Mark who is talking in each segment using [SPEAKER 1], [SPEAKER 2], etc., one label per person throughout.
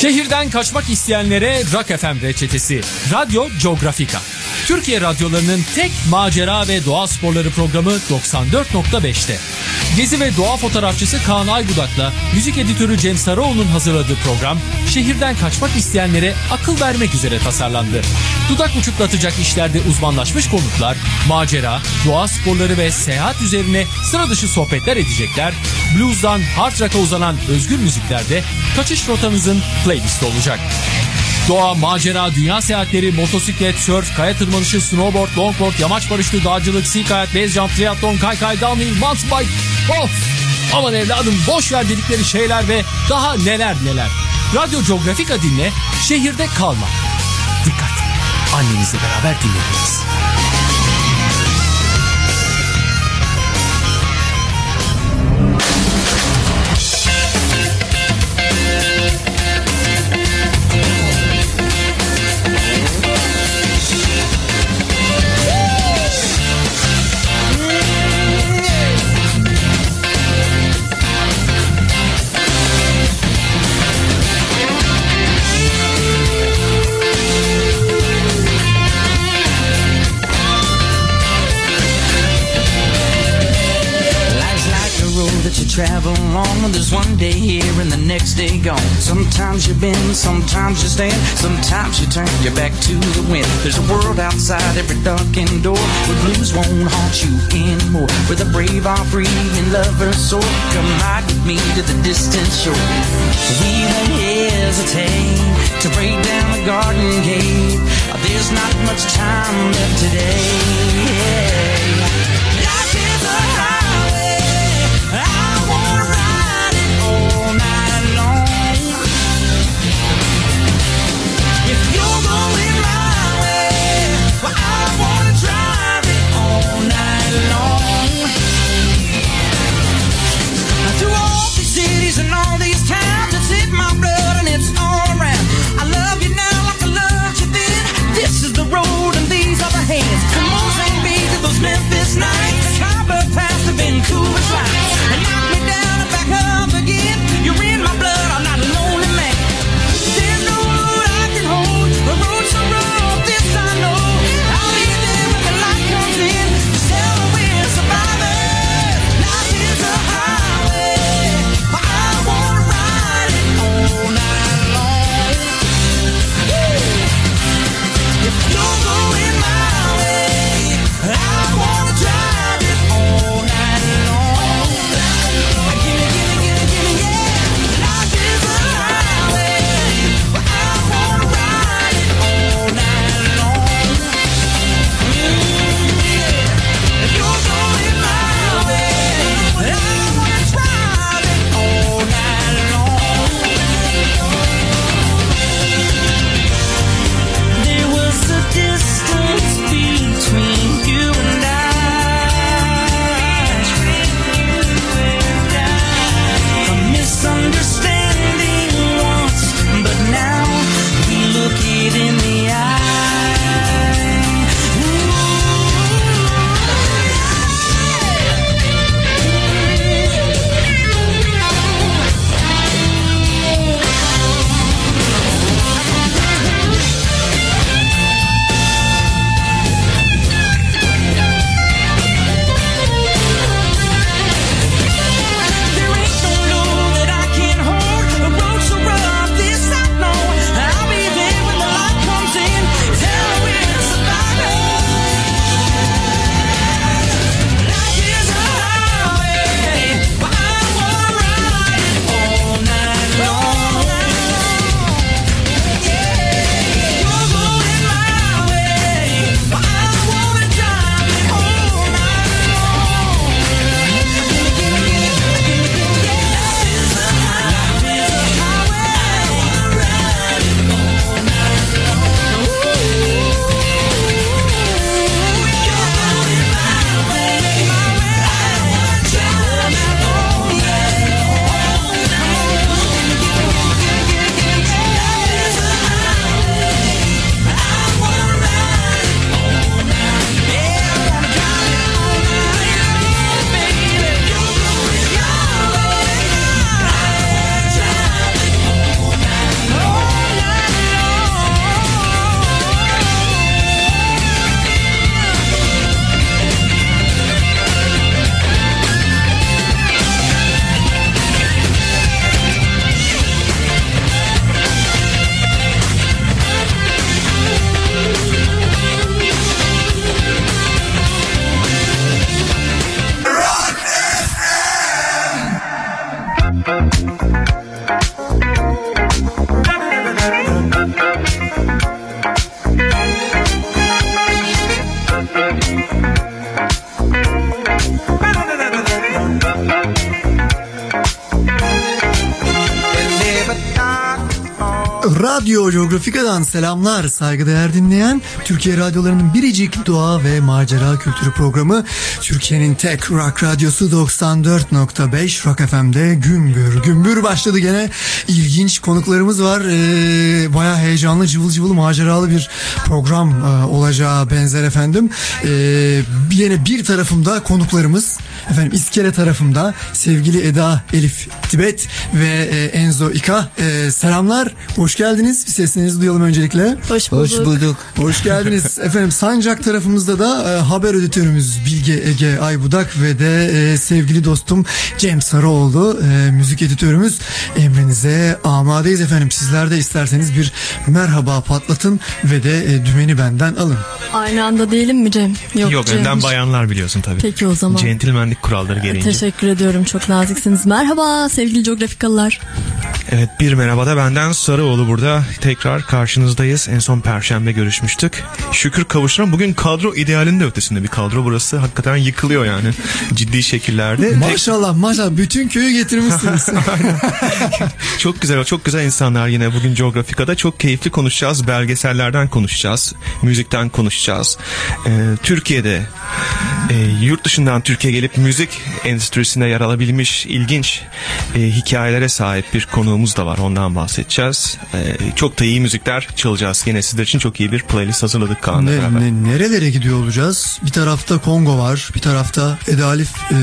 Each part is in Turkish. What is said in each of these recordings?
[SPEAKER 1] Şehirden kaçmak isteyenlere Rock FM reçetesi. Radyo Geografika. Türkiye radyolarının tek macera ve doğa sporları programı 94.5'te. Gezi ve doğa fotoğrafçısı Kaan Aybudak'la müzik editörü Cem Sarıoğlu'nun hazırladığı program şehirden kaçmak isteyenlere akıl vermek üzere tasarlandı. Dudak uçuklatacak işlerde uzmanlaşmış konuklar, macera, doğa sporları ve seyahat üzerine sıra dışı sohbetler edecekler. Blues'dan hard rock'a uzanan özgür müziklerde kaçış rotanızın playlisti olacak. Doğa, macera, dünya seyahatleri, motosiklet, surf, kaya tırmanışı, snowboard, longboard, yamaç paraşütü, dağcılık, sea kayak, base jump, triatlon, kaykay, downhill, mountain bike. Of! Aman evladım boş ver dedikleri şeyler ve daha neler neler. Radyo Geografika dinle, şehirde kalma. Dikkat! Annenizle beraber dinlediniz.
[SPEAKER 2] On. There's one day here and the next day gone. Sometimes you bend, sometimes you stand, sometimes you turn your back to the wind. There's a world outside every darkened door where blues won't haunt you anymore. Where the brave are free and lovers soar. Come ride with me to the distant shore. We won't hesitate to break down the garden gate. There's not much time left today. Life
[SPEAKER 3] selamlar saygıdeğer dinleyen Türkiye radyolarının biricik doğa ve macera kültürü programı Türkiye'nin tek rock radyosu 94.5 Rock FM'de gümbür gümbür başladı gene. İlginç konuklarımız var. Ee, baya heyecanlı cıvıl cıvıl maceralı bir program e, olacağı benzer efendim. Ee, yine bir tarafımda konuklarımız efendim iskele tarafımda sevgili Eda Elif Tibet ve e, Enzo İka ee, selamlar hoş geldiniz bir sesinizi duyalım öncelikle
[SPEAKER 4] Hoş bulduk.
[SPEAKER 5] Hoş bulduk.
[SPEAKER 3] Hoş geldiniz. Efendim Sancak tarafımızda da e, haber editörümüz Bilge Ege Aybudak ve de e, sevgili dostum Cem Sarıoğlu e, müzik editörümüz emrinize amadeyiz efendim. Sizler de isterseniz bir merhaba patlatın ve de e, dümeni benden alın.
[SPEAKER 4] Aynı anda değilim mi Cem?
[SPEAKER 5] Yok,
[SPEAKER 4] Cem'miş.
[SPEAKER 5] önden bayanlar biliyorsun tabii.
[SPEAKER 4] Peki o zaman.
[SPEAKER 5] Centilmenlik kuralları gereğince.
[SPEAKER 4] Teşekkür ediyorum çok naziksiniz. Merhaba sevgili coğrafikalılar.
[SPEAKER 5] Evet bir merhaba da benden Sarıoğlu burada. Tekrar karşınızdayız. En son Perşembe görüşmüştük. Şükür kavuşturan bugün kadro idealinin de ötesinde bir kadro burası. Hakikaten yıkılıyor yani ciddi şekillerde. Tek-
[SPEAKER 3] Maşallah maşallah bütün köyü getirmişsiniz.
[SPEAKER 5] çok güzel çok güzel insanlar yine bugün coğrafikada çok keyifli konuşacağız. Belgesellerden konuşacağız. Müzikten konuşacağız. Ee, Türkiye'de e, yurt dışından Türkiye'ye gelip müzik endüstrisinde yer alabilmiş ilginç e, hikayelere sahip bir konuğumuz da var. Ondan bahsedeceğiz. E, çok da iyi müzikler çalacağız. Yine sizler için çok iyi bir playlist hazırladık Kaan'la
[SPEAKER 3] Ne,
[SPEAKER 5] beraber.
[SPEAKER 3] ne- nerelere gidiyor olacağız? Bir tarafta Kongo var, bir tarafta Eda Elif e,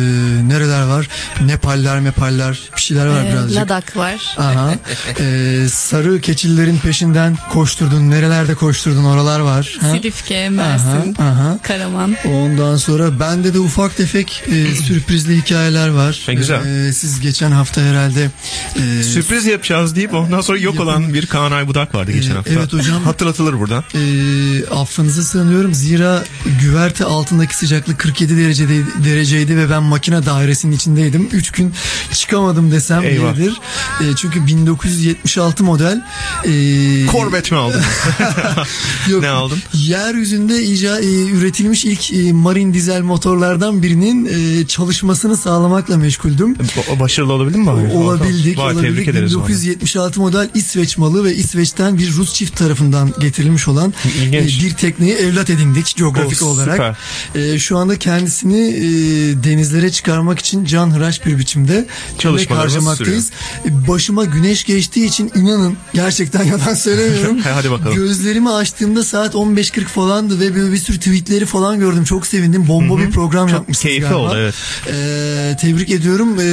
[SPEAKER 3] nereler var? Nepaller, Mepaller bir şeyler var
[SPEAKER 4] Ee,
[SPEAKER 3] birazcık.
[SPEAKER 4] Ladak var.
[SPEAKER 3] Aha. Ee, sarı keçillerin peşinden koşturdun. Nerelerde koşturdun oralar var. Ha?
[SPEAKER 4] Silifke, Mersin,
[SPEAKER 3] Aha, aha.
[SPEAKER 4] Karaman.
[SPEAKER 3] Ondan sonra bende de ufak tefek e, sürprizli hikayeler var.
[SPEAKER 5] Ne güzel.
[SPEAKER 3] Ee, siz geçen hafta herhalde e,
[SPEAKER 5] Sürpriz yapacağız deyip ondan sonra yok olan bir Kaan Aybudak vardı geçen
[SPEAKER 3] Ee,
[SPEAKER 5] hafta.
[SPEAKER 3] evet hocam.
[SPEAKER 5] Hatırlatılır buradan.
[SPEAKER 3] e, affınıza sığınıyorum. Zira güverte altındaki sıcaklık 47 derecede, dereceydi ve ben makine dairesinin içindeydim. 3 gün çıkamadım desem
[SPEAKER 5] Eyvah.
[SPEAKER 3] yeridir. E, çünkü 1976 model e,
[SPEAKER 5] Corvette mi aldın?
[SPEAKER 3] Yok,
[SPEAKER 5] Ne aldın?
[SPEAKER 3] Yeryüzünde ica, e, üretilmiş ilk e, marin dizel motorlardan birinin e, çalışmasını sağlamakla meşguldüm.
[SPEAKER 5] O başarılı olabildin mi bari?
[SPEAKER 3] Olabildik,
[SPEAKER 5] Vay,
[SPEAKER 3] olabildik.
[SPEAKER 5] tebrik ederiz.
[SPEAKER 3] 1976 model İsveç malı ve İsveç'ten bir Rus çift tarafından getirilmiş olan e, bir tekneyi evlat edindik coğrafik
[SPEAKER 5] Oh,
[SPEAKER 3] olarak. E, şu anda kendisini e, denizlere çıkarmak için canhıraş bir biçimde emek harcamaktayız. E, Başıma güneş geçtiği için inanın gerçekten yalan söylemiyorum.
[SPEAKER 5] Hadi bakalım.
[SPEAKER 3] Gözlerimi açtığımda saat 15.40 falandı ve böyle bir sürü tweetleri falan gördüm. Çok sevindim. Bomba bir program yapmışsınız
[SPEAKER 5] keyifli
[SPEAKER 3] galiba.
[SPEAKER 5] oldu, evet.
[SPEAKER 3] Ee, tebrik ediyorum. Ee,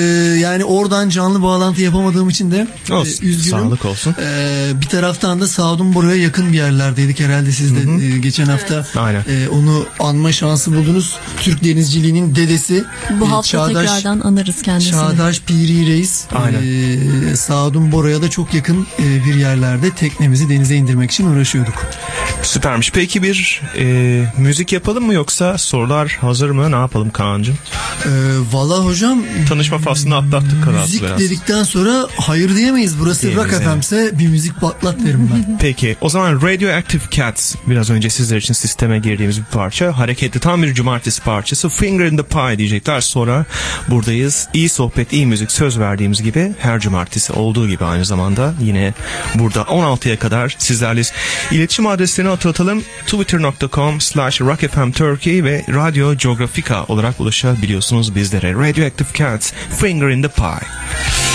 [SPEAKER 3] yani oradan canlı bağlantı yapamadığım için de e,
[SPEAKER 5] Olsun,
[SPEAKER 3] üzgünüm.
[SPEAKER 5] sağlık olsun.
[SPEAKER 3] Ee, bir taraftan da Saudun buraya yakın bir yerlerdeydik herhalde siz de e, geçen hafta
[SPEAKER 5] Aynen.
[SPEAKER 3] e, onu anma şansı buldunuz. Türk denizciliğinin dedesi.
[SPEAKER 4] Bu
[SPEAKER 3] e,
[SPEAKER 4] hafta tekrardan anarız kendisini.
[SPEAKER 3] Çağdaş Piri Reis.
[SPEAKER 5] Aynen.
[SPEAKER 3] E, Saudun Bora'ya da çok yakın e, bir yerlerde teknemizi denize indirmek için uğraşıyorduk.
[SPEAKER 5] Süpermiş. Peki bir e, müzik yapalım mı yoksa sorular hazır mı? Ne yapalım Kaan'cığım?
[SPEAKER 3] E, Valla hocam
[SPEAKER 5] Tanışma faslını atlattık kadar
[SPEAKER 3] müzik
[SPEAKER 5] biraz.
[SPEAKER 3] dedikten sonra hayır diyemeyiz. Burası
[SPEAKER 5] Diyemeyiz,
[SPEAKER 3] Rock
[SPEAKER 5] evet.
[SPEAKER 3] FM'se bir müzik patlat derim ben.
[SPEAKER 5] Peki o zaman Radioactive Cats biraz önce sizler için sisteme girdiğimiz bir parça. Hareketli tam bir cumartesi parçası. Finger in the Pie diyecekler. Sonra buradayız. İyi sohbet, iyi müzik söz verdiğimiz gibi her cumartesi olduğu gibi aynı zamanda yine burada 16'ya kadar sizlerleyiz. İletişim adreslerini hatırlatalım. Twitter.com slash rockfmturkey ve Radyo Geografika olarak ulaşabiliyorsunuz bizlere. Radioactive Cats, Finger in the Pie.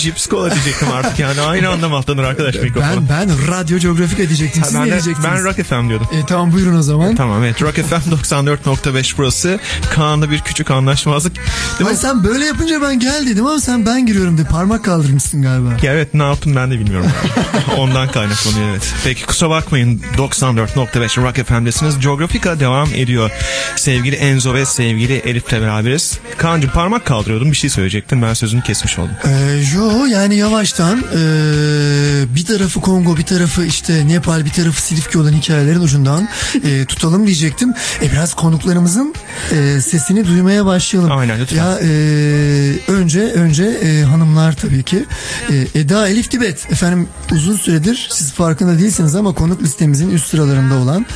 [SPEAKER 5] Cips kola diyecektim artık yani. Aynı anda mı atlanır arkadaş mikrofonu?
[SPEAKER 3] ben ben radyo coğrafika diyecektim. Siz
[SPEAKER 5] ben,
[SPEAKER 3] ne
[SPEAKER 5] de,
[SPEAKER 3] diyecektiniz?
[SPEAKER 5] ben Rock FM diyordum.
[SPEAKER 3] E, tamam buyurun o zaman.
[SPEAKER 5] Tamam evet Rock FM 94.5 burası. Kaan'da bir küçük anlaşmazlık. Değil
[SPEAKER 3] Ay
[SPEAKER 5] mi?
[SPEAKER 3] sen böyle yapınca ben gel dedim ama sen ben giriyorum de parmak kaldırmışsın galiba.
[SPEAKER 5] Ya evet ne yaptım ben de bilmiyorum. Ondan kaynaklanıyor evet. Peki kusura bakmayın 94.5 Rock FM'desiniz. Geografika devam ediyor. Sevgili Enzo ve sevgili Elif'le beraberiz. Kaan'cığım parmak kaldırıyordun bir şey söyleyecektin. Ben sözünü kesmiş oldum.
[SPEAKER 3] Ee, yo yani yavaştan ee, bir tarafı Kongo bir tarafı işte Nepal bir tarafı Silifke olan hikayelerin ucundan ee, tutalım diyecektim. E, biraz konuklarımızın ee, sesini duymaya başlayalım.
[SPEAKER 5] Aynen, lütfen.
[SPEAKER 3] Ya ee, önce önce ee, hanımlar tabii ki. Ee, Eda Elif Tibet efendim uzun süredir siz farkında değilsiniz ama konuk listemizin üst sıralarında olan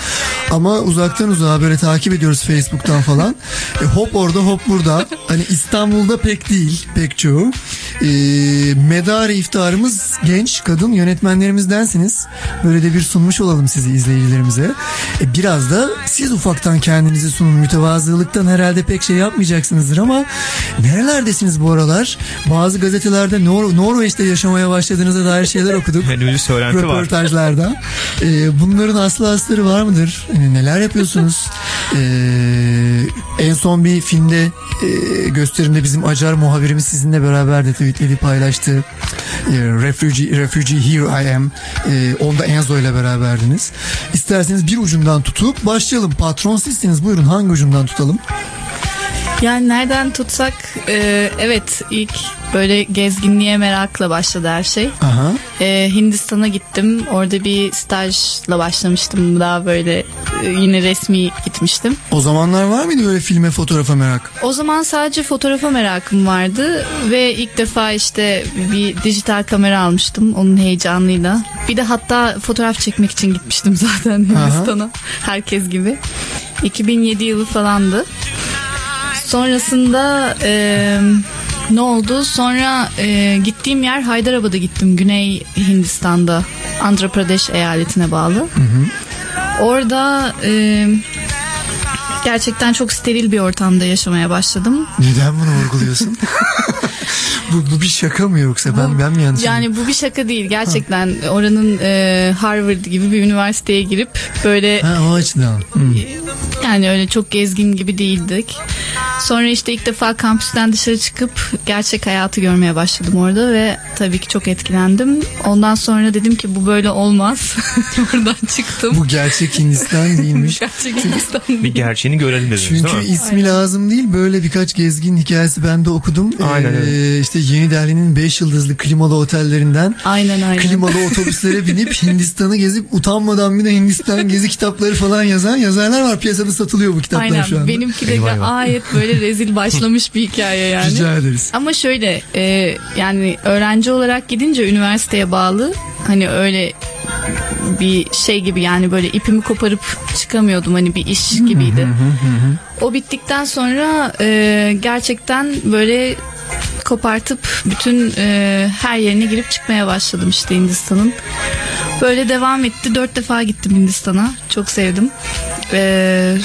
[SPEAKER 3] ama uzaktan uzağa böyle takip ediyoruz Facebook'tan falan. E, hop orada hop burada. Hani İstanbul'da pek değil pek çoğu. E, medar iftarımız genç kadın yönetmenlerimizdensiniz. Böyle de bir sunmuş olalım sizi izleyicilerimize. E, biraz da siz ufaktan kendinizi sunun. Mütevazılıktan herhalde pek şey yapmayacaksınızdır ama nerelerdesiniz bu aralar? Bazı gazetelerde Nor- Norveç'te yaşamaya başladığınıza dair şeyler okuduk
[SPEAKER 5] Henüz söylenti var.
[SPEAKER 3] röportajlarda. Ee, bunların aslı astarı var mıdır? Ee, neler yapıyorsunuz? Ee, en son bir filmde e, gösterimde bizim Acar muhabirimiz sizinle beraber de tweetledi paylaştı. Ee, refugee, refugee Here I Am. Ee, onda Enzo ile beraberdiniz. İsterseniz bir ucundan tutup başlayalım. Patron sizsiniz. Buyurun hangi ucundan tutalım?
[SPEAKER 6] Yani nereden tutsak e, evet ilk böyle gezginliğe merakla başladı her şey.
[SPEAKER 3] Aha.
[SPEAKER 6] E, Hindistan'a gittim. Orada bir stajla başlamıştım. Daha böyle e, yine resmi gitmiştim.
[SPEAKER 3] O zamanlar var mıydı böyle filme fotoğrafa merak?
[SPEAKER 6] O zaman sadece fotoğrafa merakım vardı ve ilk defa işte bir dijital kamera almıştım onun heyecanıyla. Bir de hatta fotoğraf çekmek için gitmiştim zaten Hindistan'a herkes gibi. 2007 yılı falandı. Sonrasında e, ne oldu? Sonra e, gittiğim yer Haydarabad'a gittim. Güney Hindistan'da. Andhra Pradesh eyaletine bağlı. Orada e, gerçekten çok steril bir ortamda yaşamaya başladım.
[SPEAKER 3] Neden bunu vurguluyorsun? bu, bu bir şaka mı yoksa ben ben mi yanlış
[SPEAKER 6] Yani bu bir şaka değil. Gerçekten oranın e, Harvard gibi bir üniversiteye girip böyle
[SPEAKER 3] Ha o açıdan. Hı.
[SPEAKER 6] yani öyle çok gezgin gibi değildik. Sonra işte ilk defa kampüsten dışarı çıkıp gerçek hayatı görmeye başladım orada ve tabii ki çok etkilendim. Ondan sonra dedim ki bu böyle olmaz. Oradan çıktım.
[SPEAKER 3] Bu gerçek Hindistan değilmiş.
[SPEAKER 6] Gerçek Hindistan
[SPEAKER 5] Bir
[SPEAKER 6] değil.
[SPEAKER 5] gerçeğini görelim dediniz
[SPEAKER 3] Çünkü
[SPEAKER 5] değil mi?
[SPEAKER 3] ismi lazım değil. Böyle birkaç gezgin hikayesi ben de okudum.
[SPEAKER 5] Aynen
[SPEAKER 3] Ee,
[SPEAKER 5] öyle.
[SPEAKER 3] işte Yeni Delhi'nin 5 yıldızlı klimalı otellerinden
[SPEAKER 6] Aynen aynen.
[SPEAKER 3] klimalı otobüslere binip Hindistan'ı gezip utanmadan bir de Hindistan gezi kitapları falan yazan yazarlar var. Piyasada satılıyor bu kitaplar şu
[SPEAKER 6] Aynen
[SPEAKER 3] anda.
[SPEAKER 6] benimki de
[SPEAKER 5] eyvah.
[SPEAKER 6] gayet böyle rezil başlamış bir hikaye yani.
[SPEAKER 3] Rica ederiz.
[SPEAKER 6] Ama şöyle e, yani öğrenci olarak gidince üniversiteye bağlı hani öyle bir şey gibi yani böyle ipimi koparıp çıkamıyordum hani bir iş gibiydi. O bittikten sonra e, gerçekten böyle kopartıp bütün e, her yerine girip çıkmaya başladım işte Hindistan'ın. Böyle devam etti. Dört defa gittim Hindistan'a. Çok sevdim. E,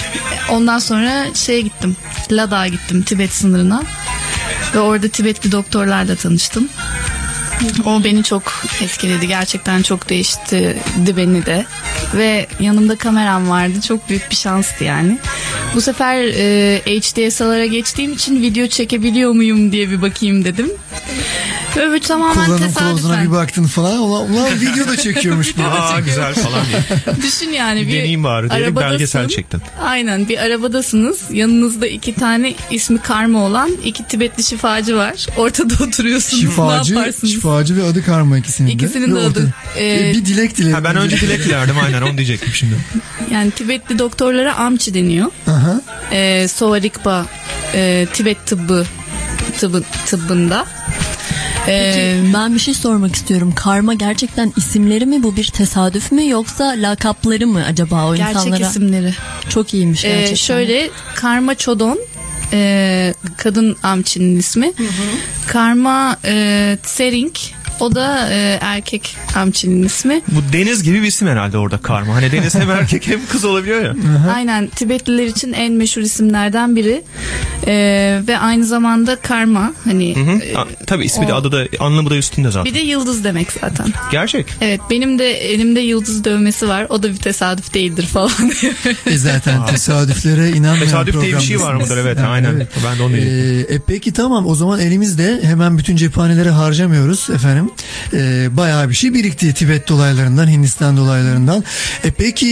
[SPEAKER 6] ondan sonra şeye gittim. Ladak'a gittim Tibet sınırına. Ve orada Tibetli doktorlarla tanıştım. O beni çok etkiledi. Gerçekten çok değiştirdi beni de. Ve yanımda kameram vardı. Çok büyük bir şanstı yani. Bu sefer e, HDSLR'a geçtiğim için video çekebiliyor muyum diye bir bakayım dedim. Ve böyle tamamen
[SPEAKER 3] Kullanım
[SPEAKER 6] tesadüfen.
[SPEAKER 3] bir baktın falan. Ulan, ulan video da çekiyormuş bu.
[SPEAKER 5] Aa güzel falan diye.
[SPEAKER 6] Düşün yani bir
[SPEAKER 5] Deneyim bari diye belgesel çektin.
[SPEAKER 6] Aynen bir arabadasınız. Yanınızda iki tane ismi karma olan iki Tibetli şifacı var. Ortada oturuyorsunuz. ne
[SPEAKER 3] Şifacı,
[SPEAKER 6] yaparsınız?
[SPEAKER 3] şifacı ve adı karma ikisinin de.
[SPEAKER 6] İkisinin de adı. Ee,
[SPEAKER 3] E, bir dilek dilerim.
[SPEAKER 5] Ha, ben önce dilek dilerdim aynen onu diyecektim şimdi.
[SPEAKER 6] Yani Tibetli doktorlara amçi deniyor.
[SPEAKER 3] Aha.
[SPEAKER 6] Ee, Sovarikpa e, Tibet tıbbı tıbbı, tıbbında. Ee,
[SPEAKER 4] Ben bir şey sormak istiyorum. Karma gerçekten isimleri mi bu bir tesadüf mü yoksa lakapları mı acaba o
[SPEAKER 6] gerçek
[SPEAKER 4] insanlara?
[SPEAKER 6] isimleri.
[SPEAKER 4] Çok iyiymiş
[SPEAKER 6] Ee,
[SPEAKER 4] gerçekten.
[SPEAKER 6] şöyle Karma Chodon e, kadın amçinin ismi. Karma e, Tsering O da e, erkek amçinin ismi.
[SPEAKER 5] Bu deniz gibi bir isim herhalde orada karma. Hani deniz hem erkek hem kız olabiliyor ya.
[SPEAKER 6] Aynen Tibetliler için en meşhur isimlerden biri. E, ve aynı zamanda karma. Hani
[SPEAKER 5] Hı?
[SPEAKER 6] e,
[SPEAKER 5] A, tabii ismi de
[SPEAKER 6] o-
[SPEAKER 5] adı da anlamı da üstünde zaten.
[SPEAKER 6] bir de yıldız demek zaten.
[SPEAKER 5] Gerçek.
[SPEAKER 6] Evet benim de elimde yıldız dövmesi var. O da bir tesadüf değildir falan.
[SPEAKER 3] E zaten tesadüflere inanmayan
[SPEAKER 5] Tesadüf diye bir şey var
[SPEAKER 3] programdasınız.
[SPEAKER 5] mıdır? Evet,
[SPEAKER 3] Ha,
[SPEAKER 5] aynen. Ben de onu diyeyim.
[SPEAKER 3] Ee, e peki tamam o zaman elimizde hemen bütün cephaneleri harcamıyoruz efendim. Ee, bayağı bir şey birikti Tibet dolaylarından, Hindistan dolaylarından. E peki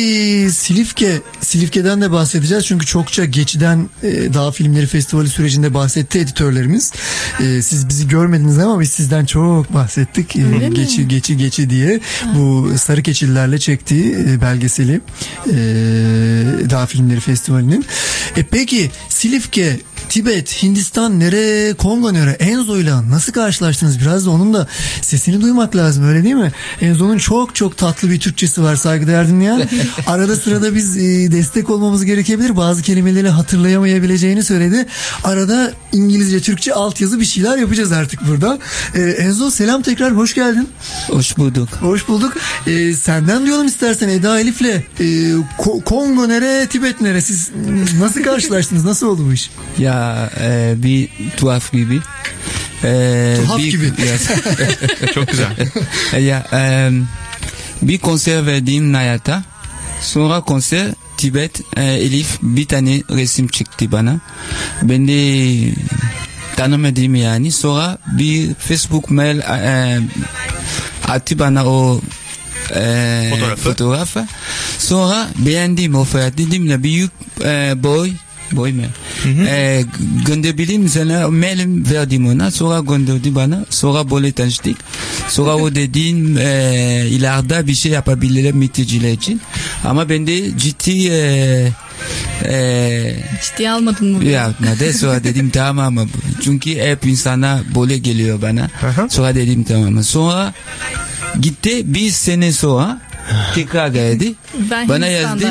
[SPEAKER 3] Silifke, Silifke'den de bahsedeceğiz çünkü çokça geçiden e, Dağ Filmleri Festivali sürecinde bahsetti editörlerimiz. Ee, siz bizi görmediniz ama biz sizden çok bahsettik.
[SPEAKER 6] Mi?
[SPEAKER 3] geçi geçi geçi diye bu sarı keçililerle çektiği e, belgeseli e, Dağ Filmleri Festivali'nin. E peki Silifke, Tibet, Hindistan nere, Kongo nere, Enzo'yla nasıl karşılaştınız? Biraz da onun da sesini duymak lazım öyle değil mi? Enzo'nun çok çok tatlı bir Türkçesi var saygıdeğer dinleyen. Arada sırada biz e, destek olmamız gerekebilir. Bazı kelimeleri hatırlayamayabileceğini söyledi. Arada İngilizce, Türkçe altyazı bir şeyler yapacağız artık burada. E, Enzo selam tekrar hoş geldin.
[SPEAKER 7] Hoş bulduk.
[SPEAKER 3] Hoş bulduk. Ee, senden duyalım istersen Eda Elif'le. Ee, Ko- Kongo nere, Tibet nere? Siz nasıl karşılaştınız? Nasıl oldu bu iş?
[SPEAKER 7] Ya e, bir tuhaf gibi. E,
[SPEAKER 3] Tuhaf
[SPEAKER 7] bir,
[SPEAKER 3] gibi.
[SPEAKER 7] Yes.
[SPEAKER 5] Çok güzel.
[SPEAKER 7] ya e, bir konser verdiğim Nayat'a. Sonra konser Tibet e, Elif bir tane resim çıktı bana. Ben de tanımadım yani. Sonra bir Facebook mail e, attı bana o e,
[SPEAKER 5] Fotoğrafı.
[SPEAKER 7] fotoğrafı. Sonra beğendim o fiyat. Dedim ya büyük e, boy boy mu? E, gönderebilirim sana mailim verdim ona. Sonra gönderdi bana. Sonra böyle tanıştık. Sonra o dedim e, ileride bir şey yapabilirim mülteciler için. Ama ben de ciddi e, e,
[SPEAKER 6] Ciddiye almadın mı?
[SPEAKER 7] yapmadı. Sonra dedim tamam ama çünkü hep insana böyle geliyor bana.
[SPEAKER 5] Aha.
[SPEAKER 7] Sonra dedim tamam. Sonra gitti bir sene sonra tekrar geldi.
[SPEAKER 6] Ben
[SPEAKER 7] Bana yazdı.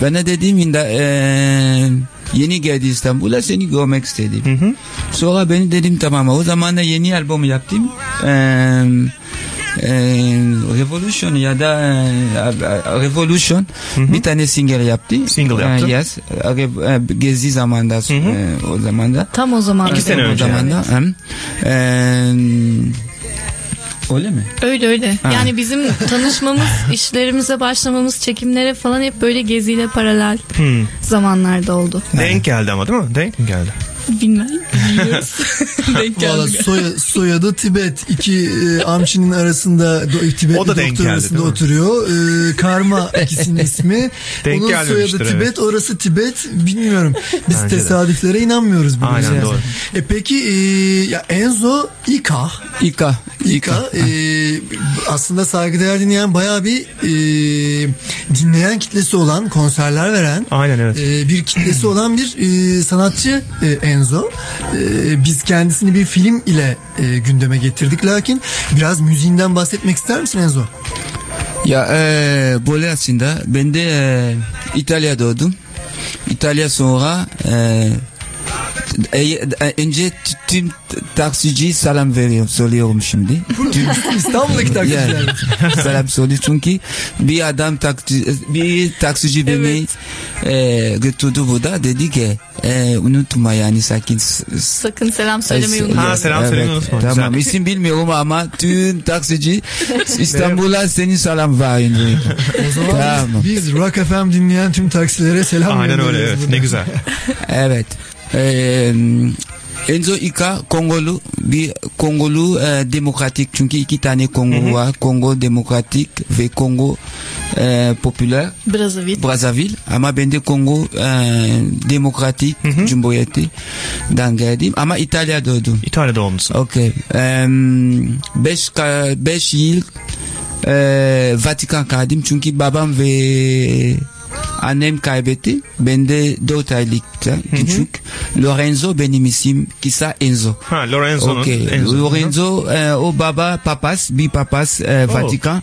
[SPEAKER 7] Bana dedim eee, yeni geldi İstanbul'a seni görmek istedim. Sonra ben dedim tamam o zaman da yeni albüm yaptım. Eee eee, Revolution ya da eee, Revolution bir tane single yaptı.
[SPEAKER 5] Single yaptı.
[SPEAKER 7] Eee, yes. Re- eee, Gezi zamanda eee, o zamanda.
[SPEAKER 6] Tam o zaman.
[SPEAKER 5] İki sene
[SPEAKER 7] o
[SPEAKER 5] önce
[SPEAKER 7] zamanda. hem. Eee, öyle mi?
[SPEAKER 6] Öyle öyle.
[SPEAKER 7] Ha.
[SPEAKER 6] Yani bizim tanışmamız, işlerimize başlamamız, çekimlere falan hep böyle geziyle paralel
[SPEAKER 5] Hmm.
[SPEAKER 6] zamanlarda oldu.
[SPEAKER 5] Denk geldi ama değil mi? Denk geldi?
[SPEAKER 6] Bilmem. Bilmiyoruz.
[SPEAKER 3] Valla soya, soyadı Tibet. İki e, amçinin arasında do, Tibetli
[SPEAKER 5] O da denk
[SPEAKER 3] doktor
[SPEAKER 5] geldi,
[SPEAKER 3] arasında oturuyor. E, karma ikisinin ismi.
[SPEAKER 5] Denk
[SPEAKER 3] Onun soyadı
[SPEAKER 5] evet.
[SPEAKER 3] Tibet, orası Tibet. Bilmiyorum. Biz
[SPEAKER 5] Bence de.
[SPEAKER 3] tesadüflere inanmıyoruz. biraz
[SPEAKER 5] Aynen,
[SPEAKER 3] yani.
[SPEAKER 5] doğru.
[SPEAKER 3] E peki e, ya Enzo İka
[SPEAKER 7] İka.
[SPEAKER 3] İka e, aslında saygıdeğer dinleyen bayağı bir e, dinleyen kitlesi olan konserler veren
[SPEAKER 5] Aynen evet.
[SPEAKER 3] e, bir kitlesi olan bir e, sanatçı e, Enzo. E, biz kendisini bir film ile e, gündeme getirdik lakin biraz müziğinden bahsetmek ister misin Enzo?
[SPEAKER 7] Ya e, böyle aslında ben de e, İtalya doğdum. İtalya sonra e, önce t- tüm taksici selam veriyorum söylüyorum şimdi. Tüm,
[SPEAKER 3] İstanbul'daki taksiciler.
[SPEAKER 7] yani, selam söylüyor çünkü bir adam taksi, bir taksici beni e, götürdü burada dedi ki e, unutma yani sakin
[SPEAKER 6] Sakın selam söylemeyi unutma.
[SPEAKER 5] Ha, selam söylemeyi unutma.
[SPEAKER 7] Tamam
[SPEAKER 5] Güzel.
[SPEAKER 7] isim bilmiyorum ama tüm taksici İstanbul'a senin selam var. yani.
[SPEAKER 3] O zaman
[SPEAKER 7] Tamam.
[SPEAKER 3] biz Rock FM dinleyen tüm taksilere selam
[SPEAKER 5] Aynen öyle evet.
[SPEAKER 3] burada.
[SPEAKER 5] Ne güzel.
[SPEAKER 7] Evet. Ee, Enzo Ika Kongolu bir Kongolu e, demokratik çünkü iki tane Kongo var. Kongo demokratik ve Kongo e, popüler
[SPEAKER 6] Brazzaville.
[SPEAKER 7] Brazzaville ama ben de Kongo e, demokratik Cumhuriyeti dan geldim ama İtalya doğdum.
[SPEAKER 5] İtalya doğumlusun.
[SPEAKER 7] Okay. Um, beş, beş yıl e, Vatikan kaldım çünkü babam ve annem kaybetti. Ben de dört aylıkta küçük. Lorenzo benim isim kısa Enzo.
[SPEAKER 5] Ha Lorenzo'nun.
[SPEAKER 7] Okay.
[SPEAKER 5] Enzo.
[SPEAKER 7] Lorenzo e, o baba papas bir papas e,
[SPEAKER 5] Oh.
[SPEAKER 7] Vatikan.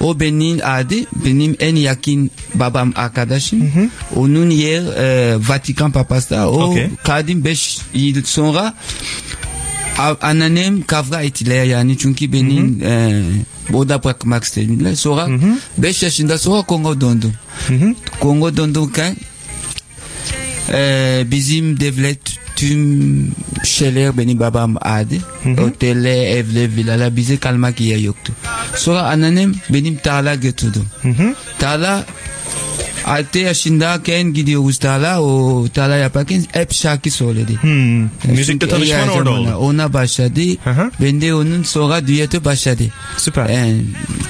[SPEAKER 7] O benim adı benim en yakın babam arkadaşım. Onun yer e, Vatikan papasta. O
[SPEAKER 5] Okay.
[SPEAKER 7] kaldım beş yıl sonra anneannem kavga ettiler yani çünkü benim e, burada bırakmak istediler. Sonra 5 yaşında sonra Kongo döndüm. Kongo döndürken e, bizim devlet tüm şeyler benim babam aldı. Oteller, evler, villalar bize kalmak yer yoktu. Sonra anneannem benim tarla götürdü. Tarla 6 yaşındayken gidiyoruz tarla o tarla yaparken hep şarkı söyledi.
[SPEAKER 5] Hmm. Müzikle
[SPEAKER 7] Çünkü
[SPEAKER 5] tanışman orada oldu.
[SPEAKER 7] Ona başladı.
[SPEAKER 5] Hı hı.
[SPEAKER 7] Ben de onun sonra düeti başladı.
[SPEAKER 5] Süper.
[SPEAKER 7] Yani,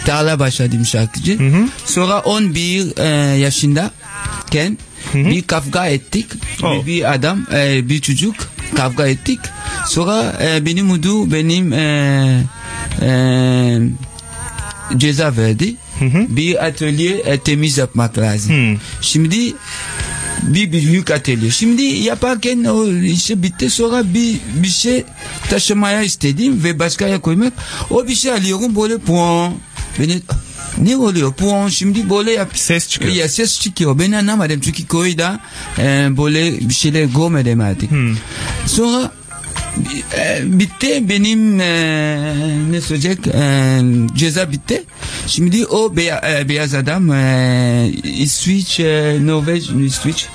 [SPEAKER 7] tarla başladım şarkıcı. Sonra 11 e, yaşındayken bir kavga ettik.
[SPEAKER 5] Oh.
[SPEAKER 7] Bir, adam, e, bir çocuk kavga ettik. Sonra e, benim müdür benim e, e, ceza verdi. Bir atölye e, temiz yapmak lazım.
[SPEAKER 5] Hı.
[SPEAKER 7] Şimdi bir büyük atölye. Şimdi yaparken o işi bitti sonra bir bir şey taşımaya istedim ve başkaya koymak. O bir şey alıyorum böyle puan. Beni ne oluyor? Puan şimdi böyle yap.
[SPEAKER 5] Ses çıkıyor.
[SPEAKER 7] Ya ses çıkıyor. Ben anlamadım çünkü koyda e, böyle bir şeyler görmedim artık. Sonra e, bitti benim e, ne söyleyecek e, ceza bitti. Şimdi o beya, e, beyaz adam e, İsviç, e, Norveç, İsviç,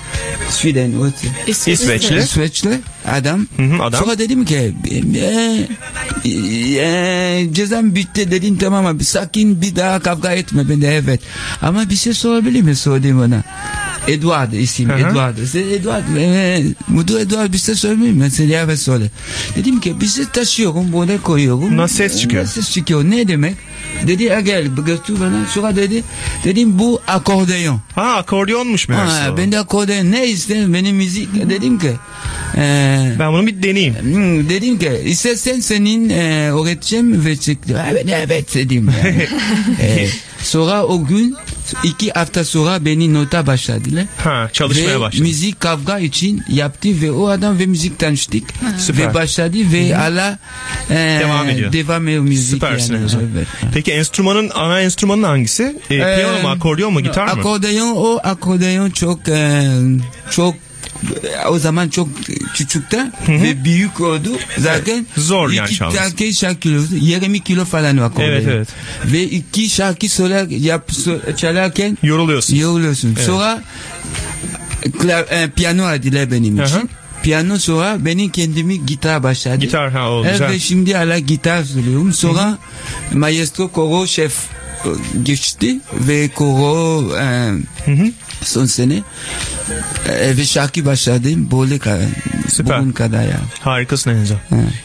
[SPEAKER 7] Sweden, what?
[SPEAKER 5] İsveçli.
[SPEAKER 7] İsveçli adam.
[SPEAKER 5] Hı hı, adam.
[SPEAKER 7] Sonra dedim ki e, e, cezam bitti dedim tamam abi sakin bir daha kavga etme ben de evet. Ama bir şey sorabilir mi sordum ona. Edward isim. Sen Edward e, müdür Edward bir şey söylemeyin mi? Sen evet söyle. Dedim ki bir şey taşıyorum böyle koyuyorum.
[SPEAKER 5] Nasıl ses çıkıyor?
[SPEAKER 7] Nasıl ses çıkıyor ne demek? Dedi "Ha, gel götür bana. Sonra dedi dedim bu akordeon.
[SPEAKER 5] Ha akordeonmuş meğerse
[SPEAKER 7] Ha, ben de akordeon ne istedim benim müzik dedim ki e,
[SPEAKER 5] Ben bunu bir deneyeyim.
[SPEAKER 7] Dedim ki istersen senin e, öğreteceğim ve çıktı. Evet evet dedim. Yani. E, sonra o gün iki hafta sonra beni nota başladılar.
[SPEAKER 5] Ha çalışmaya
[SPEAKER 7] ve
[SPEAKER 5] başladı.
[SPEAKER 7] müzik kavga için yaptı ve o adam ve müzik tanıştık.
[SPEAKER 5] Süper.
[SPEAKER 7] Ve başladı ve hala e,
[SPEAKER 5] Devam ediyor.
[SPEAKER 7] Devam ediyor müzik
[SPEAKER 5] Süpersin
[SPEAKER 7] yani. Evet.
[SPEAKER 5] Peki enstrümanın ana enstrümanın hangisi? E, piyano mu, akordeon mu, gitar mı?
[SPEAKER 7] Akordeon o akordeon çok e, çok o zaman çok küçükte ve büyük oldu. Zaten
[SPEAKER 5] Zor yani çalması.
[SPEAKER 7] tane şarkı 20 kilo falan akordeon.
[SPEAKER 5] Evet, evet.
[SPEAKER 7] Ve iki şarkı söyler, yap, çalarken
[SPEAKER 5] Yoruluyorsun.
[SPEAKER 7] yoruluyorsun. Sonra kla, e, piyano aldılar benim
[SPEAKER 5] Hı hı.
[SPEAKER 7] için. Piyano sonra benim kendimi gitar başladı.
[SPEAKER 5] Gitar ha o
[SPEAKER 7] Evet, ve şimdi hala gitar söylüyorum. Sonra maestro koro şef e, geçti ve koro e, son sene e, ve şarkı başladım. Böyle kadar.
[SPEAKER 5] Süper.
[SPEAKER 7] Bugün kadar ya.
[SPEAKER 5] Harikasın Enzo.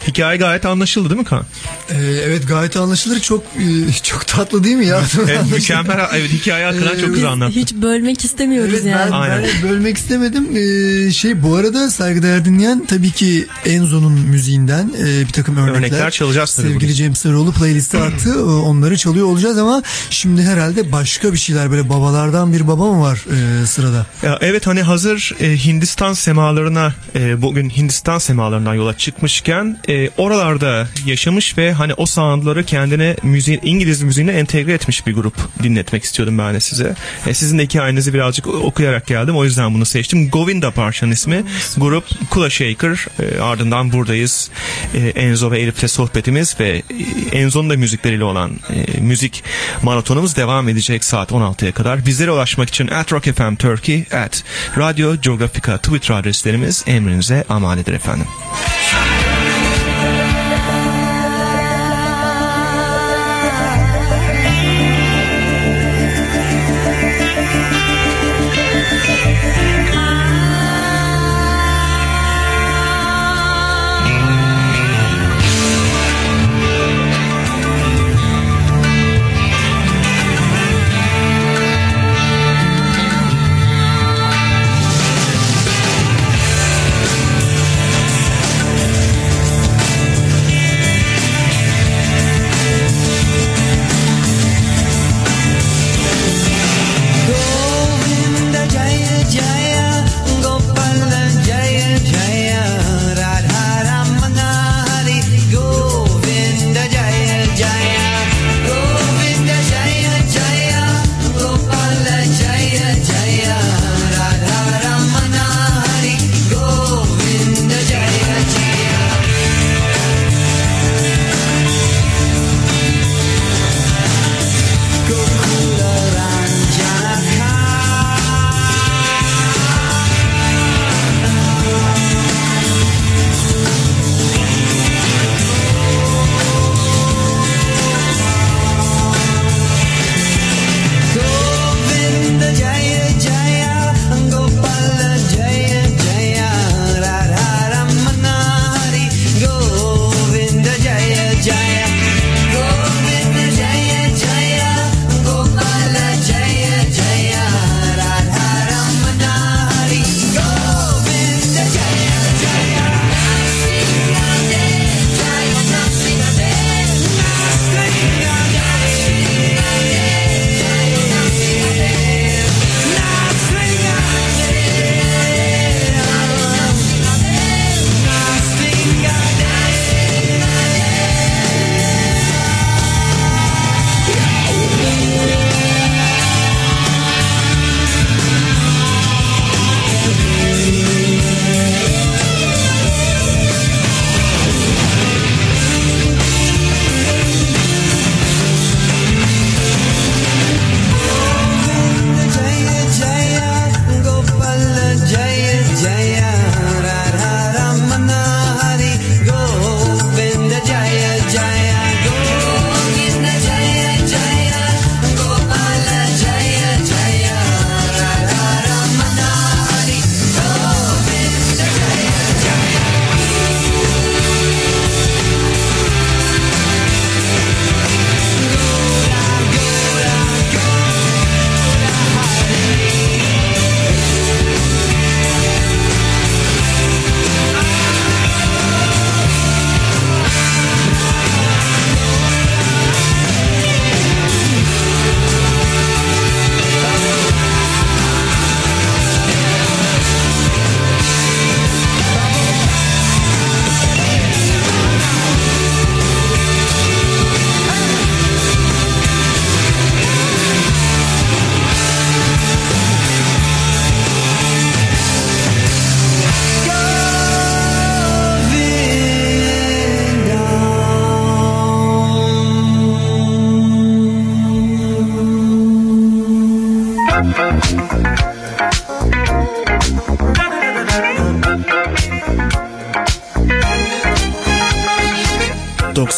[SPEAKER 5] Hikaye gayet anlaşıldı değil mi Kaan?
[SPEAKER 3] Ee, evet gayet anlaşılır. Çok e, çok tatlı değil mi ya?
[SPEAKER 5] Evet, mükemmel. Evet hikaye hakkında çok güzel anlattın.
[SPEAKER 4] Hiç bölmek istemiyoruz
[SPEAKER 3] Evet
[SPEAKER 4] yani.
[SPEAKER 3] ben,
[SPEAKER 5] Aynen.
[SPEAKER 3] ben bölmek istemedim. Ee, şey bu arada saygıdeğer dinleyen tabii ki Enzo'nun müziğinden e, bir takım örnekler.
[SPEAKER 5] Örnekler çalacağız tabii
[SPEAKER 3] Sevgili
[SPEAKER 5] bugün.
[SPEAKER 3] Cem Sarıoğlu playliste attı. Ee, Onları çalıyor olacağız ama şimdi herhalde başka bir şeyler böyle babalardan bir baba mı var e, sırada?
[SPEAKER 5] Ya evet hani hazır e, Hindistan semalarına e, bugün Hindistan semalarından yola çıkmışken e, oralarda yaşamış ve hani o soundları kendine müziğin İngiliz müziğine entegre etmiş bir grup dinletmek istiyordum ben de size. E, sizin de hikayenizi birazcık okuyarak geldim o yüzden bunu seçtim. Govinda parçanın ismi. Grup Kula Shaker. E, ardından buradayız. E, Enzo ve Elif'le sohbetimiz ve Enzo'nun da müzikleriyle olan e, müzik maratonumuz devam edecek saat 16'ya kadar. Bizlere ulaşmak için at Rock FM Turkey, at Radio Geografika Twitter adreslerimiz emrinize amanedir efendim.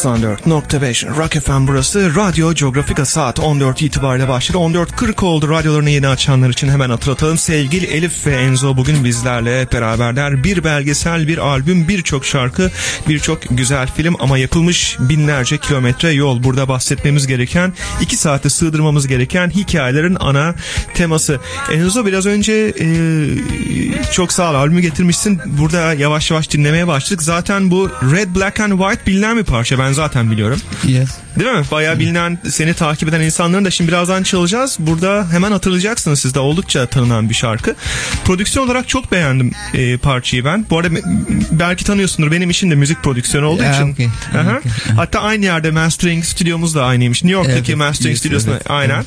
[SPEAKER 5] ...94.5 Rock FM burası. Radyo Geografika saat 14 itibariyle başladı. 14.40 oldu radyolarını yeni açanlar için hemen hatırlatalım. Sevgili Elif ve Enzo bugün bizlerle beraberler. Bir belgesel, bir albüm, birçok şarkı, birçok güzel film ama yapılmış binlerce kilometre yol. Burada bahsetmemiz gereken, iki saate sığdırmamız gereken hikayelerin ana teması. Enzo biraz önce e, çok sağ ol albümü getirmişsin. Burada yavaş yavaş dinlemeye başladık. Zaten bu Red, Black and White bilinen bir parça. Ben zaten biliyorum.
[SPEAKER 7] Yes.
[SPEAKER 5] Değil mi? Bayağı bilinen, seni takip eden insanların da şimdi birazdan çalacağız. Burada hemen hatırlayacaksınız siz de oldukça tanınan bir şarkı. Prodüksiyon olarak çok beğendim e, parçayı ben. Bu arada belki tanıyorsundur benim işim de müzik prodüksiyonu olduğu
[SPEAKER 7] Ya,
[SPEAKER 5] için.
[SPEAKER 7] okey.
[SPEAKER 5] Aha.
[SPEAKER 7] Okey.
[SPEAKER 5] Hatta aynı yerde mastering stüdyomuz da aynıymış. New York'taki
[SPEAKER 7] Evet,
[SPEAKER 5] mastering
[SPEAKER 7] yes,
[SPEAKER 5] stüdyosuna
[SPEAKER 7] evet,
[SPEAKER 5] aynen.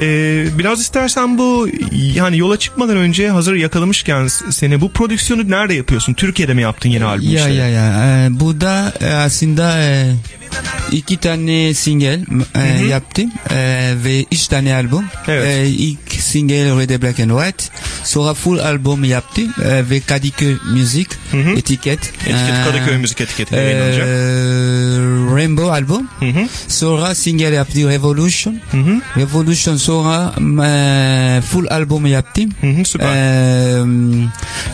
[SPEAKER 5] Ee, biraz istersen bu yani yola çıkmadan önce hazır yakalamışken seni bu prodüksiyonu nerede yapıyorsun? Türkiye'de mi yaptın yeni albüm
[SPEAKER 7] Ya
[SPEAKER 5] işleri?
[SPEAKER 7] ya ya. Ee, burada e, aslında e, iki tane single e, yaptım e, ve üç tane albüm.
[SPEAKER 5] Evet.
[SPEAKER 7] E, ilk single Red Black and White. Sonra full albüm yaptım e, ve Kadıköy Müzik etiket.
[SPEAKER 5] Etiket
[SPEAKER 7] E,
[SPEAKER 5] Kadıköy Müzik etiketi
[SPEAKER 7] e,
[SPEAKER 5] yayınlanacak.
[SPEAKER 7] Rainbow albüm.
[SPEAKER 5] Hı hı.
[SPEAKER 7] Sonra single Revolution.
[SPEAKER 5] Hı hı.
[SPEAKER 7] Revolution sonra e, full albüm yaptım.
[SPEAKER 5] Hı hı, süper.
[SPEAKER 7] E,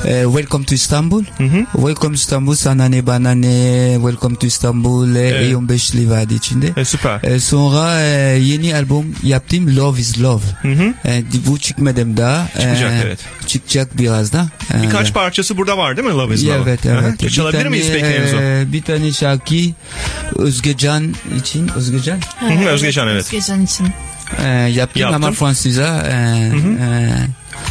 [SPEAKER 7] e, Welcome to Istanbul.
[SPEAKER 5] Hı hı.
[SPEAKER 7] Welcome to İstanbul sana ne bana ne Welcome to İstanbul
[SPEAKER 5] evet.
[SPEAKER 7] Eyon Beşli vardı içinde.
[SPEAKER 5] E, süper.
[SPEAKER 7] E, sonra e, yeni albüm yaptım Love is Love.
[SPEAKER 5] Hı hı.
[SPEAKER 7] E, bu çıkmadım daha.
[SPEAKER 5] Çıkacak,
[SPEAKER 7] E,
[SPEAKER 5] evet.
[SPEAKER 7] Çıkacak birazdan. E,
[SPEAKER 5] Birkaç parçası burada var değil mi Love is Love?
[SPEAKER 7] Evet
[SPEAKER 5] Hı hı.
[SPEAKER 7] evet. Bir
[SPEAKER 5] Çalabilir
[SPEAKER 7] tane,
[SPEAKER 5] miyiz peki Enzo?
[SPEAKER 7] e, Bir tane şarkı Özgecan için Özgecan
[SPEAKER 5] Hı hı, Özgecan evet.
[SPEAKER 6] Özgecan için.
[SPEAKER 7] e, yaptım
[SPEAKER 5] Yaptın.
[SPEAKER 7] ama Fransızca e, e, söyledim.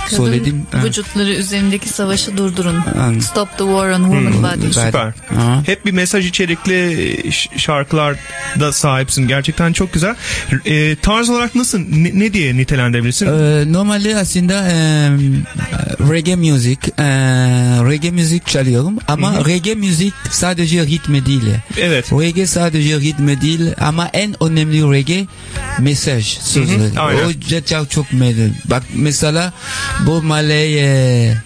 [SPEAKER 6] Kadın
[SPEAKER 7] E,
[SPEAKER 6] vücutları üzerindeki savaşı durdurun.
[SPEAKER 7] Anladım.
[SPEAKER 6] Stop the war on woman bodies.
[SPEAKER 5] Süper.
[SPEAKER 7] Aha.
[SPEAKER 5] Hep bir mesaj içerikli şarkılarda sahipsin. Gerçekten çok güzel. E, tarz olarak nasıl, ne, ne diye nitelendirebilirsin?
[SPEAKER 7] Ee, normalde aslında e, reggae müzik e, reggae müzik çalıyorum ama reggae müzik sadece ritme değil.
[SPEAKER 5] Evet.
[SPEAKER 7] Reggae sadece ritme değil ama en önemli reggae mesaj sözleri.
[SPEAKER 5] aynen.
[SPEAKER 7] O çok çok. Bak mesela Bob Marley e,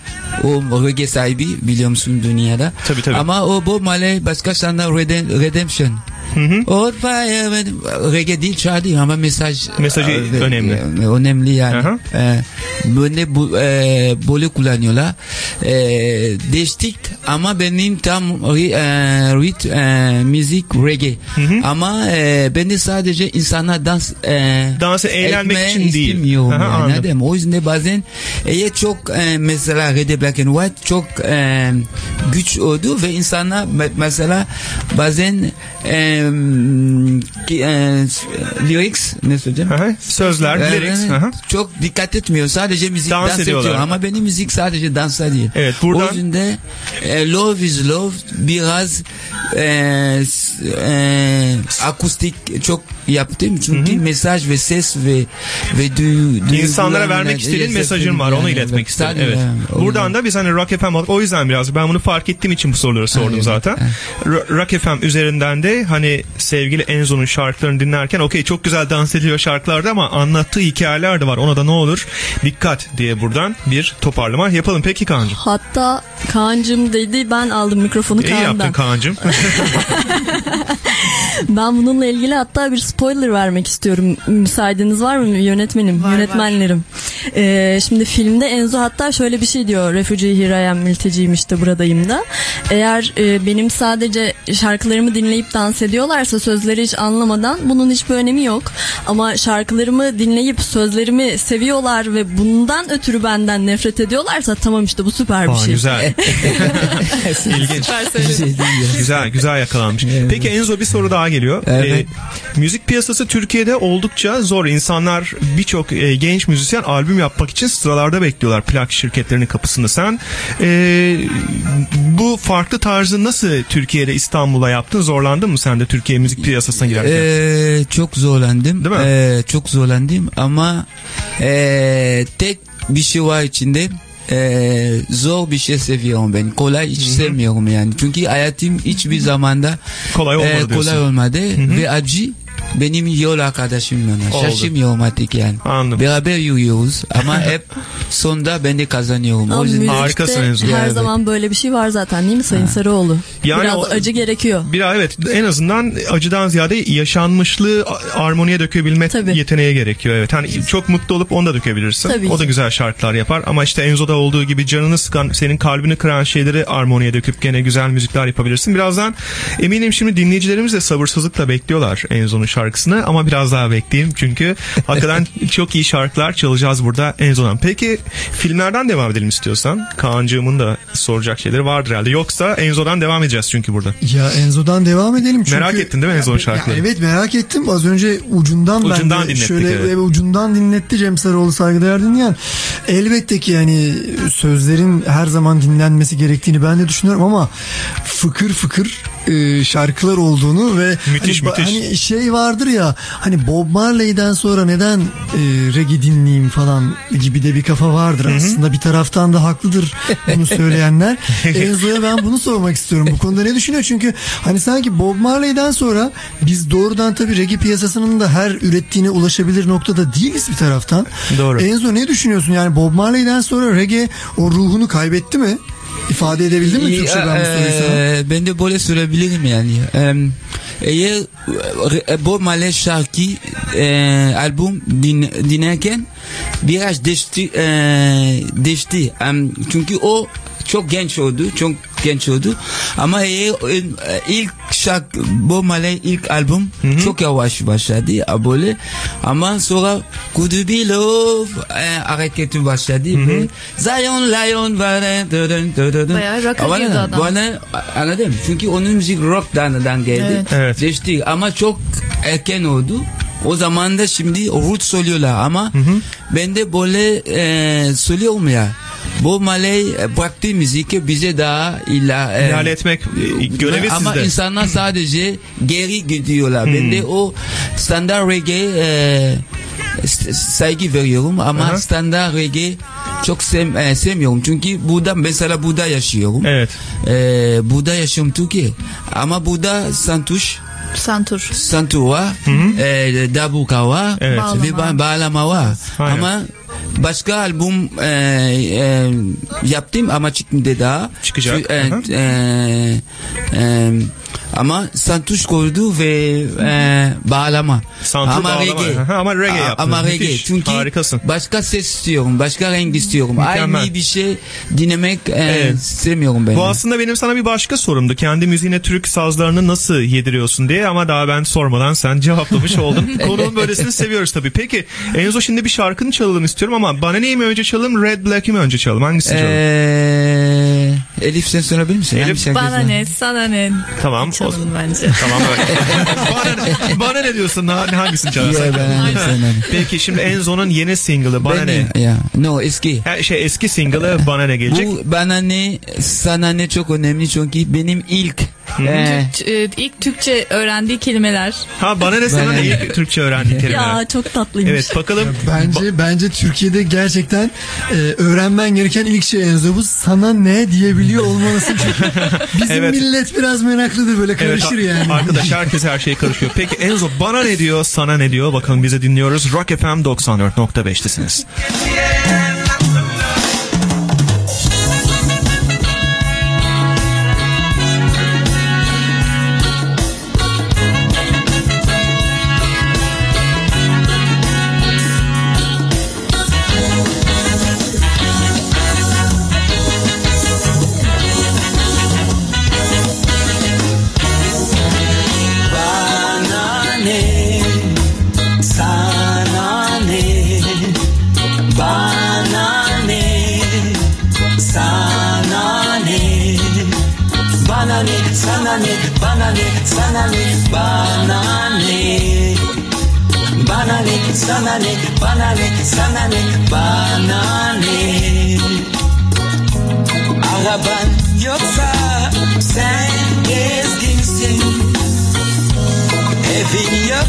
[SPEAKER 7] o reggae sahibi biliyor musun dünyada.
[SPEAKER 5] Tabii, tabii.
[SPEAKER 7] Ama o Bob Marley başka sana Redem- O bayağı reggae değil çalıyor ama mesaj
[SPEAKER 5] Mesajı
[SPEAKER 7] e,
[SPEAKER 5] önemli.
[SPEAKER 7] e, önemli yani.
[SPEAKER 5] Aha.
[SPEAKER 7] E, böyle bu, e, böyle kullanıyorlar. E, değiştik ama benim tam e, rit e, müzik reggae. Ama e, ben de sadece insana dans e,
[SPEAKER 5] Dansı eğlenmek için değil.
[SPEAKER 7] istemiyorum
[SPEAKER 5] Aha,
[SPEAKER 7] yani,
[SPEAKER 5] anladım.
[SPEAKER 7] O yüzden bazen eğer çok e, mesela Red Black and White çok e, güç oldu ve insana me- mesela bazen e, ki, e, lyrics ne söyleyeceğim?
[SPEAKER 5] Aha, Sözler,
[SPEAKER 7] Evet,
[SPEAKER 5] lyrics. Aha.
[SPEAKER 7] Çok dikkat etmiyor. Sadece müzik
[SPEAKER 5] Dans
[SPEAKER 7] dans, ediyor. Ama benim müzik sadece dansa değil.
[SPEAKER 5] Evet, buradan-
[SPEAKER 7] O yüzden e, Love is Love biraz e, e, akustik çok yaptım. Çünkü mesaj ve ses ve ve duyu,
[SPEAKER 5] İnsanlara
[SPEAKER 7] duygular-
[SPEAKER 5] vermek istediğin
[SPEAKER 7] Evet,
[SPEAKER 5] mesajın var.
[SPEAKER 7] yani,
[SPEAKER 5] Onu iletmek
[SPEAKER 7] evet.
[SPEAKER 5] istedim.
[SPEAKER 7] Sadece,
[SPEAKER 5] Evet.
[SPEAKER 7] yani,
[SPEAKER 5] Buradan da biz hani Rock FM. O yüzden biraz ben bunu fark ettiğim için bu soruları sordum
[SPEAKER 7] Evet,
[SPEAKER 5] zaten. Ro- Rock FM üzerinden de hani sevgili Enzo'nun şarkılarını dinlerken okey çok güzel dans ediyor şarkılarda ama anlattığı hikayeler de var. Ona da ne olur dikkat diye buradan bir toparlama yapalım. Peki Kaan'cığım.
[SPEAKER 4] Hatta Kaan'cım dedi ben aldım mikrofonu
[SPEAKER 5] İyi yaptın
[SPEAKER 4] Kaan'dan.
[SPEAKER 5] Kaan'cığım.
[SPEAKER 4] Ben bununla ilgili hatta bir spoiler vermek istiyorum. Müsaadeniz var mı yönetmenim,
[SPEAKER 6] Var,
[SPEAKER 4] yönetmenlerim? Ee, şimdi filmde Enzo hatta şöyle bir şey diyor. Refugee here I am, mülteciyim işte buradayım da. Eğer e, benim sadece şarkılarımı dinleyip dans ediyorlarsa sözleri hiç anlamadan bunun hiçbir önemi yok. Ama şarkılarımı dinleyip sözlerimi seviyorlar ve bundan ötürü benden nefret ediyorlarsa tamam işte bu süper bir
[SPEAKER 5] Aa,
[SPEAKER 4] şey.
[SPEAKER 5] güzel. İlginç.
[SPEAKER 7] Bir şey değil ya.
[SPEAKER 5] Güzel güzel yakalanmış. Peki Enzo bir soru daha geliyor.
[SPEAKER 7] Evet.
[SPEAKER 5] Ee, müzik piyasası Türkiye'de oldukça zor. İnsanlar birçok e, genç müzisyen albüm yapmak için sıralarda bekliyorlar plak şirketlerinin kapısında. Sen e, bu farklı tarzı nasıl Türkiye'de İstanbul'a yaptın? Zorlandın mı sen de Türkiye müzik piyasasına girerken?
[SPEAKER 7] Ee, çok zorlandım.
[SPEAKER 5] Değil mi?
[SPEAKER 7] Ee, çok zorlandım ama ee, tek bir şey var içinde. Ee, zor bir şey seviyorum ben. Kolay hiç sevmiyorum yani. Çünkü hayatım hiçbir zamanda
[SPEAKER 5] Kolay olmadı
[SPEAKER 7] ee,
[SPEAKER 5] diyorsun.
[SPEAKER 7] kolay olmadı ve acı benim yol arkadaşım bana.
[SPEAKER 5] Oldu.
[SPEAKER 7] Şaşırmıyorum artık yani.
[SPEAKER 5] Anladım.
[SPEAKER 7] Beraber yürüyoruz ama hep sonda ben de kazanıyorum.
[SPEAKER 4] Ama
[SPEAKER 7] O yüzden
[SPEAKER 5] Harikasın
[SPEAKER 4] müzikte
[SPEAKER 5] Enzo.
[SPEAKER 4] her
[SPEAKER 7] Evet.
[SPEAKER 4] zaman böyle bir şey var zaten değil mi Sayın Sarıoğlu?
[SPEAKER 5] Yani
[SPEAKER 4] Biraz
[SPEAKER 5] o-
[SPEAKER 4] acı gerekiyor.
[SPEAKER 5] Bir evet en azından acıdan ziyade yaşanmışlığı a- armoniye dökebilme
[SPEAKER 4] Tabii.
[SPEAKER 5] yeteneği gerekiyor. Evet. Hani çok mutlu olup onu da dökebilirsin.
[SPEAKER 4] Tabii
[SPEAKER 5] o da güzel şarkılar yapar ama işte Enzo'da olduğu gibi canını sıkan, senin kalbini kıran şeyleri armoniye döküp gene güzel müzikler yapabilirsin. Birazdan eminim şimdi dinleyicilerimiz de sabırsızlıkla bekliyorlar Enzo'nun şarkısını ama biraz daha bekleyeyim çünkü hakikaten çok iyi şarkılar çalacağız burada Enzo'dan. Peki filmlerden devam edelim istiyorsan. Kaan'cığımın da soracak şeyleri vardır herhalde. Yoksa Enzo'dan devam edeceğiz çünkü burada.
[SPEAKER 3] Ya Enzo'dan devam edelim çünkü.
[SPEAKER 5] Merak ettin değil mi Enzo'nun
[SPEAKER 3] Ya
[SPEAKER 5] şarkıları?
[SPEAKER 3] evet merak ettim. Az önce ucundan,
[SPEAKER 5] Ucundan
[SPEAKER 3] ben de şöyle
[SPEAKER 5] evet.
[SPEAKER 3] ucundan dinletti Cem Sarıoğlu saygıdeğer dinleyen. Elbette ki yani sözlerin her zaman dinlenmesi gerektiğini ben de düşünüyorum ama fıkır fıkır e, şarkılar olduğunu ve
[SPEAKER 5] Müthiş,
[SPEAKER 3] hani,
[SPEAKER 5] müthiş.
[SPEAKER 3] hani şey vardır ya hani Bob Marley'den sonra neden e, reggae dinleyeyim falan gibi de bir kafa vardır aslında bir taraftan da haklıdır bunu söyleyenler. Enzo'ya ben bunu sormak istiyorum. Bu konuda ne düşünüyor? Çünkü hani sanki Bob Marley'den sonra biz doğrudan tabii reggae piyasasının da her ürettiğine ulaşabilir noktada değiliz bir taraftan.
[SPEAKER 5] Doğru.
[SPEAKER 3] Enzo ne düşünüyorsun? Yani Bob Marley'den sonra reggae o ruhunu kaybetti mi? İfade edebildim mi Türkçe ben bu soruyu sana?
[SPEAKER 7] Ben de böyle söyleyebilirim yani. Eğer e, Bob Marley şarkı e, albüm din, dinlerken biraz değişti, e, değişti. Çünkü o çok genç oldu, çok genç oldu. Ama eğer e, ilk şarkı Bob Marley ilk albüm çok yavaş başladı a, böyle. Ama sonra Be Love e, hareketi başladı ve Zion Lion var.
[SPEAKER 6] Bayağı rock'a
[SPEAKER 7] Ama
[SPEAKER 6] girdi adam.
[SPEAKER 7] Bana anladın? Çünkü onun müzik rock'tan dan geldi.
[SPEAKER 6] Evet.
[SPEAKER 5] Evet.
[SPEAKER 7] Değişti ama çok erken oldu. O zaman da şimdi root söylüyorlar ama ben de böyle e, söylüyorum ya. Bu Malay e, bıraktı müzik bize daha ila, e,
[SPEAKER 5] İlale etmek e, görevi
[SPEAKER 7] ama
[SPEAKER 5] sizde.
[SPEAKER 7] insanlar sadece geri gidiyorlar. Ben de o standart reggae e, saygı veriyorum ama
[SPEAKER 5] Aha.
[SPEAKER 7] standart reggae çok sev, e, sevmiyorum. Çünkü burada mesela burada yaşıyorum.
[SPEAKER 5] Evet.
[SPEAKER 7] E, burada yaşıyorum Türkiye. Ama burada Santuş
[SPEAKER 6] Santur.
[SPEAKER 7] Santur var, e, Dabuka var
[SPEAKER 5] Evet.
[SPEAKER 7] ve ba- bağlama var.
[SPEAKER 5] Aynen.
[SPEAKER 7] Ama başka albüm e, e, yaptım ama çıkmadı daha.
[SPEAKER 5] Çıkacak.
[SPEAKER 7] Şu- e, e, e, ama santuş koydu ve e, bağlama.
[SPEAKER 5] Santur
[SPEAKER 7] ama
[SPEAKER 5] bağlama.
[SPEAKER 7] reggae.
[SPEAKER 5] Ama reggae yaptın.
[SPEAKER 7] Ama reggae.
[SPEAKER 5] Müthiş.
[SPEAKER 7] Çünkü
[SPEAKER 5] Harikasın.
[SPEAKER 7] başka ses istiyorum, başka renk istiyorum.
[SPEAKER 5] Mükemmel.
[SPEAKER 7] Aynı bir şey dinlemek e,
[SPEAKER 5] Evet.
[SPEAKER 7] sevmiyorum ben.
[SPEAKER 5] Bu aslında benim sana bir başka sorumdu. Kendi müziğine Türk sazlarını nasıl yediriyorsun diye ama daha ben sormadan sen cevaplamış oldun. Konunun böylesini seviyoruz tabii. Peki Enzo şimdi bir şarkını çalalım istiyorum ama bana neyi mi önce çalalım Red Black'i mi önce çalalım? Hangisini çalalım?
[SPEAKER 7] Ee, Elif sen sorabilir misin?
[SPEAKER 5] Elif-
[SPEAKER 6] Bana ne sana ne
[SPEAKER 5] Tamam.
[SPEAKER 6] Çalın bence.
[SPEAKER 5] tamam öyle. bana, ne, bana ne diyorsun? Ha- Hangisini
[SPEAKER 7] ne, sana ne.
[SPEAKER 5] Peki şimdi Enzo'nun yeni single'ı Bana
[SPEAKER 7] Ben-
[SPEAKER 5] Ne?
[SPEAKER 7] Ya, no eski.
[SPEAKER 5] Ha, şey eski single'ı Bana Ne gelecek?
[SPEAKER 7] Bu bana ne sana ne çok önemli çünkü benim ilk e,
[SPEAKER 6] T- e, ilk Türkçe öğrendiği kelimeler.
[SPEAKER 5] Ha Bana Ne sana ilk Türkçe öğrendiğin kelimeler.
[SPEAKER 4] Ya çok tatlıymış.
[SPEAKER 5] Evet bakalım.
[SPEAKER 3] Bence bence Türkiye'de gerçekten e, öğrenmen gereken ilk şey Enzo bu sana ne diyebiliyor olmalısın çünkü bizim
[SPEAKER 5] Evet.
[SPEAKER 3] millet biraz meraklıdır böyle
[SPEAKER 5] Evet,
[SPEAKER 3] karışır
[SPEAKER 5] a-
[SPEAKER 3] yani.
[SPEAKER 5] Arkadaş herkes her şey karışıyor. Peki Enzo bana ne diyor sana ne diyor bakalım bize dinliyoruz. Rock FM 94.5'tesiniz.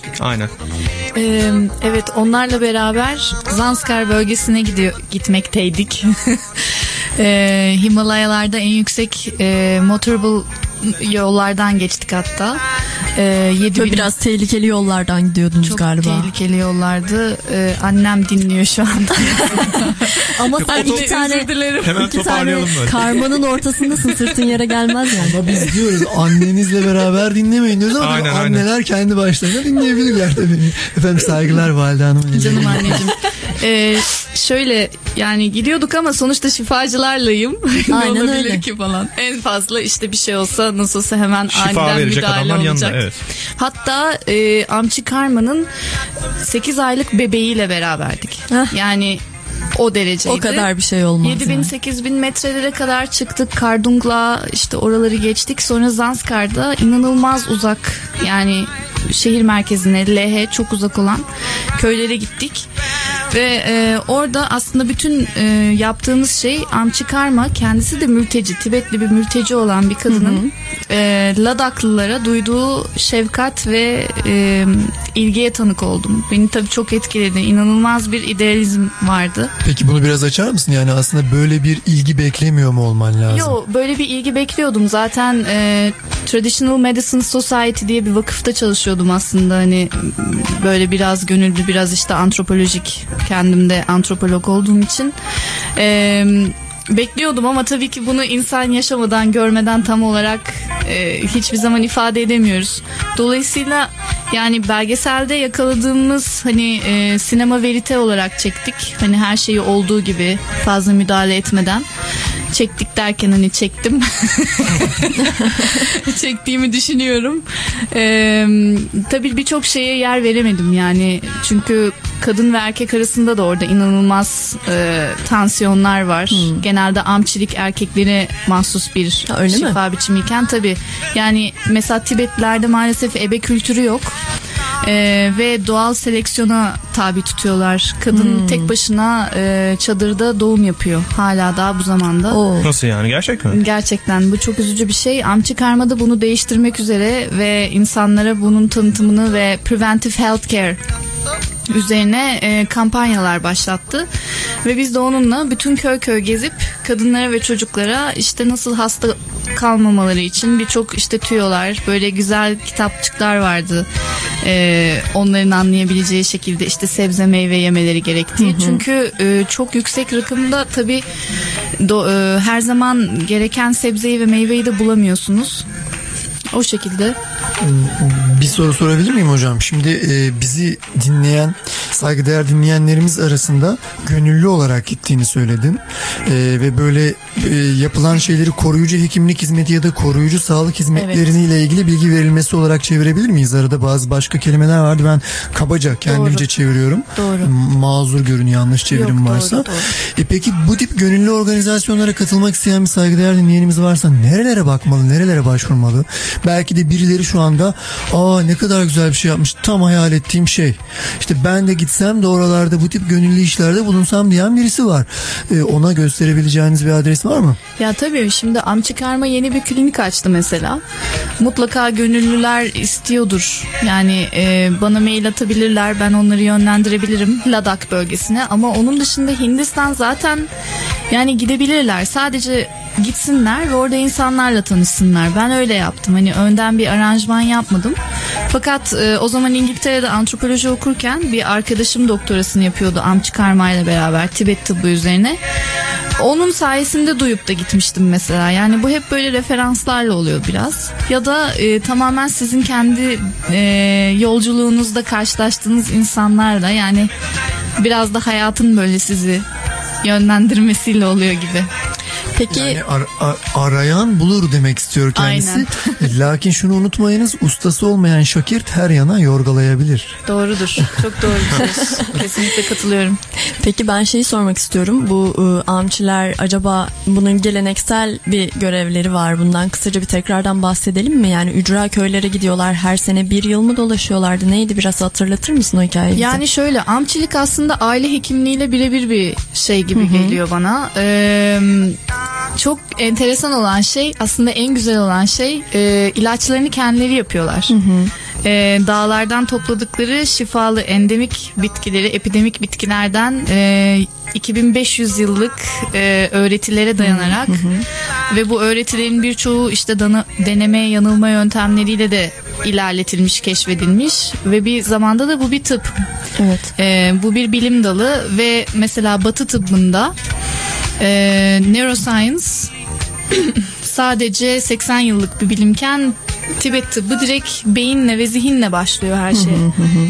[SPEAKER 5] kalmıştık. Aynen.
[SPEAKER 6] Ee, evet onlarla beraber Zanskar bölgesine gidiyor gitmekteydik. Ee, Himalayalarda en yüksek e, motorable yollardan geçtik hatta. Ee, 7000
[SPEAKER 4] Böyle biraz tehlikeli yollardan gidiyordunuz
[SPEAKER 6] çok
[SPEAKER 4] galiba.
[SPEAKER 6] tehlikeli yollardı. Ee, annem dinliyor şu anda.
[SPEAKER 4] Ama sen
[SPEAKER 6] Yine
[SPEAKER 4] iki tane,
[SPEAKER 6] dilerim.
[SPEAKER 5] Hemen
[SPEAKER 4] iki tane
[SPEAKER 5] toparlayalım böyle.
[SPEAKER 4] karmanın ortasındasın sırtın yere gelmez yani.
[SPEAKER 3] Ama biz diyoruz annenizle beraber dinlemeyin diyoruz ama
[SPEAKER 5] Aynen,
[SPEAKER 3] tabii
[SPEAKER 5] aynen.
[SPEAKER 3] anneler kendi başlarına dinleyebilirler tabii. Efendim saygılar Valide Hanım.
[SPEAKER 6] Canım anneciğim. Ee, şöyle yani gidiyorduk ama sonuçta şifacılarlayım. ne
[SPEAKER 4] Aynen
[SPEAKER 6] olabilir
[SPEAKER 4] öyle.
[SPEAKER 6] ki falan. En fazla işte bir şey olsa nasılsa hemen
[SPEAKER 5] Şifa
[SPEAKER 6] aniden müdahale
[SPEAKER 5] adamlar yanında,
[SPEAKER 6] olacak.
[SPEAKER 5] evet.
[SPEAKER 6] Hatta e, Amçı Karma'nın 8 aylık bebeğiyle beraberdik.
[SPEAKER 4] Heh.
[SPEAKER 6] Yani o dereceydi.
[SPEAKER 4] O kadar bir şey olmaz.
[SPEAKER 6] 7000
[SPEAKER 4] yani.
[SPEAKER 6] 8000 metrelere kadar çıktık. Kardungla işte oraları geçtik. Sonra Zanskar'da inanılmaz uzak yani şehir merkezine LH çok uzak olan köylere gittik. Ve e, orada aslında bütün e, yaptığımız şey Amchi Karma kendisi de mülteci, Tibetli bir mülteci olan bir kadının e, Ladaklılara duyduğu şefkat ve e, ilgiye tanık oldum. Beni tabii çok etkiledi. İnanılmaz bir idealizm vardı.
[SPEAKER 3] Peki bunu biraz açar mısın? Yani aslında böyle bir ilgi beklemiyor mu olman lazım?
[SPEAKER 6] Yo böyle bir ilgi bekliyordum. Zaten e, Traditional Medicine Society diye bir vakıfta çalışıyordum aslında. Hani böyle biraz gönüllü biraz işte antropolojik kendimde antropolog olduğum için. E, bekliyordum ama tabii ki bunu insan yaşamadan görmeden tam olarak e, hiçbir zaman ifade edemiyoruz. Dolayısıyla yani belgeselde yakaladığımız hani e, sinema verite olarak çektik. Hani her şeyi olduğu gibi fazla müdahale etmeden çektik derken hani çektim. Çektiğimi düşünüyorum. Ee, tabii birçok şeye yer veremedim yani. Çünkü kadın ve erkek arasında da orada inanılmaz e, tansiyonlar var. Genelde amçilik erkeklere mahsus bir
[SPEAKER 4] Ha, öyle mi?
[SPEAKER 6] şifa biçimiyken tabii. Yani mesela Tibetlilerde maalesef ebe kültürü yok. Ee, ve doğal seleksiyona tabi tutuyorlar. Kadın tek başına e, çadırda doğum yapıyor. Hala daha bu zamanda.
[SPEAKER 4] Oo.
[SPEAKER 5] Nasıl yani gerçekten?
[SPEAKER 6] Gerçekten bu çok üzücü bir şey. Amçı Karma da bunu değiştirmek üzere ve insanlara bunun tanıtımını ve preventive healthcare üzerine e, kampanyalar başlattı. Ve biz de onunla bütün köy köy gezip kadınlara ve çocuklara işte nasıl hasta kalmamaları için birçok işte tüyolar, böyle güzel kitapçıklar vardı. E, onların anlayabileceği şekilde işte sebze meyve yemeleri gerektiği. Çünkü e, çok yüksek rakımda tabii do- e, her zaman gereken sebzeyi ve meyveyi de bulamıyorsunuz. O şekilde.
[SPEAKER 3] Bir soru sorabilir miyim hocam? Şimdi e, bizi dinleyen, saygıdeğer dinleyenlerimiz arasında gönüllü olarak gittiğini söyledin. E, ve böyle e, yapılan şeyleri koruyucu hekimlik hizmeti ya da koruyucu sağlık hizmetleriyle ilgili bilgi verilmesi olarak çevirebilir miyiz? Arada bazı başka kelimeler vardı. Ben kabaca kendimce
[SPEAKER 6] Doğru.
[SPEAKER 3] çeviriyorum.
[SPEAKER 6] Doğru.
[SPEAKER 3] Mazur görün yanlış çevirim
[SPEAKER 6] Yok, doğru,
[SPEAKER 3] varsa.
[SPEAKER 6] doğru.
[SPEAKER 3] E peki bu tip gönüllü organizasyonlara katılmak isteyen bir saygıdeğer dinleyenimiz varsa nerelere bakmalı, nerelere başvurmalı? Belki de birileri şu anda aa ne kadar güzel bir şey yapmış tam hayal ettiğim şey. İşte ben de gitsem de oralarda bu tip gönüllü işlerde bulunsam diyen birisi var. E, ona gösterebileceğiniz bir adres var mı?
[SPEAKER 6] Ya tabii şimdi Amçı Karma yeni bir klinik açtı mesela. Mutlaka gönüllüler istiyordur. Yani e, bana mail atabilirler. Ben onları yönlendirebilirim Ladak bölgesine. Ama onun dışında Hindistan zaten yani gidebilirler. Sadece gitsinler ve orada insanlarla tanışsınlar. Ben öyle yaptım. Hani önden bir aranjman yapmadım. Fakat e, o zaman İngiltere'de antropoloji okurken bir arkadaşım doktorasını yapıyordu Amçı Karma ile beraber Tibet tıbbı üzerine. Onun sayesinde duyup da gitmiştim mesela. Yani bu hep böyle referanslarla oluyor biraz. Ya da e, tamamen sizin kendi e, yolculuğunuzda karşılaştığınız insanlarla yani biraz da hayatın böyle sizi yönlendirmesiyle oluyor gibi.
[SPEAKER 4] Peki
[SPEAKER 3] Yani ar- ar- arayan bulur demek istiyor kendisi.
[SPEAKER 6] Aynen.
[SPEAKER 3] Lakin şunu unutmayınız ustası olmayan Şakirt her yana yorgalayabilir.
[SPEAKER 6] Doğrudur. Çok doğru. Kesinlikle katılıyorum.
[SPEAKER 4] Peki ben şeyi sormak istiyorum. Bu e, amçiler acaba bunun geleneksel bir görevleri var. Bundan kısaca bir tekrardan bahsedelim mi? Yani ücra köylere gidiyorlar. Her sene bir yıl mı dolaşıyorlardı? Neydi? Biraz hatırlatır mısın o hikayeyi bize?
[SPEAKER 6] Yani şöyle amçilik aslında aile hekimliğiyle birebir bir şey gibi geliyor bana. Ee, çok enteresan olan şey aslında en güzel olan şey e, ilaçlarını kendileri yapıyorlar. Ee, dağlardan topladıkları şifalı endemik bitkileri, epidemik bitkilerden e, 2500 yıllık e, öğretilere dayanarak ve bu öğretilerin birçoğu işte dana, deneme yanılma yöntemleriyle de ilerletilmiş, keşfedilmiş ve bir zamanda da bu bir tıp.
[SPEAKER 4] Evet.
[SPEAKER 6] Ee, bu bir bilim dalı ve mesela Batı tıbbında e, neuroscience sadece 80 yıllık bir bilimken Tibet tıbbı direkt beyinle ve zihinle başlıyor her şey.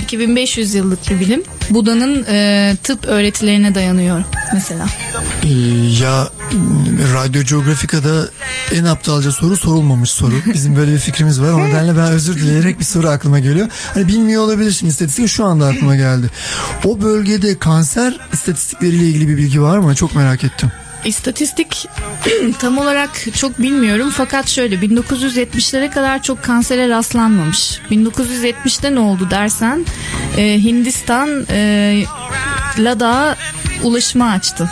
[SPEAKER 6] 2500 yıllık bir bilim. Buda'nın e, tıp öğretilerine dayanıyor mesela.
[SPEAKER 3] Ee, ya Radyo Geografika'da en aptalca soru sorulmamış soru. Bizim böyle bir fikrimiz var. O nedenle ben özür dileyerek bir soru aklıma geliyor. Hani bilmiyor olabilirsin istatistik şu anda aklıma geldi. O bölgede kanser istatistikleriyle ilgili bir bilgi var mı? Çok merak ettim.
[SPEAKER 6] İstatistik tam olarak çok bilmiyorum fakat şöyle 1970'lere kadar çok kansere rastlanmamış. 1970'te ne oldu dersen e, Hindistan e, Ladak'a ulaşımı açtı.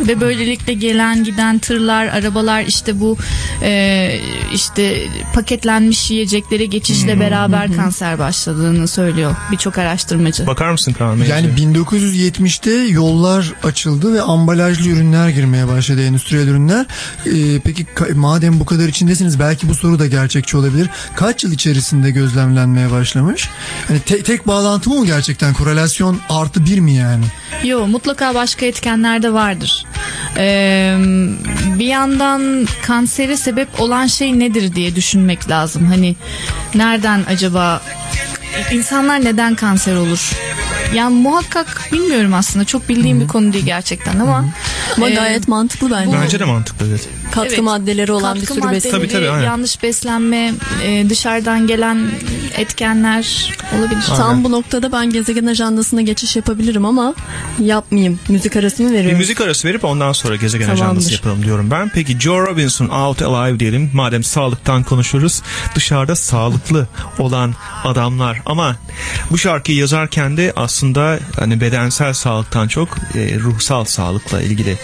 [SPEAKER 6] Ve böylelikle gelen giden tırlar, arabalar işte bu e, işte paketlenmiş yiyeceklere geçişle beraber kanser başladığını söylüyor birçok araştırmacı.
[SPEAKER 5] Bakar mısın Kaan?
[SPEAKER 3] Yani 1970'te yollar açıldı ve ambalajlı ürünler girmeye başladı endüstriyel ürünler. Ee, peki madem bu kadar içindesiniz belki bu soru da gerçekçi olabilir. Kaç yıl içerisinde gözlemlenmeye başlamış? Hani te- tek bağlantı mı gerçekten? Korelasyon artı bir mi yani?
[SPEAKER 6] Yo mutlaka başka etkenler de vardır. Ee, bir yandan kansere sebep olan şey nedir diye düşünmek lazım. Hani nereden acaba insanlar neden kanser olur? Yani muhakkak bilmiyorum aslında çok bildiğim bir konu değil gerçekten ama
[SPEAKER 4] Ama
[SPEAKER 6] e,
[SPEAKER 4] gayet mantıklı bence.
[SPEAKER 5] Bence de mantıklı evet.
[SPEAKER 4] Katkı
[SPEAKER 6] Evet.
[SPEAKER 4] maddeleri olan
[SPEAKER 6] katkı
[SPEAKER 4] bir sürü besin.
[SPEAKER 5] Tabii, tabii, aynen.
[SPEAKER 6] yanlış beslenme, e, dışarıdan gelen etkenler olabilir.
[SPEAKER 4] Tam bu noktada ben gezegen ajandasına geçiş yapabilirim ama yapmayayım. Müzik arası mı
[SPEAKER 5] Bir
[SPEAKER 4] veriyorum?
[SPEAKER 5] müzik arası verip ondan sonra gezegen
[SPEAKER 4] Tamamdır.
[SPEAKER 5] ajandası yapalım diyorum ben. Peki Joe Robinson Out Alive diyelim. Madem sağlıktan konuşuruz. Dışarıda sağlıklı olan adamlar. Ama bu şarkıyı yazarken de aslında aslında hani bedensel sağlıktan çok e, ruhsal sağlıkla ilgili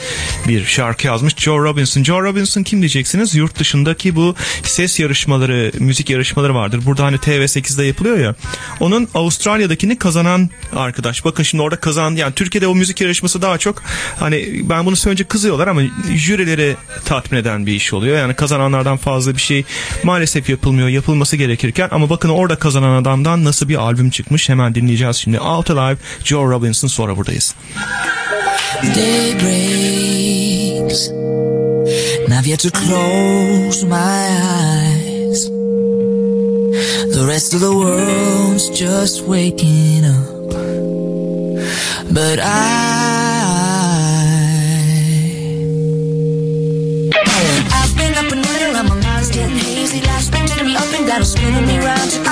[SPEAKER 5] bir şarkı yazmış Joe Robinson. Joe Robinson kim diyeceksiniz? Yurt dışındaki bu ses yarışmaları, müzik yarışmaları vardır. Burada hani TV8'de yapılıyor ya. Onun Avustralya'dakini kazanan arkadaş. Bakın şimdi orada kazan yani Türkiye'de o müzik yarışması daha çok hani ben bunu söyleyince kızıyorlar ama jürileri tatmin eden bir iş oluyor. Yani kazananlardan fazla bir şey maalesef yapılmıyor. Yapılması gerekirken ama bakın orada kazanan adamdan nasıl bir albüm çıkmış hemen dinleyeceğiz şimdi. Altı Joe Robinson's Forever Days.
[SPEAKER 2] Day breaks. I've yet to close my eyes. The rest of the world's just waking up. But I. I've been up and running around my mind's getting hazy. Life's been up and down, spinning me round.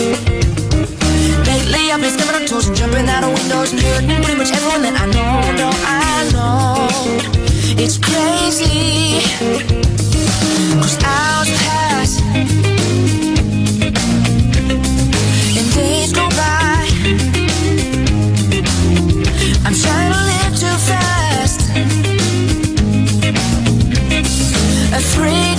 [SPEAKER 2] Lately I've been stepping on toes and jumping out of windows and hurting pretty much everyone that I know. No, I know it's crazy. Cause hours pass and days go by. I'm trying to live too fast, afraid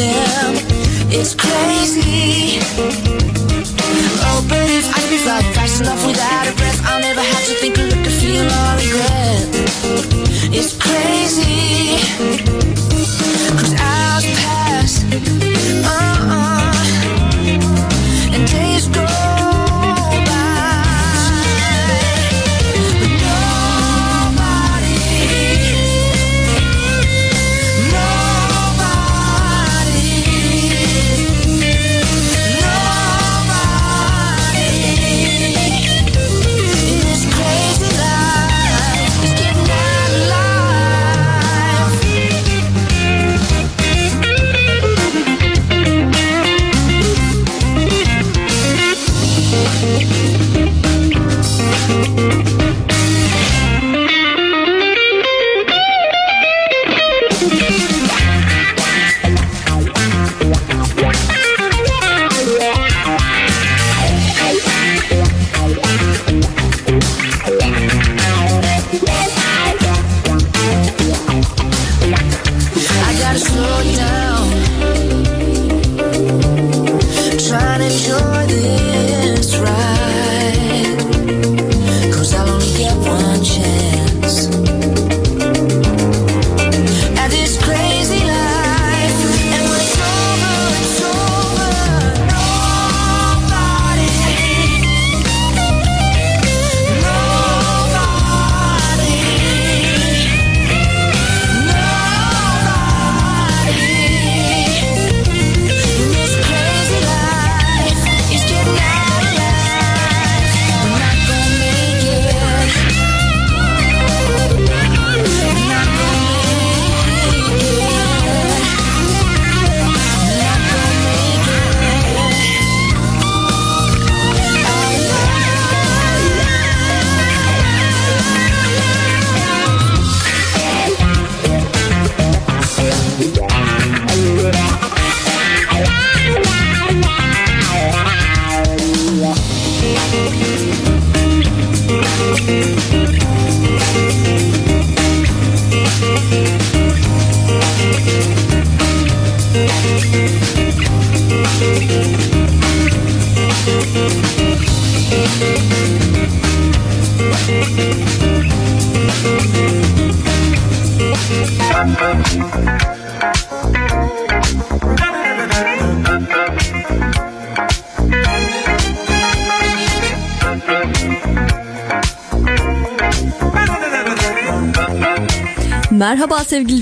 [SPEAKER 2] them. It's crazy. Oh, but if I could
[SPEAKER 4] be fly
[SPEAKER 2] fast enough without a breath, I'll never have to think or look or feel or regret. It's crazy.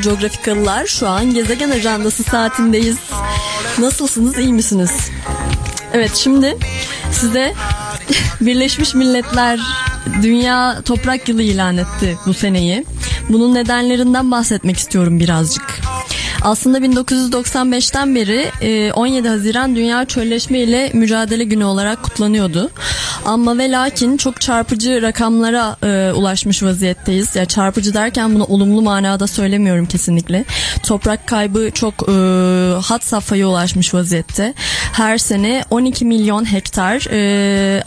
[SPEAKER 4] Coğrafikalılar. Şu an gezegen ajandası saatindeyiz. Nasılsınız? iyi misiniz? Evet şimdi size Birleşmiş Milletler Dünya Toprak Yılı ilan etti bu seneyi. Bunun nedenlerinden bahsetmek istiyorum birazcık. Aslında 1995'ten beri e, 17 Haziran Dünya Çölleşme ile Mücadele Günü olarak kutlanıyordu. Ama ve lakin çok çarpıcı rakamlara e, ulaşmış vaziyetteyiz. Ya çarpıcı derken bunu olumlu manada söylemiyorum kesinlikle. Toprak kaybı çok e, hat safhaya ulaşmış vaziyette. Her sene 12 milyon hektar e,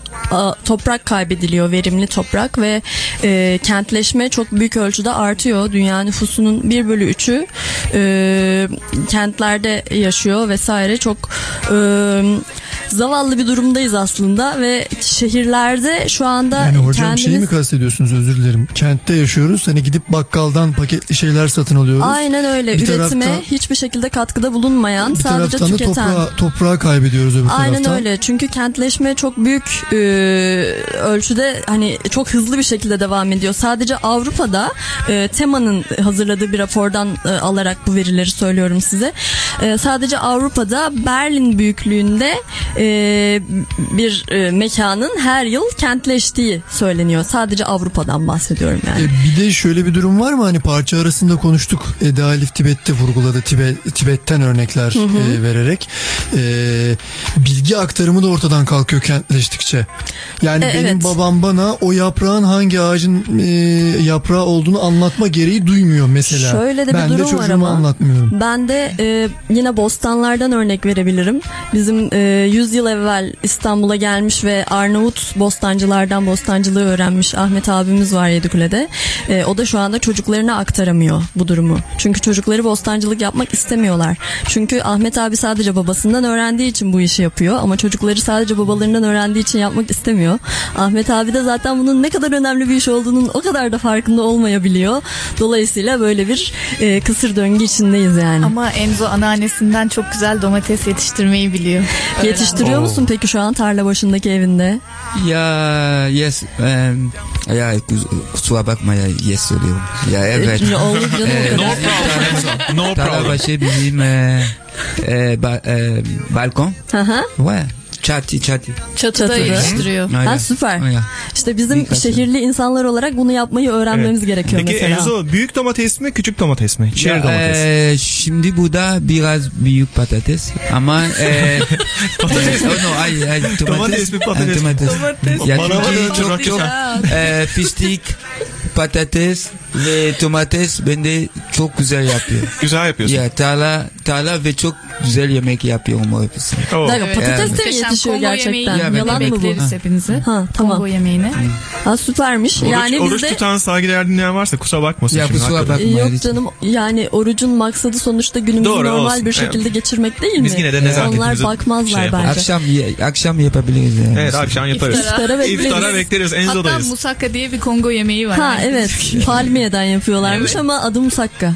[SPEAKER 4] toprak kaybediliyor, verimli toprak ve e, kentleşme çok büyük ölçüde artıyor. Dünya nüfusunun 1 bölü 3'ü e, kentlerde yaşıyor vesaire. Çok e, zavallı bir durumdayız aslında ve şehirlerde şu anda
[SPEAKER 3] Yani hocam
[SPEAKER 4] kendimiz...
[SPEAKER 3] şeyi mi kastediyorsunuz özür dilerim. Kentte yaşıyoruz. Hani gidip bakkaldan paketli şeyler satın alıyoruz.
[SPEAKER 4] Aynen öyle.
[SPEAKER 3] Bir
[SPEAKER 4] Üretime
[SPEAKER 3] taraftan-
[SPEAKER 4] hiçbir şekilde katkıda bulunmayan,
[SPEAKER 3] Bir
[SPEAKER 4] sadece
[SPEAKER 3] taraftan da
[SPEAKER 4] tüketen.
[SPEAKER 3] toprağı, toprağı kaybediyoruz öbür
[SPEAKER 4] Aynen
[SPEAKER 3] taraftan.
[SPEAKER 4] öyle. Çünkü kentleşme çok büyük e, ölçüde hani çok hızlı bir şekilde devam ediyor. Sadece Avrupa'da e, Tema'nın hazırladığı bir rapordan e, alarak bu verileri söylüyorum size. E, sadece Avrupa'da Berlin büyüklüğünde e, bir e, mekanın her yıl kentleştiği söyleniyor. Sadece Avrupa'dan bahsediyorum yani.
[SPEAKER 3] E, bir de şöyle bir durum var mı hani parça arasında konuştuk Eda Elif Tibet'te vurguladı Tibet, Tibet'ten örnekler e, vererek E, bilgi aktarımı da ortadan kalkıyor kentleştikçe yani
[SPEAKER 4] E,
[SPEAKER 3] benim
[SPEAKER 4] evet.
[SPEAKER 3] babam bana o yaprağın hangi ağacın e, yaprağı olduğunu anlatma gereği duymuyor mesela
[SPEAKER 4] Şöyle de bir
[SPEAKER 3] ben de
[SPEAKER 4] durum var
[SPEAKER 3] çocuğuma
[SPEAKER 4] ama.
[SPEAKER 3] anlatmıyorum
[SPEAKER 4] Ben de e, yine bostanlardan örnek verebilirim. Bizim e, 100 yıl evvel İstanbul'a gelmiş ve Arnavut bostancılardan bostancılığı öğrenmiş Ahmet abimiz var Yedikule'de. E, o da şu anda çocuklarına aktaramıyor bu durumu. Çünkü çocukları bostancılık yapmak istemiyorlar. Çünkü Ahmet abi sadece babasından öğrendiği için bu işi yapıyor ama çocukları sadece babalarından öğrendiği için yapmak istemiyor. Ahmet abi de zaten bunun ne kadar önemli bir iş olduğunun o kadar da farkında olmayabiliyor. Dolayısıyla böyle bir e, kısır döngü içindeyiz yani.
[SPEAKER 6] Ama Enzo anneannesinden çok güzel domates yetiştirmeyi biliyor.
[SPEAKER 4] Yetiştiriyor
[SPEAKER 5] Oo.
[SPEAKER 4] musun peki şu an tarla başındaki evinde?
[SPEAKER 7] Ya yes em, ya kus- kusura bakma ya yes söylüyorum. Ya evet.
[SPEAKER 4] E, Olur canım
[SPEAKER 7] Ee,
[SPEAKER 4] kadar.
[SPEAKER 5] No problem. No
[SPEAKER 7] Tarla
[SPEAKER 5] problem.
[SPEAKER 7] başı bizim e, e, ba- e, balkon.
[SPEAKER 4] Hı hı.
[SPEAKER 7] Ouais. Çatı çatı.
[SPEAKER 6] Çatıda yetiştiriyor.
[SPEAKER 4] Ha süper.
[SPEAKER 7] Aynen.
[SPEAKER 4] İşte bizim
[SPEAKER 7] Birkaç
[SPEAKER 4] şehirli insanlar olarak bunu yapmayı öğrenmemiz
[SPEAKER 5] Evet.
[SPEAKER 4] gerekiyor
[SPEAKER 5] Peki
[SPEAKER 4] mesela.
[SPEAKER 5] Enzo büyük domates mi küçük domates mi?
[SPEAKER 7] Ya,
[SPEAKER 5] domates.
[SPEAKER 7] e, şimdi burada biraz büyük patates ama e,
[SPEAKER 5] Patates mi?
[SPEAKER 7] oh no, ay, ay, domates,
[SPEAKER 5] Domates mi, patates mi?
[SPEAKER 7] Ha, domates. Ya
[SPEAKER 5] Bana
[SPEAKER 7] çok
[SPEAKER 5] çok
[SPEAKER 7] e, pislik, patates ve domates bende çok güzel yapıyor.
[SPEAKER 5] Güzel yapıyorsun.
[SPEAKER 7] Ya tarla, tarla ve çok güzel yemek yapıyorum o hepsini.
[SPEAKER 5] Oo.
[SPEAKER 4] Bir dakika,
[SPEAKER 6] Evet.
[SPEAKER 4] patates de mi yetişiyor
[SPEAKER 6] Kongo
[SPEAKER 4] gerçekten?
[SPEAKER 6] yemeği
[SPEAKER 7] Ya,
[SPEAKER 4] Yalan mı bu?
[SPEAKER 6] bekleriz hepinizi.
[SPEAKER 4] Ha tamam.
[SPEAKER 6] Kongo yemeğine.
[SPEAKER 4] Ha süpermiş.
[SPEAKER 5] Oruç,
[SPEAKER 4] yani
[SPEAKER 5] oruç
[SPEAKER 4] bizde
[SPEAKER 5] tutan saygıdeğer dinleyen varsa kusura bakmasın
[SPEAKER 7] Ya
[SPEAKER 5] şimdi.
[SPEAKER 7] kusura
[SPEAKER 5] hakikaten.
[SPEAKER 7] bakma.
[SPEAKER 4] Yok canım yani orucun maksadı sonuçta günümüzü
[SPEAKER 5] Doğru,
[SPEAKER 4] normal
[SPEAKER 5] olsun.
[SPEAKER 4] bir şekilde geçirmek değil mi?
[SPEAKER 5] Biz yine de nezaketimizi
[SPEAKER 4] Onlar bakmazlar
[SPEAKER 5] şey
[SPEAKER 4] bence.
[SPEAKER 7] Akşam akşam yapabiliriz yani.
[SPEAKER 5] Evet akşam yaparız.
[SPEAKER 4] İftara bekleriz.
[SPEAKER 5] İftara bekleriz.
[SPEAKER 6] Hatta
[SPEAKER 5] Enzo'dayız.
[SPEAKER 6] musaka diye bir Kongo yemeği var.
[SPEAKER 4] Ha evet palmiyeden yapıyorlarmış
[SPEAKER 5] Evet.
[SPEAKER 4] ama adı musakka.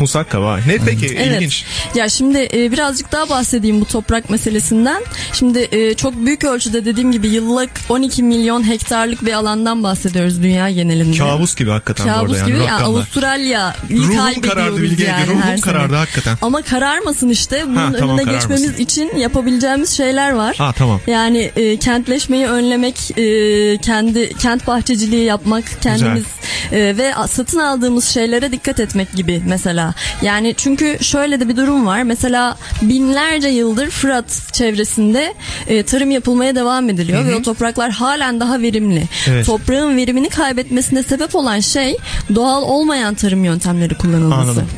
[SPEAKER 5] Musakka var. Ne peki?
[SPEAKER 4] Evet.
[SPEAKER 5] İlginç.
[SPEAKER 4] Ya şimdi e, birazcık daha bahsedeyim bu toprak meselesinden. Şimdi e, çok büyük ölçüde dediğim gibi yıllık 12 milyon hektarlık bir alandan bahsediyoruz dünya genelinde.
[SPEAKER 5] Kabus gibi hakikaten bu
[SPEAKER 4] Kabus
[SPEAKER 5] arada yani
[SPEAKER 4] gibi yani. Avustralya
[SPEAKER 5] Ruhum karardı Bilge
[SPEAKER 4] yani her
[SPEAKER 5] Ruhum
[SPEAKER 4] sene.
[SPEAKER 5] karardı hakikaten.
[SPEAKER 4] Ama kararmasın işte. Bunun
[SPEAKER 5] Ha, tamam,
[SPEAKER 4] önüne geçmemiz için yapabileceğimiz şeyler var.
[SPEAKER 5] Ha tamam.
[SPEAKER 4] Yani e, kentleşmeyi önlemek, e, kendi kent bahçeciliği yapmak, kendimiz e, ve satın aldığımız şeylere dikkat etmek gibi mesela. Yani çünkü şöyle de bir durum var. Mesela binlerce yıldır Fırat çevresinde e, tarım yapılmaya devam ediliyor ve o topraklar halen daha verimli.
[SPEAKER 5] Evet.
[SPEAKER 4] Toprağın verimini kaybetmesine sebep olan şey doğal olmayan tarım yöntemleri kullanılması.
[SPEAKER 5] Anladım.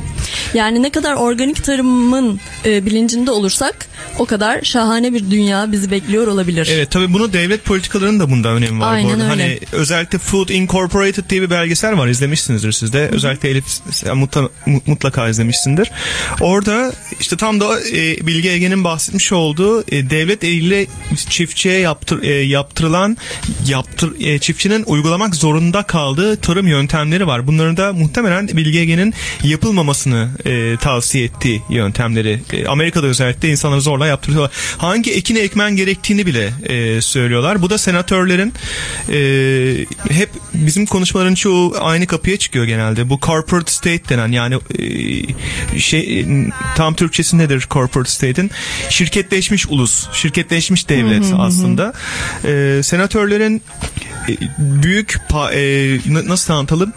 [SPEAKER 4] Yani ne kadar organik tarımın e, bilincinde olursak o kadar şahane bir dünya bizi bekliyor olabilir.
[SPEAKER 5] Evet tabii bunu devlet politikalarının da bunda önemi var.
[SPEAKER 4] Aynen
[SPEAKER 5] bu arada.
[SPEAKER 4] öyle.
[SPEAKER 5] Hani özellikle Food Incorporated diye bir belgesel var izlemişsinizdir siz de. Özellikle Elif mutlaka, mutlaka izlemişsindir. Orada işte tam da e, Bilge Ege'nin bahsetmiş olduğu e, devlet eliyle çiftçiye yaptır, e, yaptırılan yaptır, e, çiftçinin uygulamak zorunda kaldığı tarım yöntemleri var. Bunların da muhtemelen Bilge Ege'nin yapılmamasını e, tavsiye ettiği yöntemleri. E, Amerika'da özellikle insanları zorla yaptırıyorlar. Hangi ekini ekmen gerektiğini bile e, söylüyorlar. Bu da senatörlerin e, hep bizim konuşmaların çoğu aynı kapıya çıkıyor genelde. Bu corporate state denen yani e, şey tam Türkçesi nedir corporate state'in? Şirketleşmiş ulus, şirketleşmiş devlet aslında. E, senatörlerin e, büyük pa- e, na- nasıl anlatalım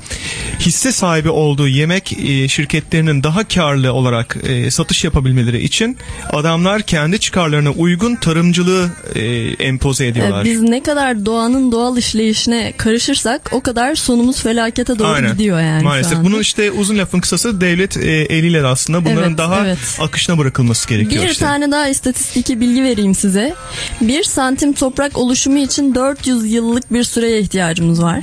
[SPEAKER 5] hisse sahibi olduğu yemek e, şirketlerinin daha karlı olarak e, satış yapabilmeleri için adamlar kendi çıkarlarına uygun tarımcılığı e, empoze
[SPEAKER 4] E,
[SPEAKER 5] ediyorlar.
[SPEAKER 4] Biz ne kadar doğanın doğal işleyişine karışırsak o kadar sonumuz felakete doğru
[SPEAKER 5] Aynen.
[SPEAKER 4] gidiyor yani.
[SPEAKER 5] Maalesef. Bunun işte uzun lafın kısası devlet e, eliyle aslında bunların
[SPEAKER 4] Evet,
[SPEAKER 5] daha
[SPEAKER 4] evet.
[SPEAKER 5] akışına bırakılması gerekiyor
[SPEAKER 4] Bir
[SPEAKER 5] işte.
[SPEAKER 4] tane daha istatistiki bilgi vereyim size. Bir santim toprak oluşumu için 400 yıllık bir süreye ihtiyacımız var.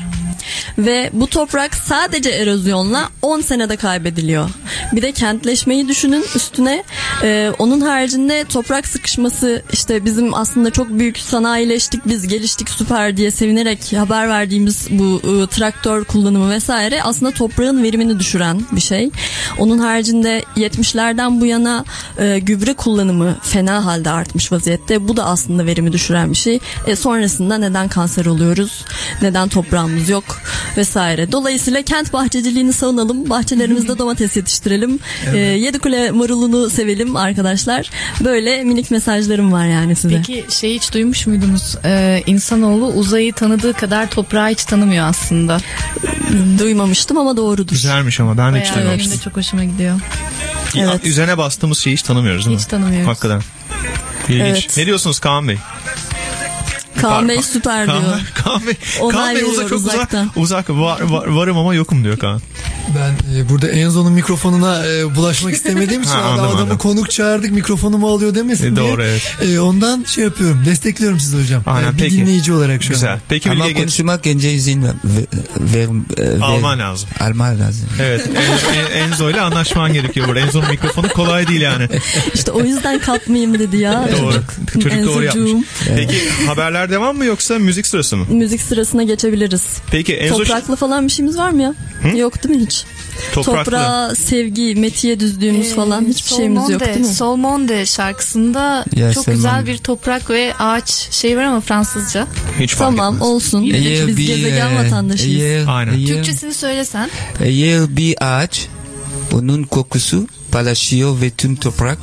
[SPEAKER 4] Ve bu toprak sadece erozyonla 10 senede kaybediliyor. Bir de kentleşmeyi düşünün üstüne e, onun haricinde toprak sıkışması işte bizim aslında çok büyük sanayileştik biz geliştik süper diye sevinerek haber verdiğimiz bu e, traktör kullanımı vesaire aslında toprağın verimini düşüren bir şey. Onun haricinde 70'lerden bu yana e, gübre kullanımı fena halde artmış vaziyette. Bu da aslında verimi düşüren bir şey. E, sonrasında neden kanser oluyoruz? Neden toprağımız yok? Vesaire. Dolayısıyla kent bahçeciliğini savunalım. Bahçelerimizde domates yetiştirelim. E, Yedikule marulunu sevelim arkadaşlar. Böyle minik mesajlarım var yani size.
[SPEAKER 6] Peki şey hiç duymuş muydunuz? Ee, insanoğlu uzayı tanıdığı kadar toprağı hiç tanımıyor aslında.
[SPEAKER 4] Duymamıştım ama doğrudur.
[SPEAKER 5] Güzelmiş ama ben de hiç
[SPEAKER 6] benim de çok hoşuma gidiyor.
[SPEAKER 4] Evet.
[SPEAKER 5] Üzerine bastığımız şeyi hiç tanımıyoruz değil
[SPEAKER 6] Hiç
[SPEAKER 5] mi?
[SPEAKER 6] tanımıyoruz.
[SPEAKER 5] Hakikaten. İlginç.
[SPEAKER 4] Evet.
[SPEAKER 5] Ne diyorsunuz Kaan Bey?
[SPEAKER 4] Kaan Bey süper
[SPEAKER 5] Kaan,
[SPEAKER 4] diyor.
[SPEAKER 5] Kaan Bey, Kaan Bey uzak, çok uzak, uzak var, var- varım ama yokum diyor Kaan.
[SPEAKER 3] Ben e, burada Enzo'nun mikrofonuna e, bulaşmak istemediğim için
[SPEAKER 5] Ha,
[SPEAKER 3] adam-
[SPEAKER 5] anladım,
[SPEAKER 3] adamı
[SPEAKER 5] anladım.
[SPEAKER 3] konuk çağırdık mikrofonumu alıyor demesin
[SPEAKER 5] E,
[SPEAKER 3] diye.
[SPEAKER 5] doğru, evet.
[SPEAKER 3] E, ondan şey yapıyorum destekliyorum sizi hocam.
[SPEAKER 5] Aynen,
[SPEAKER 3] E, bir
[SPEAKER 5] peki.
[SPEAKER 3] dinleyici olarak şu
[SPEAKER 5] Güzel.
[SPEAKER 3] an.
[SPEAKER 5] Peki
[SPEAKER 7] Ama konuşmak önce izin ver, ver, ver,
[SPEAKER 5] Alman lazım.
[SPEAKER 7] Alman lazım.
[SPEAKER 5] Evet En- En- Enzo ile anlaşman gerekiyor burada. Enzo'nun mikrofonu kolay değil yani.
[SPEAKER 4] İşte o yüzden katmayayım dedi ya.
[SPEAKER 5] Doğru. Çocuk doğru yapmış. Peki haberler devam mı yoksa müzik sırası mı?
[SPEAKER 4] Müzik sırasına geçebiliriz.
[SPEAKER 5] Peki Enzo
[SPEAKER 4] Topraklı falan bir şeyimiz var mı ya? Yok değil mi hiç?
[SPEAKER 5] Topraklı.
[SPEAKER 4] Toprağa, sevgi, metiye düzdüğümüz falan hiçbir
[SPEAKER 6] Sol
[SPEAKER 4] şeyimiz yok değil mi?
[SPEAKER 6] Sol Monde şarkısında
[SPEAKER 7] Ya,
[SPEAKER 6] çok güzel
[SPEAKER 7] Monde.
[SPEAKER 6] bir toprak ve ağaç şey var ama Fransızca.
[SPEAKER 5] hiç fark
[SPEAKER 4] Tamam
[SPEAKER 5] etmez.
[SPEAKER 4] olsun. Biz gezegen vatandaşıyız.
[SPEAKER 5] Aynen.
[SPEAKER 6] Türkçesini söylesen.
[SPEAKER 7] eğer bir ağaç onun kokusu paylaşıyor ve tüm toprak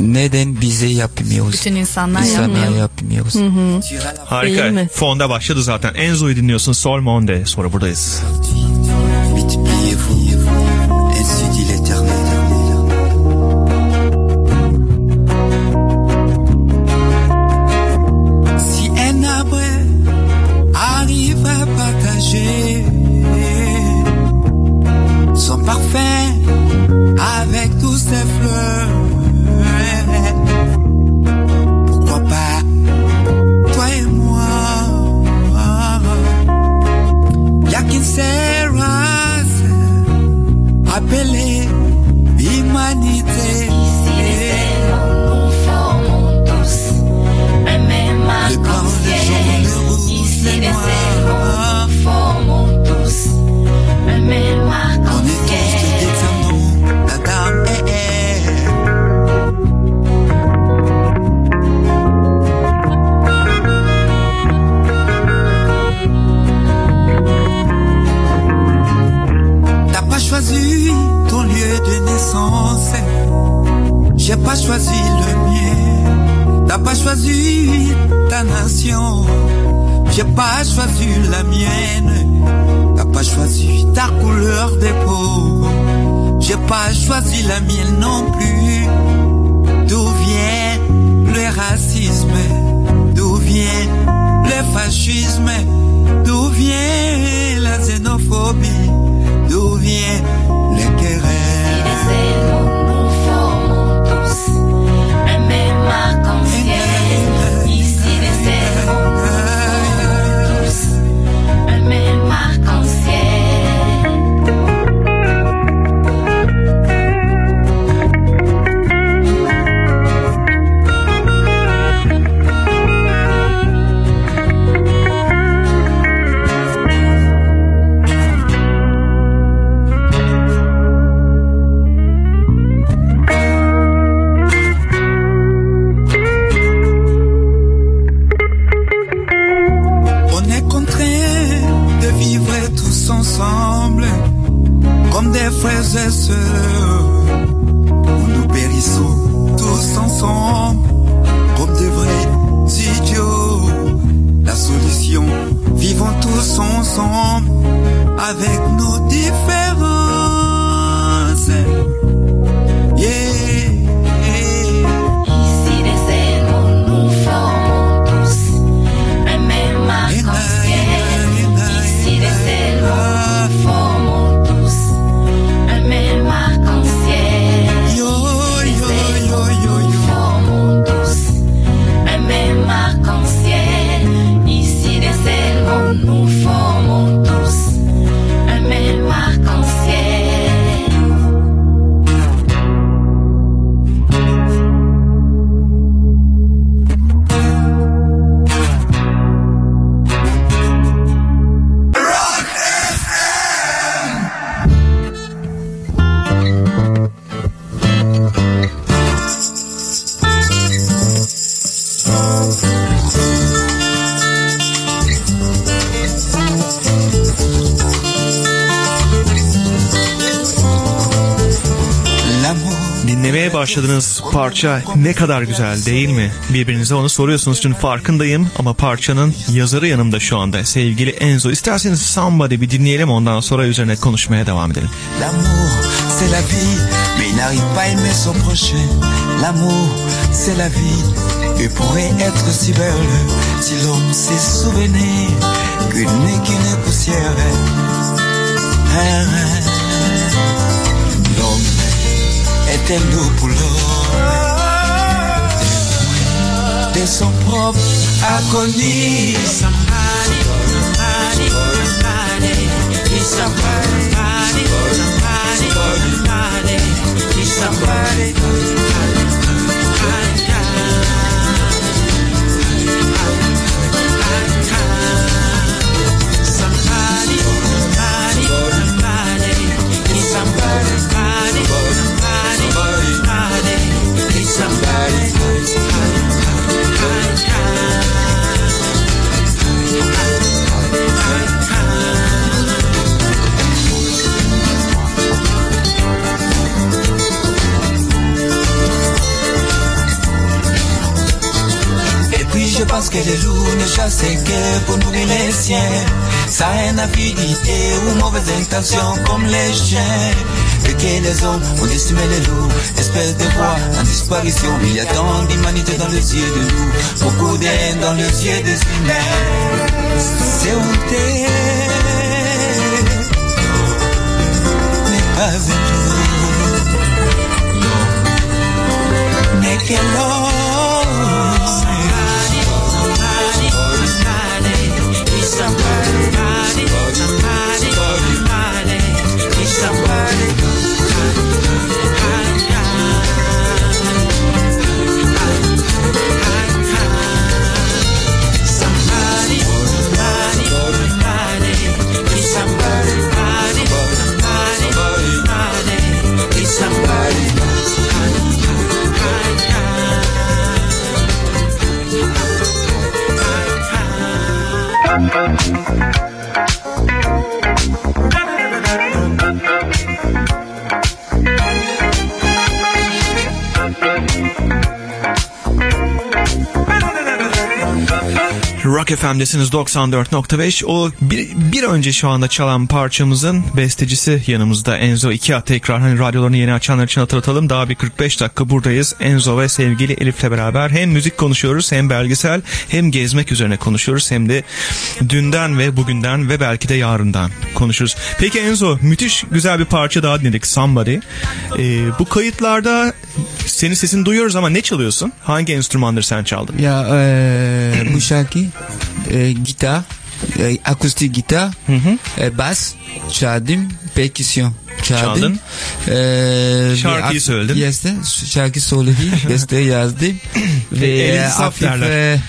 [SPEAKER 7] neden bize yapmıyoruz?
[SPEAKER 6] Bütün insanlar
[SPEAKER 7] İnsanlar
[SPEAKER 6] yapmıyor.
[SPEAKER 7] yapmıyoruz.
[SPEAKER 5] Harika.
[SPEAKER 4] Değil mi?
[SPEAKER 5] Fonda başladı zaten. Enzo'yu dinliyorsun. Sol Monde. Sonra buradayız.
[SPEAKER 8] La mienne non plus. D'où vient le racisme? D'où vient le fascisme? D'où vient la xénophobie? D'où vient
[SPEAKER 5] Başladığınız parça ne kadar güzel değil mi? Birbirinize onu soruyorsunuz çünkü farkındayım ama parçanın yazarı yanımda şu anda sevgili Enzo. İsterseniz Somebody bir dinleyelim ondan sonra üzerine konuşmaya devam edelim.
[SPEAKER 7] C'est la vie, mais n'arrive pas aimer son prochain. L'amour, c'est la vie, et pourrait être si belle si l'homme se souvenait qu'une n'est qu'une poussière. Hein, hein. L'homme, de son propre agonie. Somebody, somebody, somebody, is somebody, somebody, somebody, is somebody. Somebody, Et puis je pense que les loups ne chassent que pour nourrir les siens. Ça a une avidité ou mauvaise intention comme les chiens. Et que les hommes ont décimé les loups, espèce de voir en disparition. Il y a tant d'humanité dans les yeux de loups, beaucoup d'aine dans les yeux des humains. C'est honteux. N'est pas un
[SPEAKER 5] FM'desiniz 94.5. O bir, bir önce şu anda çalan parçamızın bestecisi yanımızda Enzo 2 tekrar hani radyolarını yeni açanlar için hatırlatalım. Daha bir 45 dakika buradayız. Enzo ve sevgili Elif'le beraber hem müzik konuşuyoruz hem belgesel hem gezmek üzerine konuşuyoruz hem de dünden ve bugünden ve belki de yarından konuşuruz. Peki Enzo müthiş güzel bir parça daha dinledik Somebody. Ee, bu kayıtlarda senin sesini duyuyoruz ama ne çalıyorsun? Hangi enstrümanları sen çaldın?
[SPEAKER 9] Ya e, bu şarkı e, gitar, e, akustik gitar, e, bas, çaldım, perküsyon. Çaldım.
[SPEAKER 5] Çaldın.
[SPEAKER 9] E,
[SPEAKER 5] Şarkıyı söyledin.
[SPEAKER 9] Yes, şarkı söyledim, beste yazdım. ve hafif, e,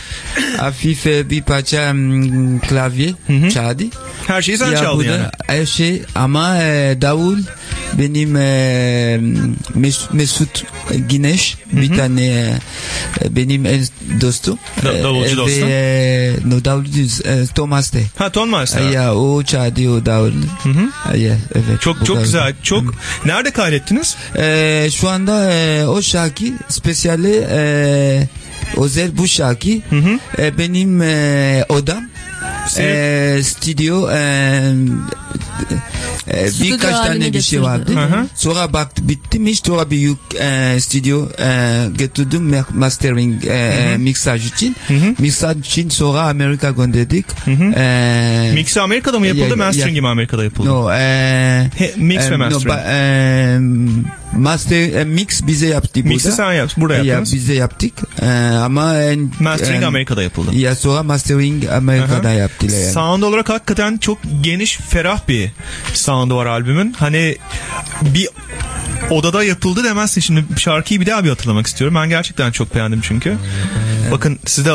[SPEAKER 9] hafif bir parça mm, klavye çaldı.
[SPEAKER 5] Her şeyi sen
[SPEAKER 9] Ya
[SPEAKER 5] çaldın yani.
[SPEAKER 9] Her şey ama e, davul
[SPEAKER 7] benim e, Mes- Mesut Güneş bir tane e, benim en dostum.
[SPEAKER 5] Da-
[SPEAKER 7] E,
[SPEAKER 5] davulcu
[SPEAKER 7] ve,
[SPEAKER 5] dostum.
[SPEAKER 7] e, no davulcu e, Thomas de.
[SPEAKER 5] Ha Ton Meister.
[SPEAKER 7] Ya o çalıyor davul. Ya, evet.
[SPEAKER 5] Çok çok
[SPEAKER 7] kadar.
[SPEAKER 5] güzel. Çok nerede kaydettiniz?
[SPEAKER 7] E, şu anda e, o şarkı spesiyali e, özel bu şarkı e, benim e, odam e, stüdyo e, e,
[SPEAKER 4] Stüdyo
[SPEAKER 7] birkaç tane bir şey vardı.
[SPEAKER 5] Hı hı.
[SPEAKER 7] Sonra baktı bitti mi sonra büyük e, stüdyo e, getirdim ma- mastering e, mixaj için. Mixaj için sonra Amerika gönderdik. E,
[SPEAKER 5] Mix'i Amerika'da mı yapıldı,
[SPEAKER 7] ya-
[SPEAKER 5] mastering'i
[SPEAKER 7] ya-
[SPEAKER 5] mi Amerika'da yapıldı?
[SPEAKER 7] No, e,
[SPEAKER 5] He, mix ve
[SPEAKER 7] e, no,
[SPEAKER 5] mastering.
[SPEAKER 7] ba- e, master e, mix bize yaptı burada.
[SPEAKER 5] Mix'i sen yap, burada
[SPEAKER 7] Ya
[SPEAKER 5] yaptınız.
[SPEAKER 7] bize yaptık. E, ama en,
[SPEAKER 5] Mastering
[SPEAKER 7] e,
[SPEAKER 5] Amerika'da yapıldı.
[SPEAKER 7] Ya sonra mastering Amerika'da
[SPEAKER 5] Aha.
[SPEAKER 7] yaptılar yani.
[SPEAKER 5] Sound olarak hakikaten çok geniş, ferah bir sound'u var albümün. Hani bir odada yapıldı demezsin şimdi şarkıyı bir daha bir hatırlamak istiyorum. Ben gerçekten çok beğendim çünkü. Bakın siz de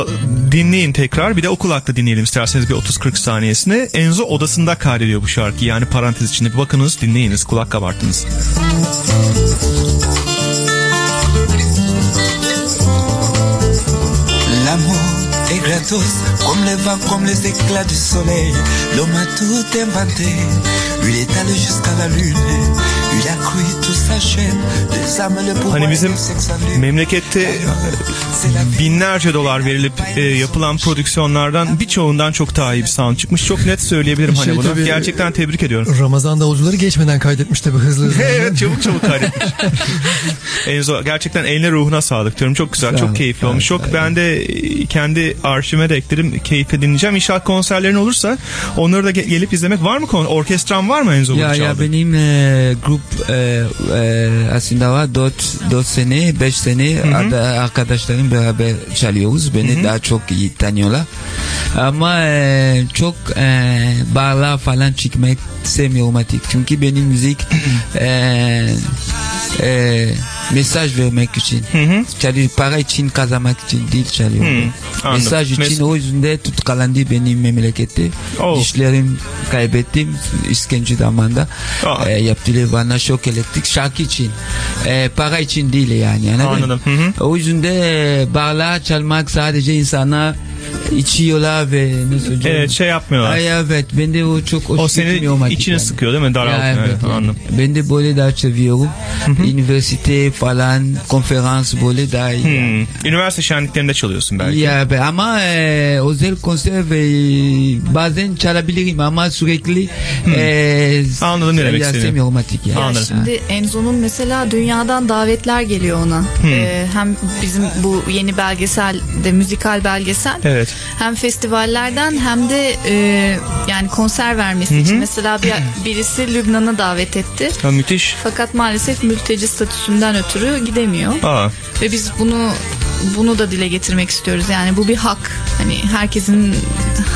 [SPEAKER 5] dinleyin tekrar. Bir de o kulakla dinleyelim isterseniz bir 30-40 saniyesini. Enzo odasında kaydediyor bu şarkıyı. Yani parantez içinde bir bakınız dinleyiniz kulak kabartınız.
[SPEAKER 10] L'amour comme le vent, comme les éclats du soleil. L'homme a tout inventé. Il est allé jusqu'à la lune.
[SPEAKER 5] Hani bizim memlekette
[SPEAKER 10] vie.
[SPEAKER 5] binlerce dolar verilip e, yapılan prodüksiyonlardan birçoğundan çok daha iyi bir sound çıkmış. Çok net söyleyebilirim hani
[SPEAKER 3] Şey
[SPEAKER 5] bunu.
[SPEAKER 3] tabii-
[SPEAKER 5] Gerçekten tebrik ediyorum.
[SPEAKER 3] Ramazan davulcuları geçmeden kaydetmiş tabii hızlı hızlı.
[SPEAKER 5] evet çabuk çabuk kaydetmiş. Enzo gerçekten eline ruhuna sağlık diyorum. Çok güzel, çok keyifli olmuş. Çok ben de e, kendi arşivime de eklerim. Keyifle dinleyeceğim. İnşallah konserlerin olursa onları da ge- gelip izlemek var mı? Orkestran var mı Enzo
[SPEAKER 7] Ya ya benim e, grup e, e, aslında var 4 4 sene 5 sene Ada- arkadaşlarım beraber çalıyoruz. Beni daha çok iyi tanıyorlar. Ama e, çok e, barlar falan çıkmak sevmiyorum artık. Çünkü benim müzik e, e, mesaj vermek için. Çalıyor, para için kazanmak için değil
[SPEAKER 5] anladım.
[SPEAKER 7] mesaj için
[SPEAKER 5] Mes-
[SPEAKER 7] o yüzden tutkalandı benim memlekette.
[SPEAKER 5] Oh.
[SPEAKER 7] Dişlerim kaybettim işkence zamanda.
[SPEAKER 5] Aa.
[SPEAKER 7] E, yaptılar bana şok elektrik şarkı için. E, para için değil yani. anladın?
[SPEAKER 5] Anladım. Hı hı.
[SPEAKER 7] O yüzden de e, barlar çalmak sadece insana içiyorlar ve ne söyleyeceğim?
[SPEAKER 5] Evet şey yapmıyorlar.
[SPEAKER 7] Ay evet ben de o çok hoş
[SPEAKER 5] o seni içini
[SPEAKER 7] yani.
[SPEAKER 5] sıkıyor değil mi? Daraltıyor.
[SPEAKER 7] Ya,
[SPEAKER 5] Evet,
[SPEAKER 7] evet, yani.
[SPEAKER 5] anladım.
[SPEAKER 7] Ben de böyle daha seviyorum. Üniversite falan, konferans böyle daha iyi. yani.
[SPEAKER 5] Hmm. Üniversite şenliklerinde çalıyorsun belki.
[SPEAKER 7] Ya be, ama e, özel konser ve bazen çalabilirim ama sürekli e,
[SPEAKER 5] Anladım ne demek
[SPEAKER 7] ya,
[SPEAKER 5] istediğini.
[SPEAKER 7] yani.
[SPEAKER 6] Ya
[SPEAKER 5] Anladım.
[SPEAKER 6] şimdi Enzo'nun mesela dünyadan davetler geliyor ona. Ee, hem bizim bu yeni belgesel de müzikal belgesel
[SPEAKER 5] Evet.
[SPEAKER 6] Hem festivallerden hem de e, yani konser vermesi için mesela bir, birisi Lübnan'a davet etti.
[SPEAKER 5] Ha, müthiş.
[SPEAKER 6] Fakat maalesef mülteci statüsünden ötürü gidemiyor.
[SPEAKER 5] Aa,
[SPEAKER 6] Ve biz bunu bunu da dile getirmek istiyoruz. Yani bu bir hak. Hani herkesin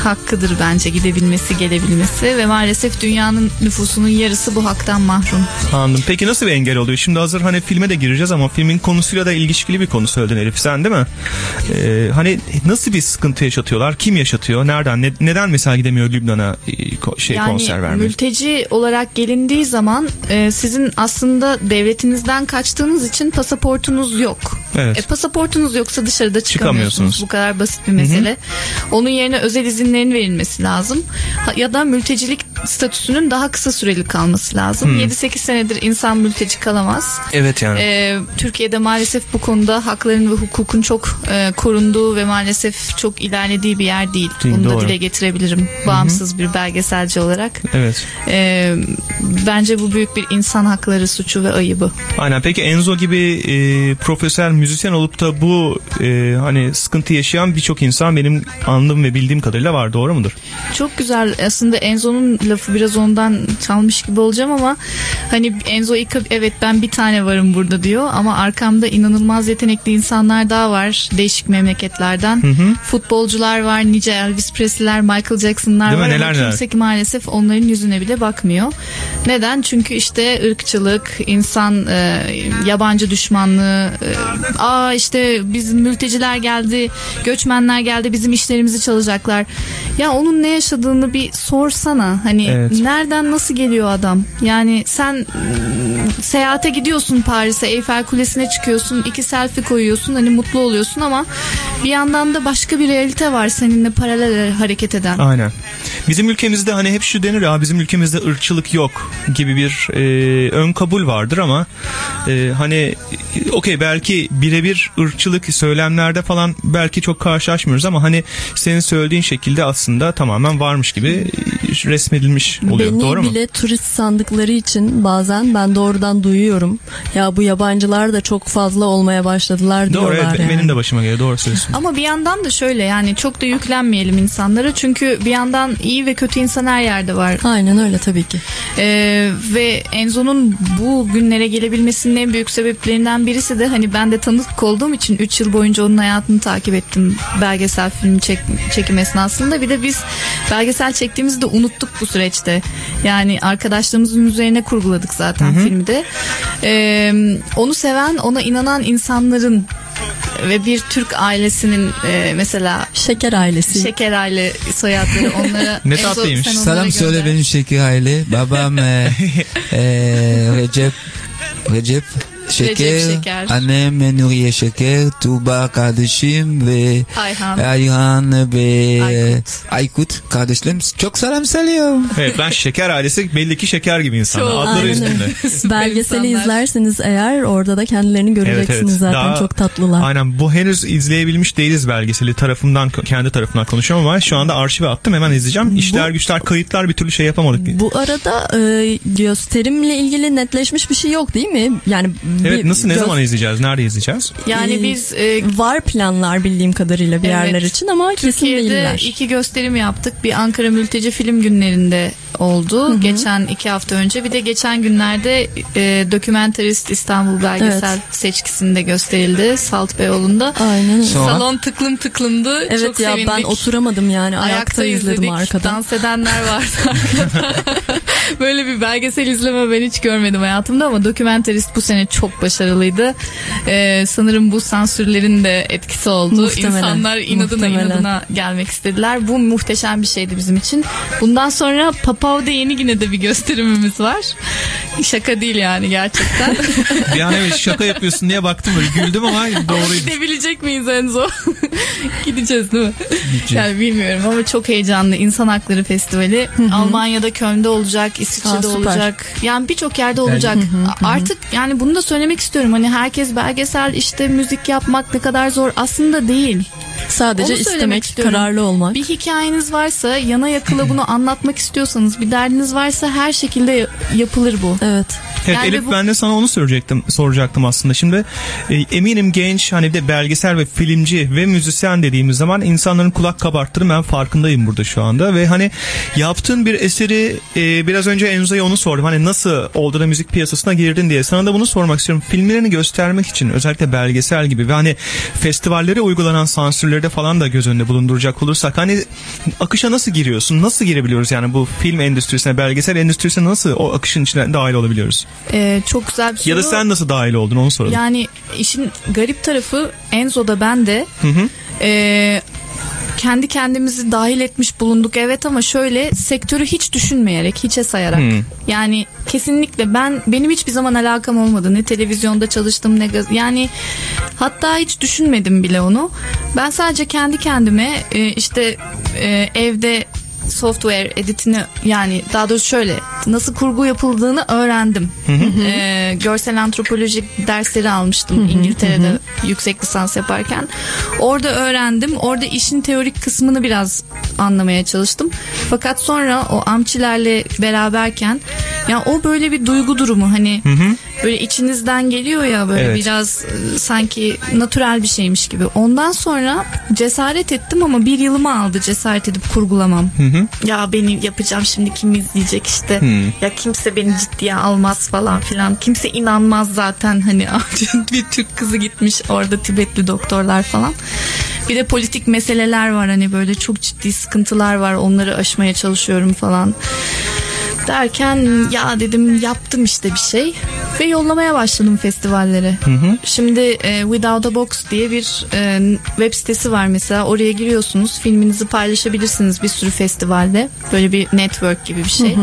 [SPEAKER 6] hakkıdır bence gidebilmesi, gelebilmesi ve maalesef dünyanın nüfusunun yarısı bu haktan mahrum.
[SPEAKER 5] anladım. Peki nasıl bir engel oluyor? Şimdi hazır hani filme de gireceğiz ama filmin konusuyla da ilişkili bir konu söyledin Elif sen değil mi? Ee, hani nasıl bir sıkıntı yaşatıyorlar? Kim yaşatıyor? Nereden? Ne- neden mesela gidemiyor Lübnan'a e, şey
[SPEAKER 6] yani
[SPEAKER 5] konser vermeye?
[SPEAKER 6] mülteci olarak gelindiği zaman e, sizin aslında devletinizden kaçtığınız için pasaportunuz yok.
[SPEAKER 5] Evet.
[SPEAKER 6] E, pasaportunuz yoksa dışarıda çıkamıyorsunuz.
[SPEAKER 5] Çıkamıyorsunuz.
[SPEAKER 6] Bu kadar basit bir mesele. Onun yerine özel izinlerin verilmesi lazım. Ha- Ya da mültecilik statüsünün daha kısa süreli kalması lazım. 7-8 senedir insan mülteci kalamaz.
[SPEAKER 5] Evet yani.
[SPEAKER 6] Ee, Türkiye'de maalesef bu konuda hakların ve hukukun çok e, korunduğu ve maalesef çok ilerlediği bir yer değil.
[SPEAKER 5] Değil,
[SPEAKER 6] Bunu
[SPEAKER 5] doğru.
[SPEAKER 6] da dile getirebilirim bağımsız bir belgeselci olarak.
[SPEAKER 5] evet.
[SPEAKER 6] Ee, bence bu büyük bir insan hakları suçu ve ayıbı.
[SPEAKER 5] Aynen. Peki Enzo gibi e, profesyonel müzisyen olup da bu e, hani sıkıntı yaşayan birçok insan benim anladığım ve bildiğim kadarıyla var. Doğru mudur?
[SPEAKER 6] Çok güzel aslında Enzo'nun lafı biraz ondan çalmış gibi olacağım ama hani Enzo ilk evet ben bir tane varım burada diyor ama arkamda inanılmaz yetenekli insanlar daha var değişik memleketlerden. Futbolcular var, nice Elvis Presley'ler, Michael Jackson'lar
[SPEAKER 5] Değil mi?
[SPEAKER 6] var
[SPEAKER 5] Neler
[SPEAKER 6] ama
[SPEAKER 5] neler.
[SPEAKER 6] kimse ki maalesef onların yüzüne bile bakmıyor. Neden? Çünkü işte ırkçılık, insan e, yabancı düşmanlığı, e, aa işte bizim mülteciler geldi, göçmenler geldi, bizim işlerimizi çalacaklar. Ya onun ne yaşadığını bir sorsana. Hani
[SPEAKER 5] Evet.
[SPEAKER 6] nereden nasıl geliyor adam? Yani sen mm, seyahate gidiyorsun Paris'e Eyfel Kulesi'ne çıkıyorsun iki selfie koyuyorsun hani mutlu oluyorsun ama bir yandan da başka bir realite var seninle paralel hareket eden.
[SPEAKER 5] Aynen. Bizim ülkemizde hani hep şu denir ya bizim ülkemizde ırkçılık yok gibi bir e, ön kabul vardır ama e, hani okey belki birebir ırkçılık söylemlerde falan belki çok karşılaşmıyoruz ama hani senin söylediğin şekilde aslında tamamen varmış gibi resmedilmiş oluyor.
[SPEAKER 4] Beni
[SPEAKER 5] Doğru mu?
[SPEAKER 4] bile turist sandıkları için bazen ben doğrudan duyuyorum. Ya bu yabancılar da çok fazla olmaya başladılar
[SPEAKER 5] Doğru
[SPEAKER 4] diyorlar
[SPEAKER 5] evet,
[SPEAKER 4] yani.
[SPEAKER 5] benim de başıma geliyor doğru söylüyorsun.
[SPEAKER 6] Ama bir yandan da şöyle yani çok da yüklenmeyelim insanlara çünkü bir yandan iyi ve kötü insan her yerde var.
[SPEAKER 4] Aynen öyle tabii ki.
[SPEAKER 6] Ee, ve Enzo'nun bu günlere gelebilmesinin en büyük sebeplerinden birisi de hani ben de tanık olduğum için 3 yıl boyunca onun hayatını takip ettim belgesel film çek, çekim esnasında. Bir de biz belgesel çektiğimizi de unuttuk bu süreçte. Yani arkadaşlarımızın üzerine kurguladık zaten filmi de. Ee, onu seven, ona inanan insanların ve bir Türk ailesinin e, mesela
[SPEAKER 4] Şeker ailesi.
[SPEAKER 6] şeker aile soyadları onlara
[SPEAKER 5] Ne tatlıymış.
[SPEAKER 7] Selam söyle
[SPEAKER 6] gönder.
[SPEAKER 7] benim şeker aile. Babam e, e, Recep Recep Şeker,
[SPEAKER 6] Şeker.
[SPEAKER 7] annem Nuriye Şeker, Tuğba kardeşim ve
[SPEAKER 6] Ayhan.
[SPEAKER 7] Ayhan ve
[SPEAKER 6] Aykut.
[SPEAKER 7] Aykut kardeşlerim çok selam söylüyorum.
[SPEAKER 5] Evet ben şeker ailesi belli ki şeker gibi insanlar.
[SPEAKER 6] Çok.
[SPEAKER 5] Adları
[SPEAKER 4] Aynen
[SPEAKER 5] üstünde.
[SPEAKER 4] Belgeseli izlerseniz eğer orada da kendilerini göreceksiniz zaten
[SPEAKER 5] Daha-
[SPEAKER 4] çok tatlılar.
[SPEAKER 5] Aynen bu henüz izleyebilmiş değiliz belgeseli tarafımdan kendi tarafından konuşuyorum ama şu anda arşive attım hemen izleyeceğim. İşler güçler kayıtlar bir türlü şey yapamadık.
[SPEAKER 4] Bu arada e, gösterimle ilgili netleşmiş bir şey yok değil mi? Yani
[SPEAKER 5] evet
[SPEAKER 4] bir
[SPEAKER 5] nasıl ne zaman izleyeceğiz? Nerede izleyeceğiz?
[SPEAKER 6] Yani
[SPEAKER 4] Ee,
[SPEAKER 6] biz e,
[SPEAKER 4] var planlar bildiğim kadarıyla bir
[SPEAKER 6] Evet.
[SPEAKER 4] yerler için ama kesin
[SPEAKER 6] Türkiye'de
[SPEAKER 4] değiller.
[SPEAKER 6] iki gösterim yaptık. Bir Ankara Mülteci Film Günlerinde oldu. Geçen iki hafta önce. Bir de geçen günlerde e, Dokumentarist İstanbul Belgesel seçkisinde gösterildi. Salt Beyoğlu'nda.
[SPEAKER 4] Aynen öyle.
[SPEAKER 7] Sonra?
[SPEAKER 6] Salon tıklım tıklımdı.
[SPEAKER 4] Evet
[SPEAKER 6] Çok
[SPEAKER 4] ya
[SPEAKER 6] sevindik.
[SPEAKER 4] ben oturamadım yani ayakta,
[SPEAKER 6] Ayakta
[SPEAKER 4] izledim
[SPEAKER 6] izledik.
[SPEAKER 4] arkadan.
[SPEAKER 6] Dans edenler vardı arkada. Böyle bir belgesel izleme ben hiç görmedim hayatımda ama Dokumentarist bu sene çok başarılıydı. Ee, sanırım bu sansürlerin de etkisi oldu.
[SPEAKER 4] Muhtemelen,
[SPEAKER 6] İnsanlar inadına
[SPEAKER 4] muhtemelen.
[SPEAKER 6] inadına gelmek istediler. Bu muhteşem bir şeydi bizim için. Bundan sonra Papav'da yeni yine de bir gösterimimiz var. Şaka değil yani gerçekten.
[SPEAKER 5] Bir an evet şaka yapıyorsun diye baktım böyle güldüm ama doğruydu.
[SPEAKER 6] gidebilecek miyiz Enzo? Gideceğiz değil mi?
[SPEAKER 7] Gideceğiz.
[SPEAKER 6] Yani bilmiyorum ama çok heyecanlı. İnsan Hakları Festivali Almanya'da Köln'de olacak, İsviçre'de
[SPEAKER 4] Aa, süper.
[SPEAKER 6] olacak. Yani birçok yerde olacak. Artık yani bunu da söylemek istiyorum. Hani herkes belgesel işte müzik yapmak ne kadar zor aslında değil.
[SPEAKER 4] Sadece istemek,
[SPEAKER 6] istiyorum.
[SPEAKER 4] kararlı olmak.
[SPEAKER 6] Bir hikayeniz varsa, yana yakıla bunu anlatmak istiyorsanız, bir derdiniz varsa her şekilde ya- yapılır bu.
[SPEAKER 4] Evet.
[SPEAKER 5] Evet
[SPEAKER 6] Yani
[SPEAKER 5] Elif
[SPEAKER 6] bu-
[SPEAKER 5] ben de sana onu soracaktım soracaktım aslında. Şimdi e, eminim genç hani bir de belgesel ve filmci ve müzisyen dediğimiz zaman insanların kulak kabarttığını ben farkındayım burada şu anda ve hani yaptığın bir eseri e, biraz önce Enzo'ya onu sordum. Hani nasıl oldu da müzik piyasasına girdin diye. Sana da bunu sormak istiyorum. Filmlerini göstermek için özellikle belgesel gibi ve hani festivallere uygulanan sansürleri de falan da göz önünde bulunduracak olursak hani akışa nasıl giriyorsun? Nasıl girebiliyoruz yani bu film endüstrisine, belgesel endüstrisine nasıl o akışın içine dahil olabiliyoruz?
[SPEAKER 6] Ee, çok güzel bir soru.
[SPEAKER 5] Ya da sen nasıl dahil oldun onu soralım.
[SPEAKER 6] Yani işin garip tarafı Enzo'da ben de ee, kendi kendimizi dahil etmiş bulunduk evet ama şöyle sektörü hiç düşünmeyerek hiçe sayarak. Yani kesinlikle ben benim hiçbir zaman alakam olmadı. Ne televizyonda çalıştım ne gaz yani hatta hiç düşünmedim bile onu. Ben sadece kendi kendime e, işte e, evde software editini yani daha doğrusu şöyle nasıl kurgu yapıldığını öğrendim. Ee, görsel antropoloji dersleri almıştım İngiltere'de yüksek lisans yaparken. Orada öğrendim. Orada işin teorik kısmını biraz anlamaya çalıştım. Fakat sonra o amçilerle beraberken ya o böyle bir duygu durumu hani böyle içinizden geliyor ya böyle
[SPEAKER 5] Evet.
[SPEAKER 6] biraz e, sanki natürel bir şeymiş gibi. Ondan sonra cesaret ettim ama bir yılımı aldı cesaret edip kurgulamam. Ya beni yapacağım şimdi kim izleyecek işte. Ya kimse beni ciddiye almaz falan filan. Kimse inanmaz zaten hani bir Türk kızı gitmiş orada Tibetli doktorlar falan. Bir de politik meseleler var hani böyle çok ciddi sıkıntılar var onları aşmaya çalışıyorum falan. Derken ya dedim yaptım işte bir şey. Ve yollamaya başladım festivallere. Şimdi e, Without a Box diye bir e, web sitesi var mesela. Oraya giriyorsunuz. Filminizi paylaşabilirsiniz bir sürü festivalde. Böyle bir network gibi bir şey.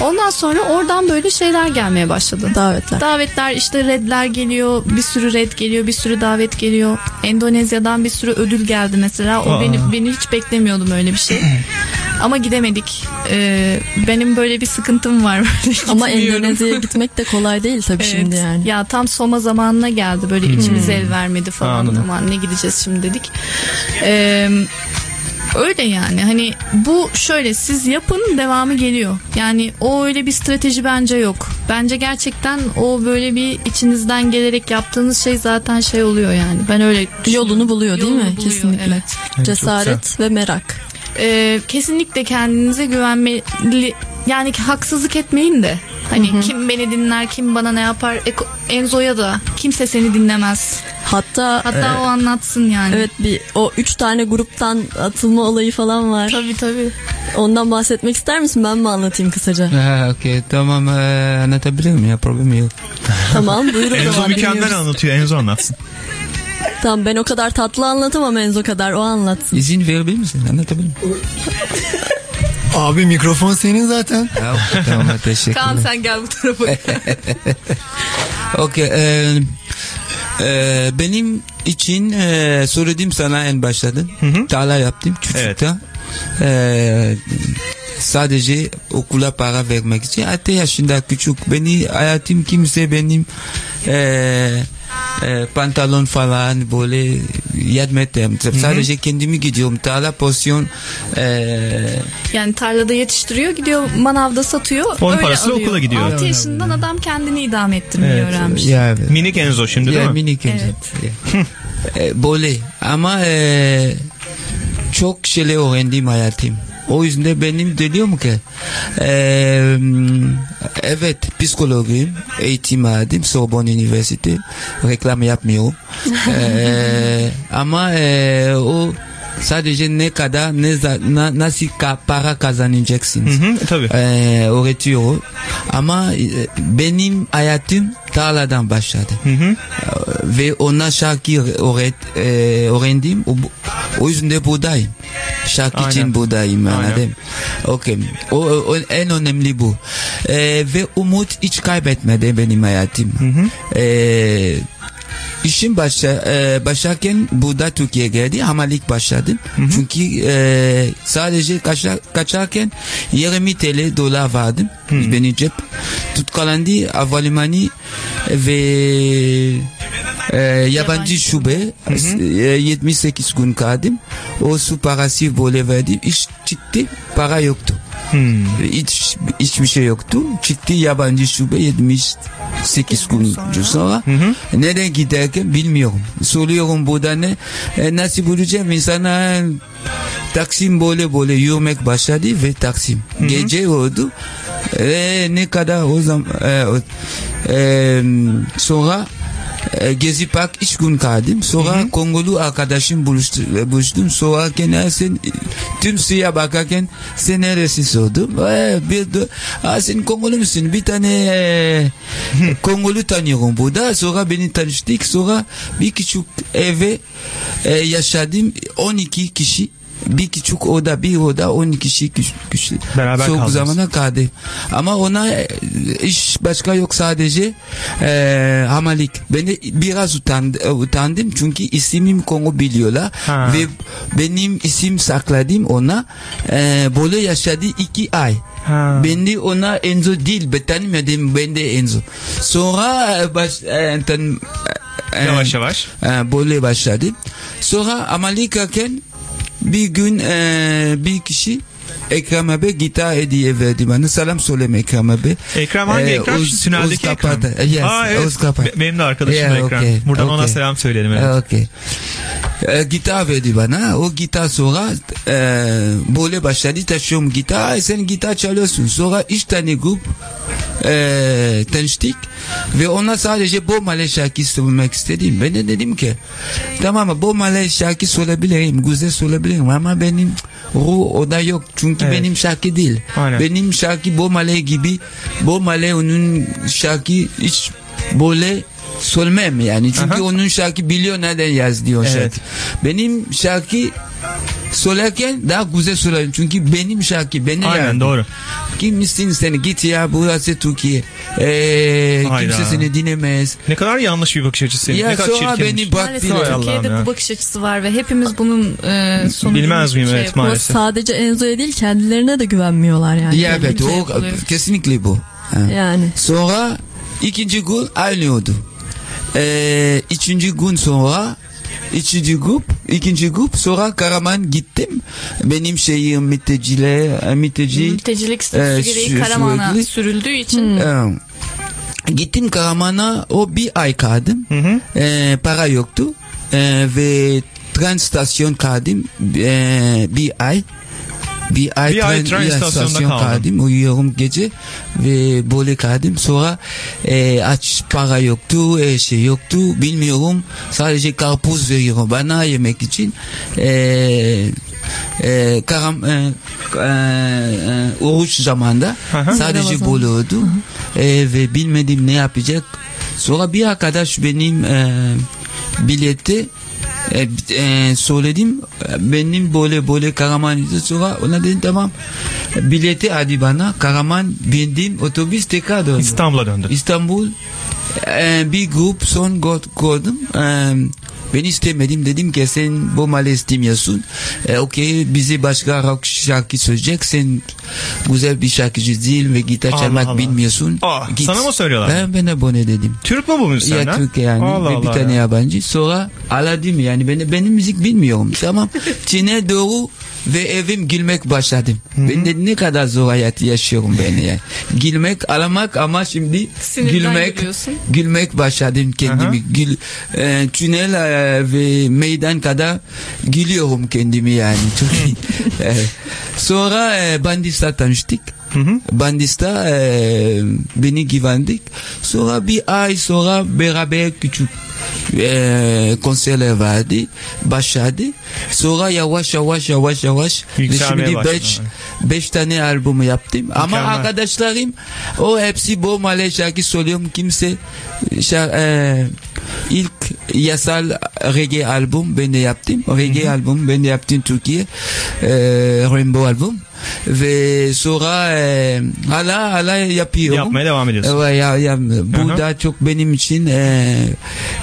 [SPEAKER 6] Ondan sonra oradan böyle şeyler gelmeye başladı.
[SPEAKER 4] Davetler.
[SPEAKER 6] Davetler işte redler geliyor. Bir sürü red geliyor. Bir sürü davet geliyor. Endonezya'dan bir sürü ödül geldi mesela. O
[SPEAKER 5] Aa.
[SPEAKER 6] beni, beni hiç beklemiyordum öyle bir şey. Ama gidemedik. Ee, benim böyle bir sıkıntım var. Böyle
[SPEAKER 4] Ama. Endonezya'ya gitmek de kolay değil tabii
[SPEAKER 6] Evet.
[SPEAKER 4] şimdi yani.
[SPEAKER 6] Ya tam Soma zamanına geldi. Böyle içimiz el vermedi falan.
[SPEAKER 5] Anladım.
[SPEAKER 6] Aman ne gideceğiz şimdi dedik. Ee, öyle yani. Hani bu şöyle siz yapın devamı geliyor. Yani o öyle bir strateji bence yok. Bence gerçekten o böyle bir içinizden gelerek yaptığınız şey zaten şey oluyor yani. Ben öyle.
[SPEAKER 4] Yolunu buluyor değil
[SPEAKER 6] Yolunu
[SPEAKER 4] mi?
[SPEAKER 6] buluyor,
[SPEAKER 4] Kesinlikle.
[SPEAKER 6] evet.
[SPEAKER 4] Cesaret ve merak.
[SPEAKER 6] Ee, kesinlikle kendinize güvenmeli yani haksızlık etmeyin de hani kim beni dinler kim bana ne yapar Eko- Enzo'ya da kimse seni dinlemez
[SPEAKER 4] Hatta
[SPEAKER 6] hatta o anlatsın yani
[SPEAKER 4] evet bir o üç tane gruptan atılma olayı falan var.
[SPEAKER 6] tabii tabii
[SPEAKER 4] Ondan bahsetmek ister misin? Ben mi anlatayım kısaca?
[SPEAKER 7] Ha, okey tamam ee, anlatabilir miyim ya problem yok.
[SPEAKER 4] tamam buyurun
[SPEAKER 5] Enzo
[SPEAKER 4] zaman
[SPEAKER 5] mükemmel anlatıyor. Enzo anlatsın.
[SPEAKER 4] Tamam ben o kadar tatlı anlatamam Enzo kadar o anlatsın.
[SPEAKER 7] İzin verebilir misin? Anlatabilir miyim?
[SPEAKER 3] Abi mikrofon senin zaten.
[SPEAKER 7] Tamam teşekkürler.
[SPEAKER 6] Kaan sen gel bu tarafa
[SPEAKER 7] Okey. e, e, benim için e, söyledim sana en başladı. Tarla yaptım çocukta. E, sadece okula para vermek için. Hatta yaşında küçük. Beni hayatım kimse benim e, e, pantolon falan böyle yetmedim. Sadece kendimi gidiyorum. Tarla porsiyon e,
[SPEAKER 6] yani tarlada yetiştiriyor gidiyor manavda satıyor
[SPEAKER 5] Onun
[SPEAKER 6] öyle
[SPEAKER 5] parasıyla
[SPEAKER 6] alıyor.
[SPEAKER 5] okula gidiyor.
[SPEAKER 6] 6 yaşından adam kendini idame ettirmeyi öğrenmiş
[SPEAKER 7] ya evet.
[SPEAKER 5] Minik Enzo şimdi değil
[SPEAKER 7] Ya
[SPEAKER 5] mi?
[SPEAKER 7] minik
[SPEAKER 6] Evet.
[SPEAKER 7] evet. böyle ama e, çok şeyler öğrendim hayatım. O yüzden benim diyorum ki e, evet psikologiyim eğitim aldım Sorbonne Üniversite reklam yapmıyorum E, ama e, o sadece ne kadar ne na, nasıl ka, para kazanacaksınız
[SPEAKER 5] Hı hı, tabii.
[SPEAKER 7] e, öğretiyor ama e, benim hayatım tarladan başladı
[SPEAKER 5] Hı hı.
[SPEAKER 7] ve ona şarkı öğret, e, öğrendim. O, o yüzden de buradayım. Şarkı
[SPEAKER 5] Aynen.
[SPEAKER 7] için buradayım anladın? Okay. O, o, en önemli bu. E, ve umut hiç kaybetmedi benim hayatım. E, İşim başla, e, başlarken burada Türkiye geldi. Hamalik başladım. Çünkü e, sadece kaçar, kaçarken 20 TL dolar vardı. Benim cep. Tutkalandı havalimanı ve e, yabancı şube e, 78 gün kaldım. O su parası böyle verdi. İş çıktı. Para yoktu.
[SPEAKER 5] Hmm.
[SPEAKER 7] Hiç, hiçbir şey yoktu. Çıktı yabancı şube 78 gün sonra. Nereye giderken bilmiyorum. Soruyorum burada ne? E, nasıl bulacağım? İnsana Taksim böyle böyle yürümek başladı ve Taksim. Gece oldu. E, ne kadar o zaman e, e, sonra e, Gezi Park üç gün kaldım. Sonra Kongolu arkadaşım buluştu, e, buluştum. Sonra gene sen tüm suya bakarken sen neresi sordum. E, bir de Aa, sen Kongolu musun? Bir tane e, Kongolu tanıyorum burada. Sonra beni tanıştık. Sonra bir küçük eve e, yaşadım. 12 kişi bir küçük oda bir oda 12 kişi küçük, küçük.
[SPEAKER 5] Beraber
[SPEAKER 7] Soğuk
[SPEAKER 5] kaldınız.
[SPEAKER 7] zamana kaldı. Ama ona e, iş başka yok sadece e, hamalik. Ben de biraz utandı, e, utandım çünkü isimim Kongo biliyorlar
[SPEAKER 5] Ha.
[SPEAKER 7] ve benim isim sakladım ona e, böyle yaşadı iki ay.
[SPEAKER 5] Ha.
[SPEAKER 7] Ben de ona Enzo değil ben tanımadım ben de Enzo. Sonra e, baş, e, tan, e,
[SPEAKER 5] Yavaş yavaş.
[SPEAKER 7] e, böyle başladı. Sonra Amerika'ken bir gün e, bir kişi Ekrem abi gitar hediye verdi bana. Selam söyleme Ekrem abi.
[SPEAKER 5] Ekrem hangi
[SPEAKER 7] E,
[SPEAKER 5] Ekrem? Tüneldeki
[SPEAKER 7] Oğuz
[SPEAKER 5] Ekrem.
[SPEAKER 7] Kapata. Yes,
[SPEAKER 5] Aa, evet.
[SPEAKER 7] Oğuz Kapata.
[SPEAKER 5] Be- Benim de arkadaşım
[SPEAKER 7] Yeah,
[SPEAKER 5] Ekrem.
[SPEAKER 7] okay,
[SPEAKER 5] Buradan ona
[SPEAKER 7] okay.
[SPEAKER 5] selam söyleyelim. Evet.
[SPEAKER 7] E, Okey. E, gitar verdi bana. O gitar sonra e, böyle başladı taşıyorum gitar. E, sen gitar çalıyorsun. Sonra üç tane grup e, tanıştık ve ona sadece Bomale şarkı söylemek istedim. Ben de dedim ki tamam mı Bomale şarkı söyleyebilirim, güzel söyleyebilirim ama benim ruh o da yok. Çünkü
[SPEAKER 5] Evet.
[SPEAKER 7] benim şarkı değil.
[SPEAKER 5] Aynen.
[SPEAKER 7] Benim şarkı Bomale gibi Bomale onun şarkı hiç böyle söylemem yani. Çünkü
[SPEAKER 5] Aha.
[SPEAKER 7] onun şarkı biliyor neden yaz diyor
[SPEAKER 5] Evet.
[SPEAKER 7] şarkı. Benim şarkı söylerken daha güzel söylerim. Çünkü benim şarkı beni
[SPEAKER 5] Aynen
[SPEAKER 7] yazdı.
[SPEAKER 5] doğru.
[SPEAKER 7] Kimsin seni git ya burası Türkiye. Ee,
[SPEAKER 5] Hayda.
[SPEAKER 7] kimse seni dinlemez.
[SPEAKER 5] Ne kadar yanlış bir bakış açısı.
[SPEAKER 7] Ya
[SPEAKER 5] ne kadar
[SPEAKER 7] sonra
[SPEAKER 5] çirkinmiş.
[SPEAKER 7] beni bak
[SPEAKER 6] Maalesef Türkiye'de
[SPEAKER 5] ya.
[SPEAKER 6] bu bakış açısı var ve hepimiz bunun e, sonucunu
[SPEAKER 5] Bilmez miyim?
[SPEAKER 6] şey
[SPEAKER 5] Evet, maalesef.
[SPEAKER 4] sadece Enzo'ya değil kendilerine de güvenmiyorlar yani.
[SPEAKER 7] Ya evet o
[SPEAKER 6] yapılıyor.
[SPEAKER 7] kesinlikle bu.
[SPEAKER 4] Yani.
[SPEAKER 7] Sonra ikinci gün aynı oldu. Ee, üçüncü gün sonra üçüncü grup, ikinci grup sonra Karaman gittim. Benim şeyim mülteciler, mülteci
[SPEAKER 6] Mültecilik
[SPEAKER 7] sü-
[SPEAKER 6] Karaman'a
[SPEAKER 7] sürekli-
[SPEAKER 6] sürüldüğü için
[SPEAKER 7] Ee, gittim Karaman'a o bir ay kaldım. Ee, para yoktu. Ee, ve tren stasyon kaldım ee, bir ay. Bir ay,
[SPEAKER 5] Bir ay tren istasyonunda
[SPEAKER 7] kaldım. Uyuyorum gece ve böyle kaldım. Sonra ee, aç para yoktu, ee, şey yoktu. Bilmiyorum. Sadece karpuz veriyor bana yemek için. Ee, e, karam, e, e, e, oruç zamanda
[SPEAKER 5] Aha.
[SPEAKER 7] sadece oldu E, ve bilmedim ne yapacak sonra bir arkadaş benim e, bileti e, e, söyledim benim böyle böyle Karaman sonra ona dedim tamam bileti hadi bana Karaman bindim otobüs tekrar döndüm.
[SPEAKER 5] İstanbul'a döndün.
[SPEAKER 7] İstanbul e, bir grup son gö- gördüm. E, ben istemedim dedim ki sen bu malı istemiyorsun. E, Okey bize başka rock şarkı söyleyecek. Sen güzel bir şarkıcı değil ve gitar
[SPEAKER 5] Allah
[SPEAKER 7] çalmak
[SPEAKER 5] Allah.
[SPEAKER 7] bilmiyorsun.
[SPEAKER 5] Aa, sana mı söylüyorlar?
[SPEAKER 7] Ben, ben bunu dedim.
[SPEAKER 5] Türk mü bu müzisyen?
[SPEAKER 7] Ya? Türk yani
[SPEAKER 5] Allah
[SPEAKER 7] ve bir
[SPEAKER 5] Allah
[SPEAKER 7] tane
[SPEAKER 5] ya.
[SPEAKER 7] yabancı. Sonra aladım yani ben, benim müzik bilmiyorum. Tamam. Çin'e doğru ve evim gülmek başladım. Ben de ne kadar zor hayat yaşıyorum ben yani. Gülmek, alamak ama şimdi
[SPEAKER 6] Sinirden
[SPEAKER 7] gülmek,
[SPEAKER 6] gülüyorsun.
[SPEAKER 7] gülmek başladım kendimi.
[SPEAKER 5] Aha.
[SPEAKER 7] Gül, e, tünel e, ve meydan kadar gülüyorum kendimi yani. Çok iyi. E, sonra e, Bandis'ta tanıştık. Bandista e, beni güvendik. Sonra bir ay sonra beraber küçük e, konserler vardı. Başladı. Sonra yavaş yavaş yavaş yavaş.
[SPEAKER 5] Yükselmeye
[SPEAKER 7] Şimdi
[SPEAKER 5] başladı.
[SPEAKER 7] beş, beş tane albüm yaptım. Ama
[SPEAKER 5] Mükemmel.
[SPEAKER 7] arkadaşlarım o hepsi bu Malay şarkı söylüyorum. Kimse şar, e, ilk yasal reggae albüm ben de yaptım. Reggae albüm ben de yaptım Türkiye. E, Rainbow albüm. Ve sonra e, hala hala yapıyorum.
[SPEAKER 5] Yapmaya devam ediyorsun.
[SPEAKER 7] Evet, ya, ya, bu
[SPEAKER 5] Aha.
[SPEAKER 7] da çok benim için e,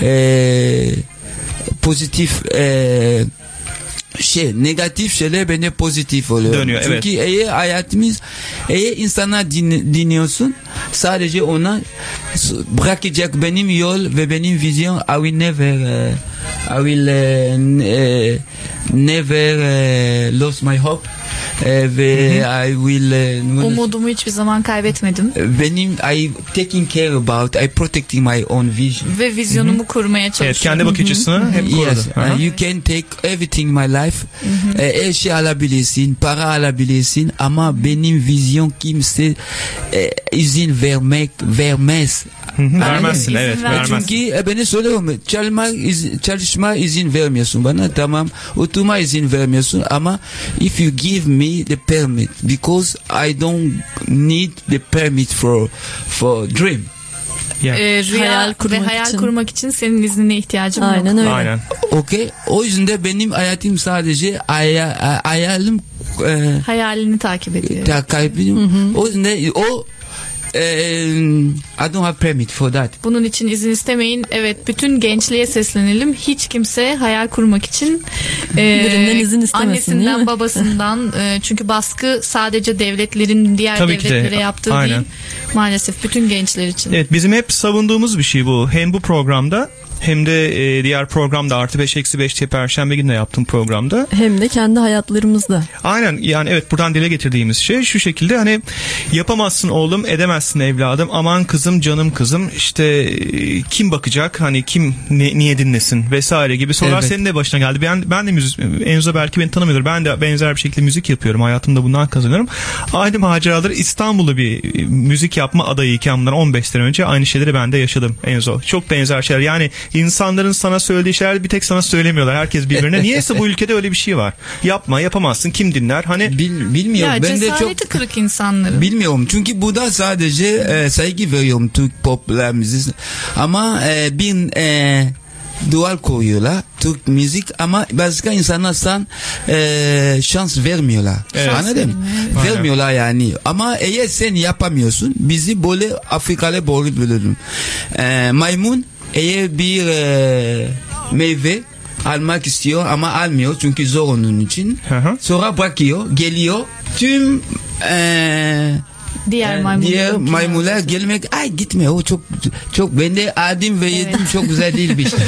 [SPEAKER 7] e, pozitif e, şey negatif şeyler beni pozitif oluyor.
[SPEAKER 5] Dönüyor, evet.
[SPEAKER 7] Çünkü eğer hayatımız eğer insana din, dinliyorsun sadece ona. Bırakacak benim yol ve benim vizyon I will never eh, I will eh, eh, never eh, lost my hope Ve I will eh,
[SPEAKER 6] umudumu hiçbir zaman kaybetmedim
[SPEAKER 7] benim I taking care about I protecting my own vision.
[SPEAKER 6] ve vizyonumu kurmaya
[SPEAKER 5] Evet,
[SPEAKER 6] çalışıyorum.
[SPEAKER 5] kendi bakış açısını hep korudu.
[SPEAKER 7] Yes, uh, you can take everything in my life. Eh, her şey alabilirsin, para alabilirsin ama benim vizyon kimse eh, izin vermek vermez.
[SPEAKER 5] Hı hı, Vermezsin evet
[SPEAKER 6] vermez.
[SPEAKER 5] vermezsin.
[SPEAKER 7] Çünkü e, beni söylüyorum çalışma, iz, çalışma izin vermiyorsun bana tamam oturma izin vermiyorsun ama if you give me the permit because I don't need the permit for for dream.
[SPEAKER 5] Yeah.
[SPEAKER 6] Ee, rüya
[SPEAKER 4] Hayal
[SPEAKER 6] ve
[SPEAKER 4] kurmak
[SPEAKER 6] hayal
[SPEAKER 4] için.
[SPEAKER 6] kurmak için senin iznine ihtiyacım
[SPEAKER 4] Aynen
[SPEAKER 6] yok.
[SPEAKER 4] öyle.
[SPEAKER 5] Aynen.
[SPEAKER 7] Okey. O yüzden de benim hayatım sadece aya, hayalim e,
[SPEAKER 6] Hayalini takip ediyor.
[SPEAKER 7] ta- kaybediyorum. O yüzden de o I don't have permit for that.
[SPEAKER 6] Bunun için izin istemeyin. Evet bütün gençliğe seslenelim. Hiç kimse hayal kurmak için e,
[SPEAKER 4] Birinden izin istemesin,
[SPEAKER 6] annesinden babasından e, çünkü baskı sadece devletlerin diğer
[SPEAKER 5] Tabii ki de.
[SPEAKER 6] devletlere yaptığı
[SPEAKER 5] Aynen.
[SPEAKER 6] değil. Maalesef bütün gençler için.
[SPEAKER 5] Evet bizim hep savunduğumuz bir şey bu. Hem bu programda hem de e, diğer programda artı 5 eksi 5 diye perşembe günü de yaptığım programda.
[SPEAKER 4] Hem de kendi hayatlarımızda.
[SPEAKER 5] Aynen yani evet buradan dile getirdiğimiz şey şu şekilde hani yapamazsın oğlum edemezsin evladım aman kızım canım kızım işte e, kim bakacak hani kim ne- niye dinlesin vesaire gibi sorular
[SPEAKER 7] Evet.
[SPEAKER 5] senin de başına geldi. Ben ben de müzik Enzo belki beni tanımıyordur. Ben de benzer bir şekilde müzik yapıyorum. Hayatımda bundan kazanıyorum. Aynı maceraları İstanbul'da bir e, müzik yapma adayıyken bundan 15 sene önce aynı şeyleri ben de yaşadım Enzo. Çok benzer şeyler. Yani insanların sana söylediği şeyler bir tek sana söylemiyorlar. Herkes birbirine. Niyeyse bu ülkede öyle bir şey var. Yapma yapamazsın. Kim dinler? Hani
[SPEAKER 7] Bil, bilmiyorum.
[SPEAKER 6] Ya
[SPEAKER 7] ben de çok
[SPEAKER 6] kırık insanların.
[SPEAKER 7] Bilmiyorum çünkü bu da sadece e, saygı veriyorum Türk popüler müzik ama e, bir e, dual koyuyorlar Türk müzik ama başka insanlar sen e, şans vermiyorlar.
[SPEAKER 5] Evet.
[SPEAKER 7] Anladın mı? Vermiyorlar yani. Ama eğer sen yapamıyorsun bizi böyle Afrikalı böyle bölüyorum. E, maymun eğer bir e, meyve almak istiyor ama almıyor çünkü zor onun için.
[SPEAKER 5] Hı hı.
[SPEAKER 7] Sonra bırakıyor, geliyor. Tüm e,
[SPEAKER 6] Diğer
[SPEAKER 7] e,
[SPEAKER 6] maymunlar.
[SPEAKER 7] diğer maymunlar gelmek ay gitme o çok çok ben de adım ve yedim çok güzel değil bir şey.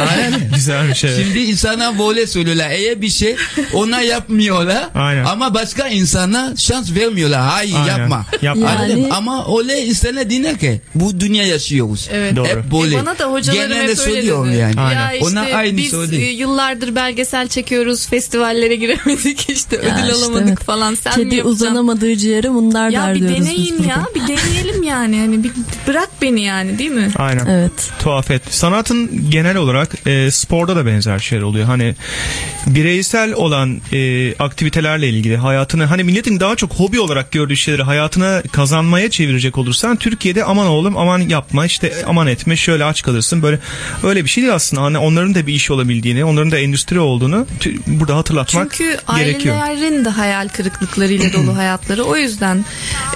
[SPEAKER 7] Anladın mı?
[SPEAKER 5] güzel bir şey.
[SPEAKER 7] Şimdi insana böyle söylüyorlar. Eğer bir şey ona yapmıyorlar
[SPEAKER 5] Aynen.
[SPEAKER 7] ama başka insana şans vermiyorlar. Hayır
[SPEAKER 5] Aynen.
[SPEAKER 7] yapma. Mı?
[SPEAKER 4] Yani-
[SPEAKER 7] Ama öyle insana dinler ki bu dünya yaşıyoruz.
[SPEAKER 6] Evet.
[SPEAKER 5] Doğru.
[SPEAKER 7] Hep böyle.
[SPEAKER 6] E bana da hocalarım
[SPEAKER 7] Genelde
[SPEAKER 6] hep öyle dedi.
[SPEAKER 7] yani.
[SPEAKER 6] Ya
[SPEAKER 5] Aynen.
[SPEAKER 6] işte
[SPEAKER 7] Ona aynı
[SPEAKER 6] biz
[SPEAKER 7] söyledi.
[SPEAKER 6] e, yıllardır belgesel çekiyoruz, festivallere giremedik işte ödül
[SPEAKER 4] işte
[SPEAKER 6] alamadık
[SPEAKER 4] evet.
[SPEAKER 6] falan. Sen mi
[SPEAKER 4] Kedi
[SPEAKER 6] yapacaksın?
[SPEAKER 4] uzanamadığı ciğere mundar
[SPEAKER 6] Ya
[SPEAKER 4] der
[SPEAKER 6] bir
[SPEAKER 4] diyoruz biz
[SPEAKER 6] deneyin
[SPEAKER 4] burada.
[SPEAKER 6] ya, bir deneyelim yani. Hani bir bırak beni yani değil mi?
[SPEAKER 5] Aynen.
[SPEAKER 4] Evet.
[SPEAKER 5] tuhafet. Sanatın genel olarak e, sporda da benzer şeyler oluyor. Hani bireysel olan e, aktivitelerle ilgili hayatını hani milletin daha çok hobi olarak gördüğü şeyleri hayatına kazanmaya çevirecek olursan Türkiye'de aman oğlum aman yapma işte aman etme şöyle aç kalırsın böyle öyle bir şey değil aslında. Hani onların da bir iş olabildiğini, onların da endüstri olduğunu burada hatırlatmak
[SPEAKER 6] Çünkü
[SPEAKER 5] gerekiyor.
[SPEAKER 6] ailelerin de hayal kırıklıklarıyla dolu hayatları. O yüzden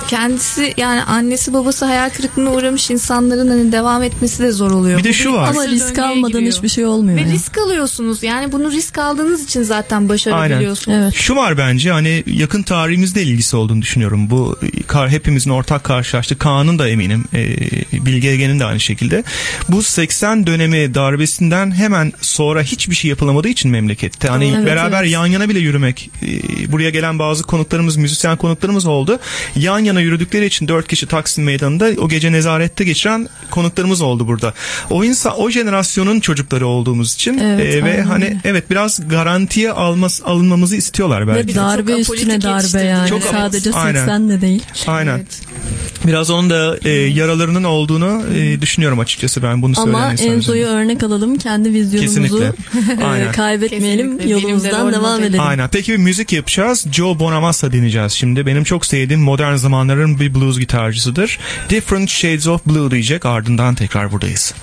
[SPEAKER 6] kendisi yani annesi babası hayal kırıklığına uğramış insanların hani devam etmesi de zor oluyor.
[SPEAKER 5] Bir de şu var.
[SPEAKER 4] Ama risk almadan
[SPEAKER 6] giriyor.
[SPEAKER 4] hiçbir şey olmuyor.
[SPEAKER 6] Ve
[SPEAKER 4] ya.
[SPEAKER 6] risk alıyorsunuz. Yani bunu risk aldığınız için zaten başarabiliyorsunuz.
[SPEAKER 4] Evet.
[SPEAKER 5] Şu var bence hani yakın tarihimizde ilgisi olduğunu düşünüyorum. Bu kar, hepimizin ortak karşılaştığı Kaan'ın da eminim. E, Bilge Ege'nin de aynı şekilde. Bu 80 dönemi darbesinden hemen sonra hiçbir şey yapılamadığı için memlekette. Hani
[SPEAKER 4] Evet,
[SPEAKER 5] beraber
[SPEAKER 4] evet.
[SPEAKER 5] yan yana bile yürümek. e, buraya gelen bazı konuklarımız, müzisyen konuklarımız oldu. Yan yana yürüdükleri için dört kişi Taksim Meydanı'nda o gece nezarette geçiren konuklarımız oldu burada. O insan, o jenerasyonun çocukları olduğumuz için
[SPEAKER 4] Evet,
[SPEAKER 5] e, ve
[SPEAKER 4] aynen
[SPEAKER 5] hani
[SPEAKER 4] öyle.
[SPEAKER 5] evet biraz garantiye almaz, alınmamızı istiyorlar belki.
[SPEAKER 4] Ve
[SPEAKER 5] de.
[SPEAKER 4] darbe
[SPEAKER 6] Çok
[SPEAKER 4] üstüne darbe yani.
[SPEAKER 5] Çok
[SPEAKER 4] Sadece.
[SPEAKER 5] Aynen.
[SPEAKER 4] 80 de değil.
[SPEAKER 5] Aynen.
[SPEAKER 6] Evet.
[SPEAKER 5] Biraz onun da e, yaralarının olduğunu e, düşünüyorum açıkçası ben bunu söyleyen
[SPEAKER 4] Ama Enzo'yu örnek alalım. Kendi vizyonumuzu e, kaybetmeyelim.
[SPEAKER 6] Kesinlikle.
[SPEAKER 4] Yolumuzdan devam edelim.
[SPEAKER 5] Aynen. Peki bir müzik yapacağız. Joe Bonamassa dinleyeceğiz şimdi. Benim çok sevdiğim modern zamanların bir blues gitarcısıdır. Different Shades of Blue diyecek. Ardından tekrar buradayız.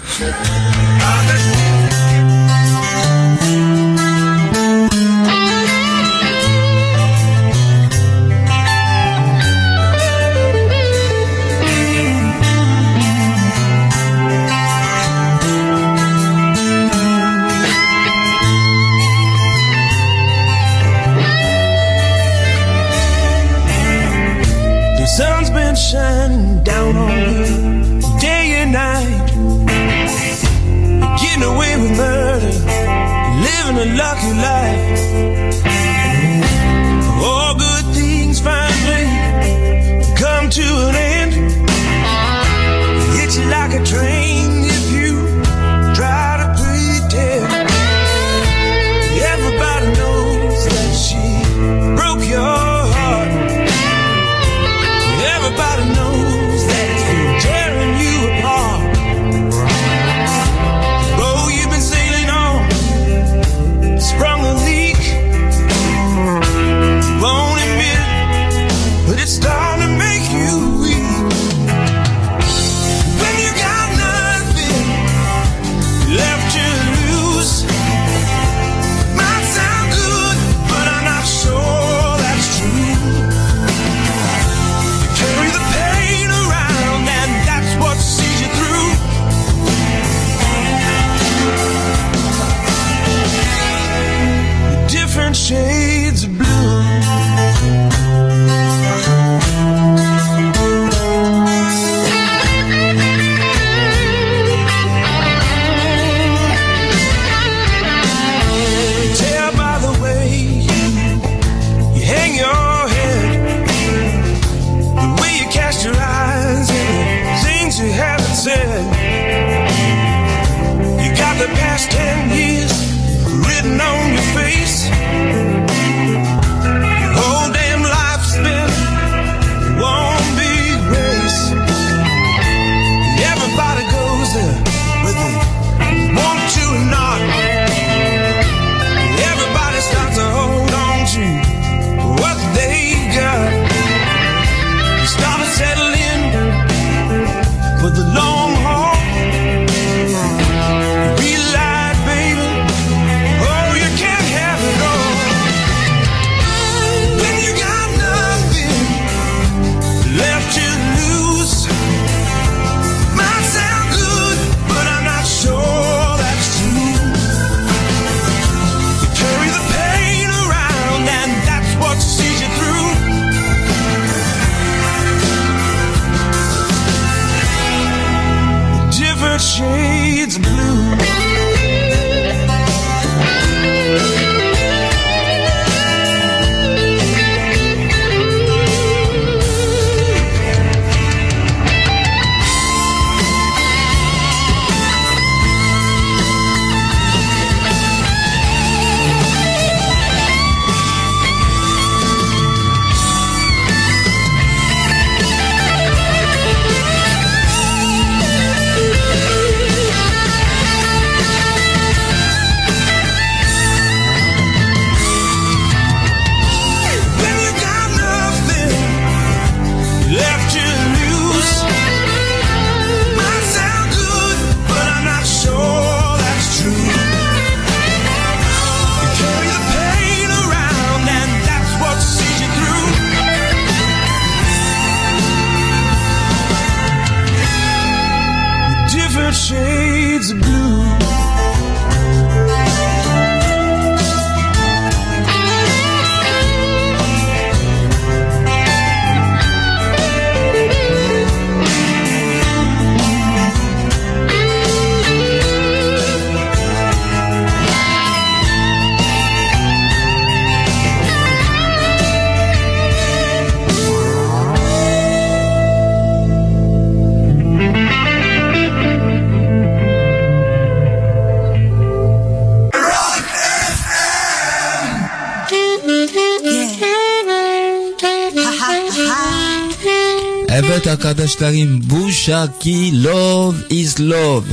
[SPEAKER 11] Evet arkadaşlarım bu şarkı Love is Love.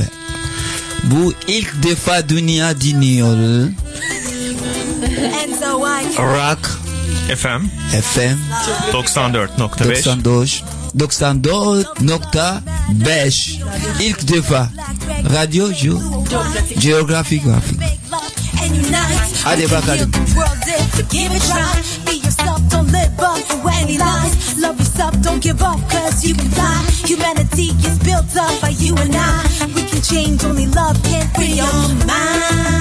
[SPEAKER 11] Bu ilk defa dünya dinliyor. Rock
[SPEAKER 5] FM
[SPEAKER 11] FM
[SPEAKER 5] 94.5
[SPEAKER 11] 94 94.5 ilk defa radyo Geo- Geography Graphic. Hadi bakalım.
[SPEAKER 12] Live up for any lies. Love yourself, don't give up, cause you can fly. Humanity is built up by you and I. We can change, only love can free your mind.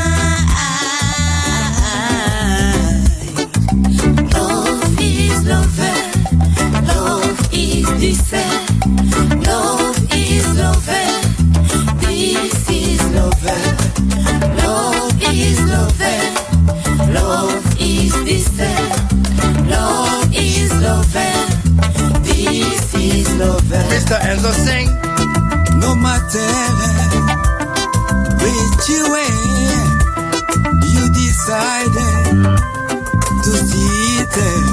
[SPEAKER 12] Love is love. Love is. Love is love. This is. Love is love.
[SPEAKER 7] Mr. Enzo sing. No matter which way you eh, decide to see it,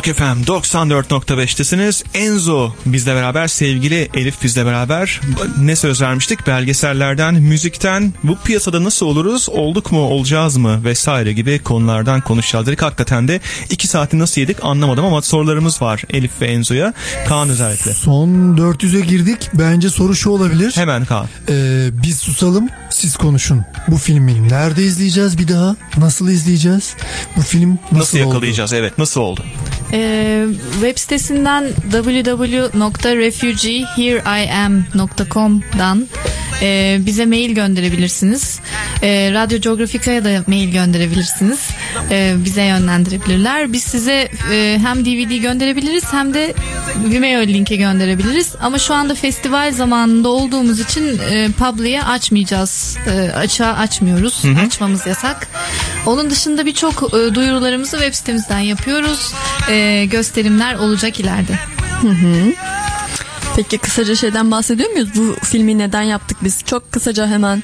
[SPEAKER 5] Rock FM 94.5'tesiniz. Enzo bizle beraber, sevgili Elif bizle beraber. Ne söz vermiştik? Belgesellerden, müzikten, bu piyasada nasıl oluruz, olduk mu, olacağız mı vesaire gibi konulardan konuşacağız dedik. Hakikaten de iki saati nasıl yedik anlamadım ama sorularımız var Elif ve Enzo'ya. Kaan özellikle.
[SPEAKER 3] Son 400'e girdik. Bence soru şu olabilir.
[SPEAKER 5] Hemen Kaan.
[SPEAKER 3] Ee, biz susalım, siz konuşun. Bu filmi nerede izleyeceğiz bir daha? Nasıl izleyeceğiz? Bu film nasıl,
[SPEAKER 5] Nasıl
[SPEAKER 3] oldu?
[SPEAKER 5] yakalayacağız? Evet nasıl oldu?
[SPEAKER 6] Ee, web sitesinden www.refugeehereiam.com'dan e, bize mail gönderebilirsiniz. E, Radyo Geografika'ya da mail gönderebilirsiniz. E, bize yönlendirebilirler. Biz size e, hem DVD gönderebiliriz hem de Vimeo linki gönderebiliriz. Ama şu anda festival zamanında olduğumuz için e, public'e açmayacağız. E, açığa açmıyoruz. Açmamız yasak. Onun dışında birçok e, duyurularımızı web sitemizden yapıyoruz. E, gösterimler olacak ileride.
[SPEAKER 4] Peki kısaca şeyden bahsediyor muyuz? Bu filmi neden yaptık biz? Çok kısaca hemen.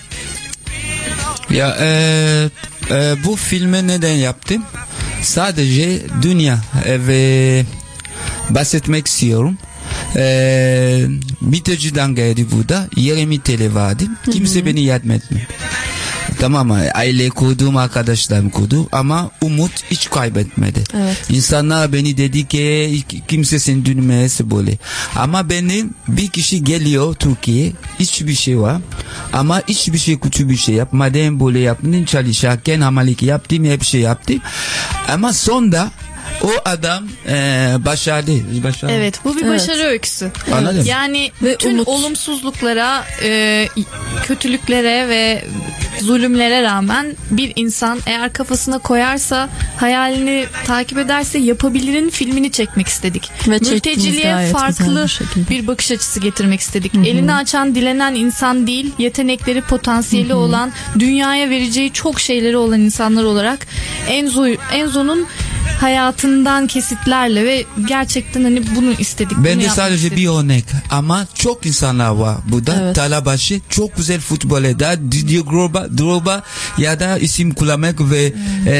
[SPEAKER 7] Ya e, e, bu filmi neden yaptım? Sadece dünya e, ve bahsetmek istiyorum. E, Miteci'den geldi burada. 20 TL vardı. Kimse beni yardım etmedi. Tamam mı? Aile kurdum, arkadaşlarım kurdu ama umut hiç kaybetmedi.
[SPEAKER 4] Evet.
[SPEAKER 7] İnsanlar beni dedi ki kimse seni dinlemez böyle. Ama benim bir kişi geliyor Türkiye hiçbir şey var ama hiçbir şey kötü bir şey yapmadım böyle yaptım çalışırken hamalik yaptım hep şey yaptım ama sonda o adam e, başardı. başardı.
[SPEAKER 6] Evet bu bir
[SPEAKER 4] Evet.
[SPEAKER 6] başarı öyküsü.
[SPEAKER 7] Anladım.
[SPEAKER 6] Yani
[SPEAKER 4] Ve
[SPEAKER 6] bütün
[SPEAKER 4] umut.
[SPEAKER 6] olumsuzluklara, e, kötülüklere ve zulümlere rağmen bir insan eğer kafasına koyarsa, hayalini takip ederse yapabilirin filmini çekmek istedik.
[SPEAKER 4] Ve
[SPEAKER 6] Mülteciliğe farklı
[SPEAKER 4] bir
[SPEAKER 6] bir bakış açısı getirmek istedik. Elini açan, dilenen insan değil, yetenekleri, potansiyeli olan, dünyaya vereceği çok şeyleri olan insanlar olarak Enzo Enzo'nun hayatından kesitlerle ve gerçekten hani bunu istedik.
[SPEAKER 7] Ben
[SPEAKER 6] bunu
[SPEAKER 7] de sadece
[SPEAKER 6] istedik.
[SPEAKER 7] bir örnek ama çok insanlar var burada.
[SPEAKER 4] Evet.
[SPEAKER 7] Talabaşı çok güzel futbol eder. Didier Drogba, Drogba ya da isim kullanmak ve
[SPEAKER 6] Hmm.
[SPEAKER 7] e,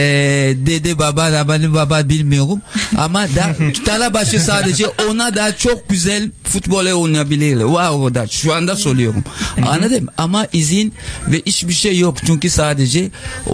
[SPEAKER 7] dede baba, babani baba bilmiyorum. ama da Talabaşı sadece ona da çok güzel futbol oynayabilir. Var orada. Şu anda söylüyorum. Anladın? Ama izin ve hiçbir şey yok. Çünkü sadece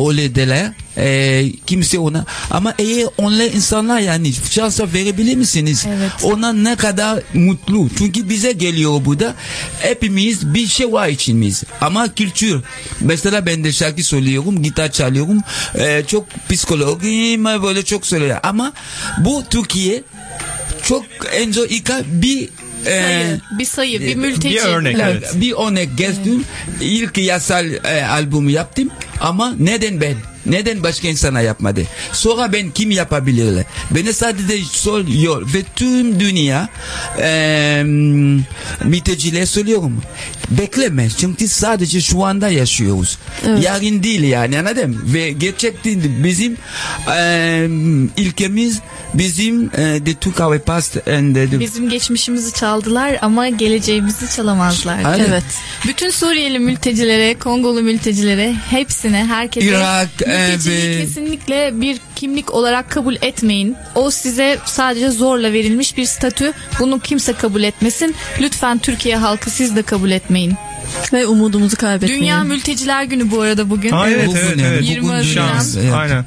[SPEAKER 7] öyle deler. E, kimse ona ama eğer onlar insanlar yani şansa verebilir misiniz?
[SPEAKER 6] Evet.
[SPEAKER 7] Ona ne kadar mutlu. Çünkü bize geliyor burada. Hepimiz bir şey var içimiz. Ama kültür. Mesela ben de şarkı söylüyorum, gitar çalıyorum. Ee, çok psikologim böyle çok söylüyor. Ama bu Türkiye çok İka bir e,
[SPEAKER 6] sayı, bir sayı, bir mülteci.
[SPEAKER 5] Bir örnek
[SPEAKER 7] Evet,
[SPEAKER 5] evet.
[SPEAKER 7] Bir örnek geçtim. İlk yasal e, albümü yaptım ama neden ben? Neden başka insana yapmadı? Sonra ben kim yapabilirler? Beni sadece sol yol ve tüm dünya e, mültecilere söylüyorum. Bekleme çünkü sadece şu anda yaşıyoruz. Yarın değil yani anladın mı? Ve gerçekten bizim e, ilkemiz bizim e, the took our past and the,
[SPEAKER 6] Bizim geçmişimizi çaldılar ama geleceğimizi çalamazlar.
[SPEAKER 7] Aynen.
[SPEAKER 4] Evet.
[SPEAKER 6] Bütün Suriyeli mültecilere, Kongolu mültecilere, hepsine, herkese
[SPEAKER 7] Irak,
[SPEAKER 6] mülteciliği
[SPEAKER 7] evet.
[SPEAKER 6] kesinlikle bir kimlik olarak kabul etmeyin. O size sadece zorla verilmiş bir statü. Bunu kimse kabul etmesin. Lütfen Türkiye halkı siz de kabul etmeyin.
[SPEAKER 4] Ve umudumuzu kaybetmeyin.
[SPEAKER 6] Dünya Mülteciler Günü bu arada bugün.
[SPEAKER 5] Ha, evet
[SPEAKER 7] Bugün
[SPEAKER 5] evet
[SPEAKER 7] yani,
[SPEAKER 5] evet.
[SPEAKER 7] bugün
[SPEAKER 6] 20 Haziran.
[SPEAKER 5] Şans.
[SPEAKER 7] Evet.
[SPEAKER 5] Aynen.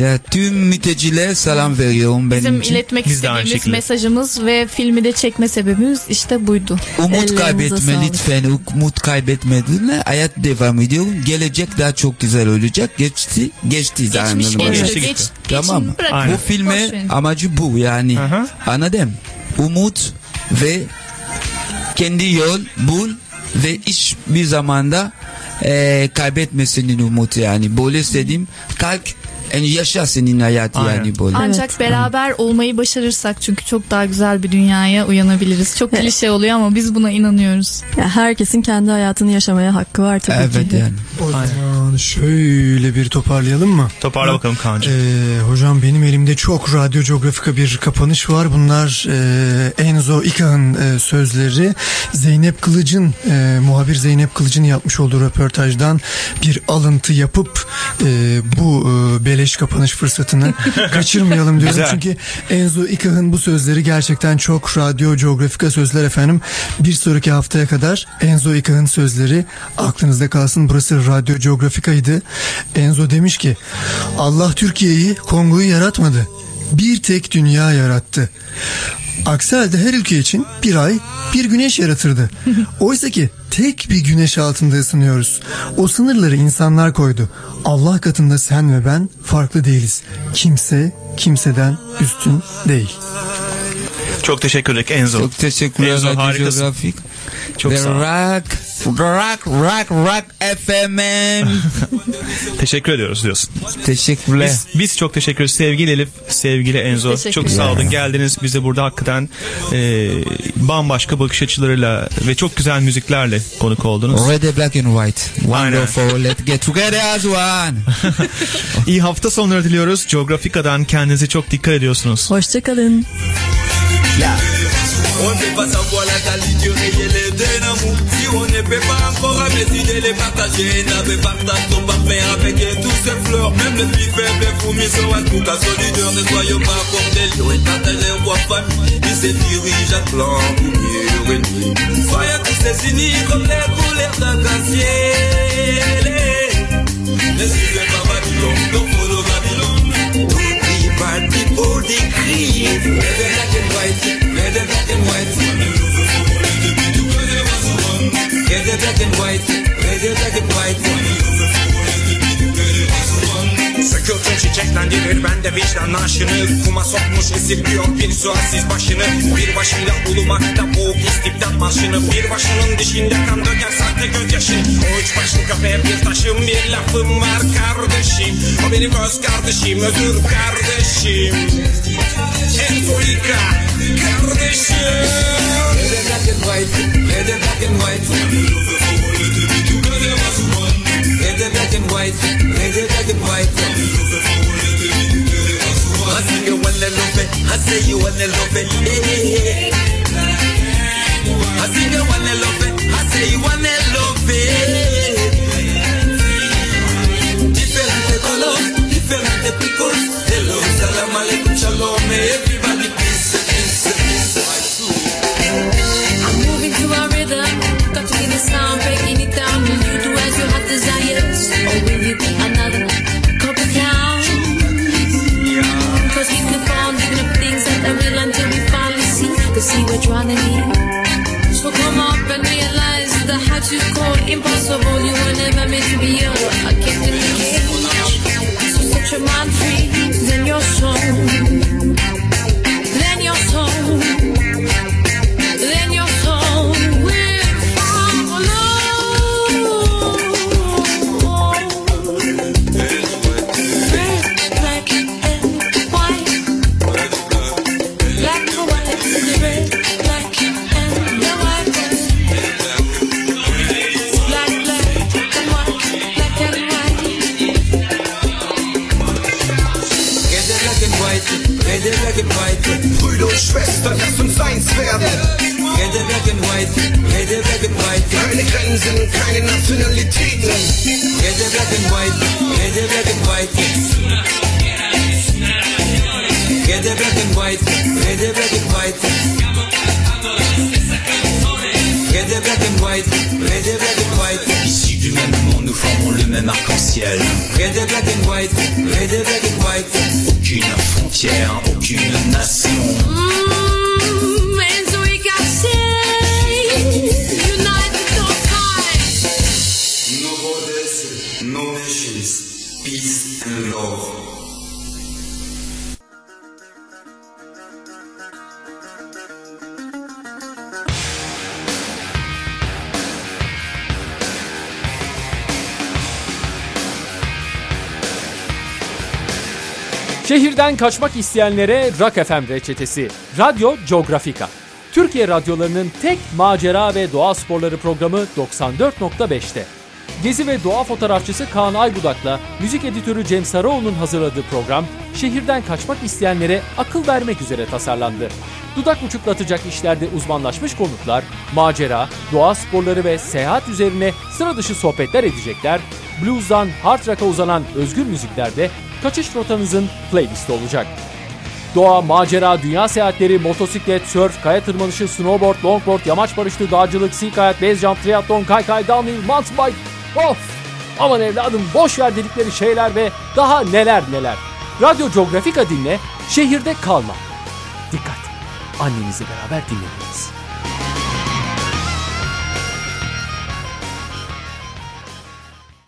[SPEAKER 7] Ya tüm mültecilere selam veriyorum benim
[SPEAKER 6] Bizim
[SPEAKER 7] için.
[SPEAKER 6] iletmek
[SPEAKER 5] Biz
[SPEAKER 6] istediğimiz mesajımız ve filmi de çekme sebebimiz işte buydu.
[SPEAKER 7] Umut
[SPEAKER 4] Ellerinize
[SPEAKER 7] kaybetme
[SPEAKER 4] sağlık.
[SPEAKER 7] lütfen. Umut kaybetmediğinde hayat devam ediyor. Gelecek daha çok güzel olacak. Geçti, geçti zaten.
[SPEAKER 6] Geçmiş geçti. Geç.
[SPEAKER 7] Tamam mı? Bu filme amacı bu yani.
[SPEAKER 5] Aha.
[SPEAKER 7] Anladın? Umut ve kendi yol bul ve hiçbir zamanda e, kaybetmesin umut yani. Böyle istediğim kalk yani yaşa senin hayatı
[SPEAKER 5] Aynen.
[SPEAKER 7] yani böyle.
[SPEAKER 6] Ancak
[SPEAKER 4] Evet.
[SPEAKER 6] beraber olmayı başarırsak çünkü çok daha güzel bir dünyaya uyanabiliriz. Çok klişe oluyor ama biz buna inanıyoruz.
[SPEAKER 4] Ya herkesin kendi hayatını yaşamaya hakkı var tabii
[SPEAKER 7] Evet
[SPEAKER 4] ki.
[SPEAKER 7] yani.
[SPEAKER 3] O zaman şöyle bir toparlayalım mı?
[SPEAKER 5] Toparla bakalım Kaan'cığım.
[SPEAKER 3] Ee, hocam benim elimde çok radyo coğrafika bir kapanış var. Bunlar e, Enzo İka'nın e, sözleri. Zeynep Kılıç'ın e, muhabir Zeynep Kılıç'ın yapmış olduğu röportajdan bir alıntı yapıp e, bu e, beleş kapanış fırsatını kaçırmayalım diyorum.
[SPEAKER 5] Güzel.
[SPEAKER 3] Çünkü Enzo İkah'ın bu sözleri gerçekten çok radyo coğrafika sözler efendim. Bir sonraki haftaya kadar Enzo İkah'ın sözleri aklınızda kalsın. Burası radyo coğrafikaydı. Enzo demiş ki Allah Türkiye'yi Kongo'yu yaratmadı. Bir tek dünya yarattı. Aksi halde her ülke için bir ay bir güneş yaratırdı. Oysa ki tek bir güneş altında ısınıyoruz. O sınırları insanlar koydu. Allah katında sen ve ben farklı değiliz. Kimse kimseden üstün değil.
[SPEAKER 5] Çok teşekkür ederim Enzo.
[SPEAKER 13] Çok teşekkürler
[SPEAKER 5] Enzo harikasın. Çok
[SPEAKER 13] The
[SPEAKER 5] sağ ol.
[SPEAKER 13] Rock, Rock, Rock, Rock FM'in.
[SPEAKER 5] Teşekkür ediyoruz diyorsun.
[SPEAKER 13] Teşekkürler.
[SPEAKER 5] Biz, biz çok teşekkür ederiz. Sevgili Elif, sevgili Enzo. Çok sağ olun geldiniz. Bize burada hakikaten e, bambaşka bakış açılarıyla ve çok güzel müziklerle konuk oldunuz.
[SPEAKER 13] Red, black and white. Wonderful. Let's get together as one.
[SPEAKER 5] İyi hafta sonları diliyoruz. Geografika'dan kendinize çok dikkat ediyorsunuz.
[SPEAKER 4] Hoşçakalın.
[SPEAKER 7] On ne pas savoir la qualité réelle ne peux pas encore à les partager. N'avais pas ta avec toutes ces fleurs. Même les plus faibles fourmis sont à tout à solidaire. Ne soyons pas comme des lions et partagez voix famille. Ils se à plan pour mieux réunir. Soyez tous comme les couleurs d'un ciel. Ne suivez pas Babylone, donc follow Babylone. We be bad people, they grieve. Red and white, white. Get the black and white, get the black and white.
[SPEAKER 14] Sökülsün çiçeklendirir bende vicdan aşını. Kuma sokmuş esirgiyor bir sualsiz başını. Bir başıyla ulumakta boğuk istibdat marşını. Bir başının dişinde Kardeşim O
[SPEAKER 7] black and white, the black and white black and white, black and white I see you wanna love it, I say you wanna love it, yeah. I see you wanna love it, I say you wanna love it. Colors, different pickles. Hello, salam alaikum, shalom, everybody peace, peace, peace.
[SPEAKER 12] I'm moving to a rhythm. Got to get the sound, breaking it down. Will you do as oh, you have desires? Or will you be another couple clown? Cause we keep on digging up things that are real until we finally see. Cause see we're drowning in. So come up and realize the heights you call impossible. You were never meant to be a, alone.
[SPEAKER 7] Get the black and white, the black and white.
[SPEAKER 14] Keine Grenzen, keine Nationalitäten
[SPEAKER 7] black and white, black and white. The black and white, the black and white. And white, black and white.
[SPEAKER 15] Issus du même monde, nous formons le même arc-en-ciel.
[SPEAKER 7] The black and white, the black and white.
[SPEAKER 15] Aucune frontière, aucune nation.
[SPEAKER 1] Şehirden kaçmak isteyenlere Rock FM reçetesi. Radyo Geografika. Türkiye radyolarının tek macera ve doğa sporları programı 94.5'te. Gezi ve doğa fotoğrafçısı Kaan Aybudak'la müzik editörü Cem Sarıoğlu'nun hazırladığı program, şehirden kaçmak isteyenlere akıl vermek üzere tasarlandı. Dudak uçuklatacak işlerde uzmanlaşmış konuklar, macera, doğa sporları ve seyahat üzerine sıra dışı sohbetler edecekler, blues'dan hard rock'a uzanan özgür müziklerde kaçış rotanızın playlisti olacak. Doğa, macera, dünya seyahatleri, motosiklet, surf, kaya tırmanışı, snowboard, longboard, yamaç paraşütü, dağcılık, sea kayak, base jump, triatlon, kaykay, downhill, mountain bike. Of! Aman evladım boş ver dedikleri şeyler ve daha neler neler. Radyo Geografika dinle, şehirde kalma. Dikkat! Annenizle beraber dinlemeniz.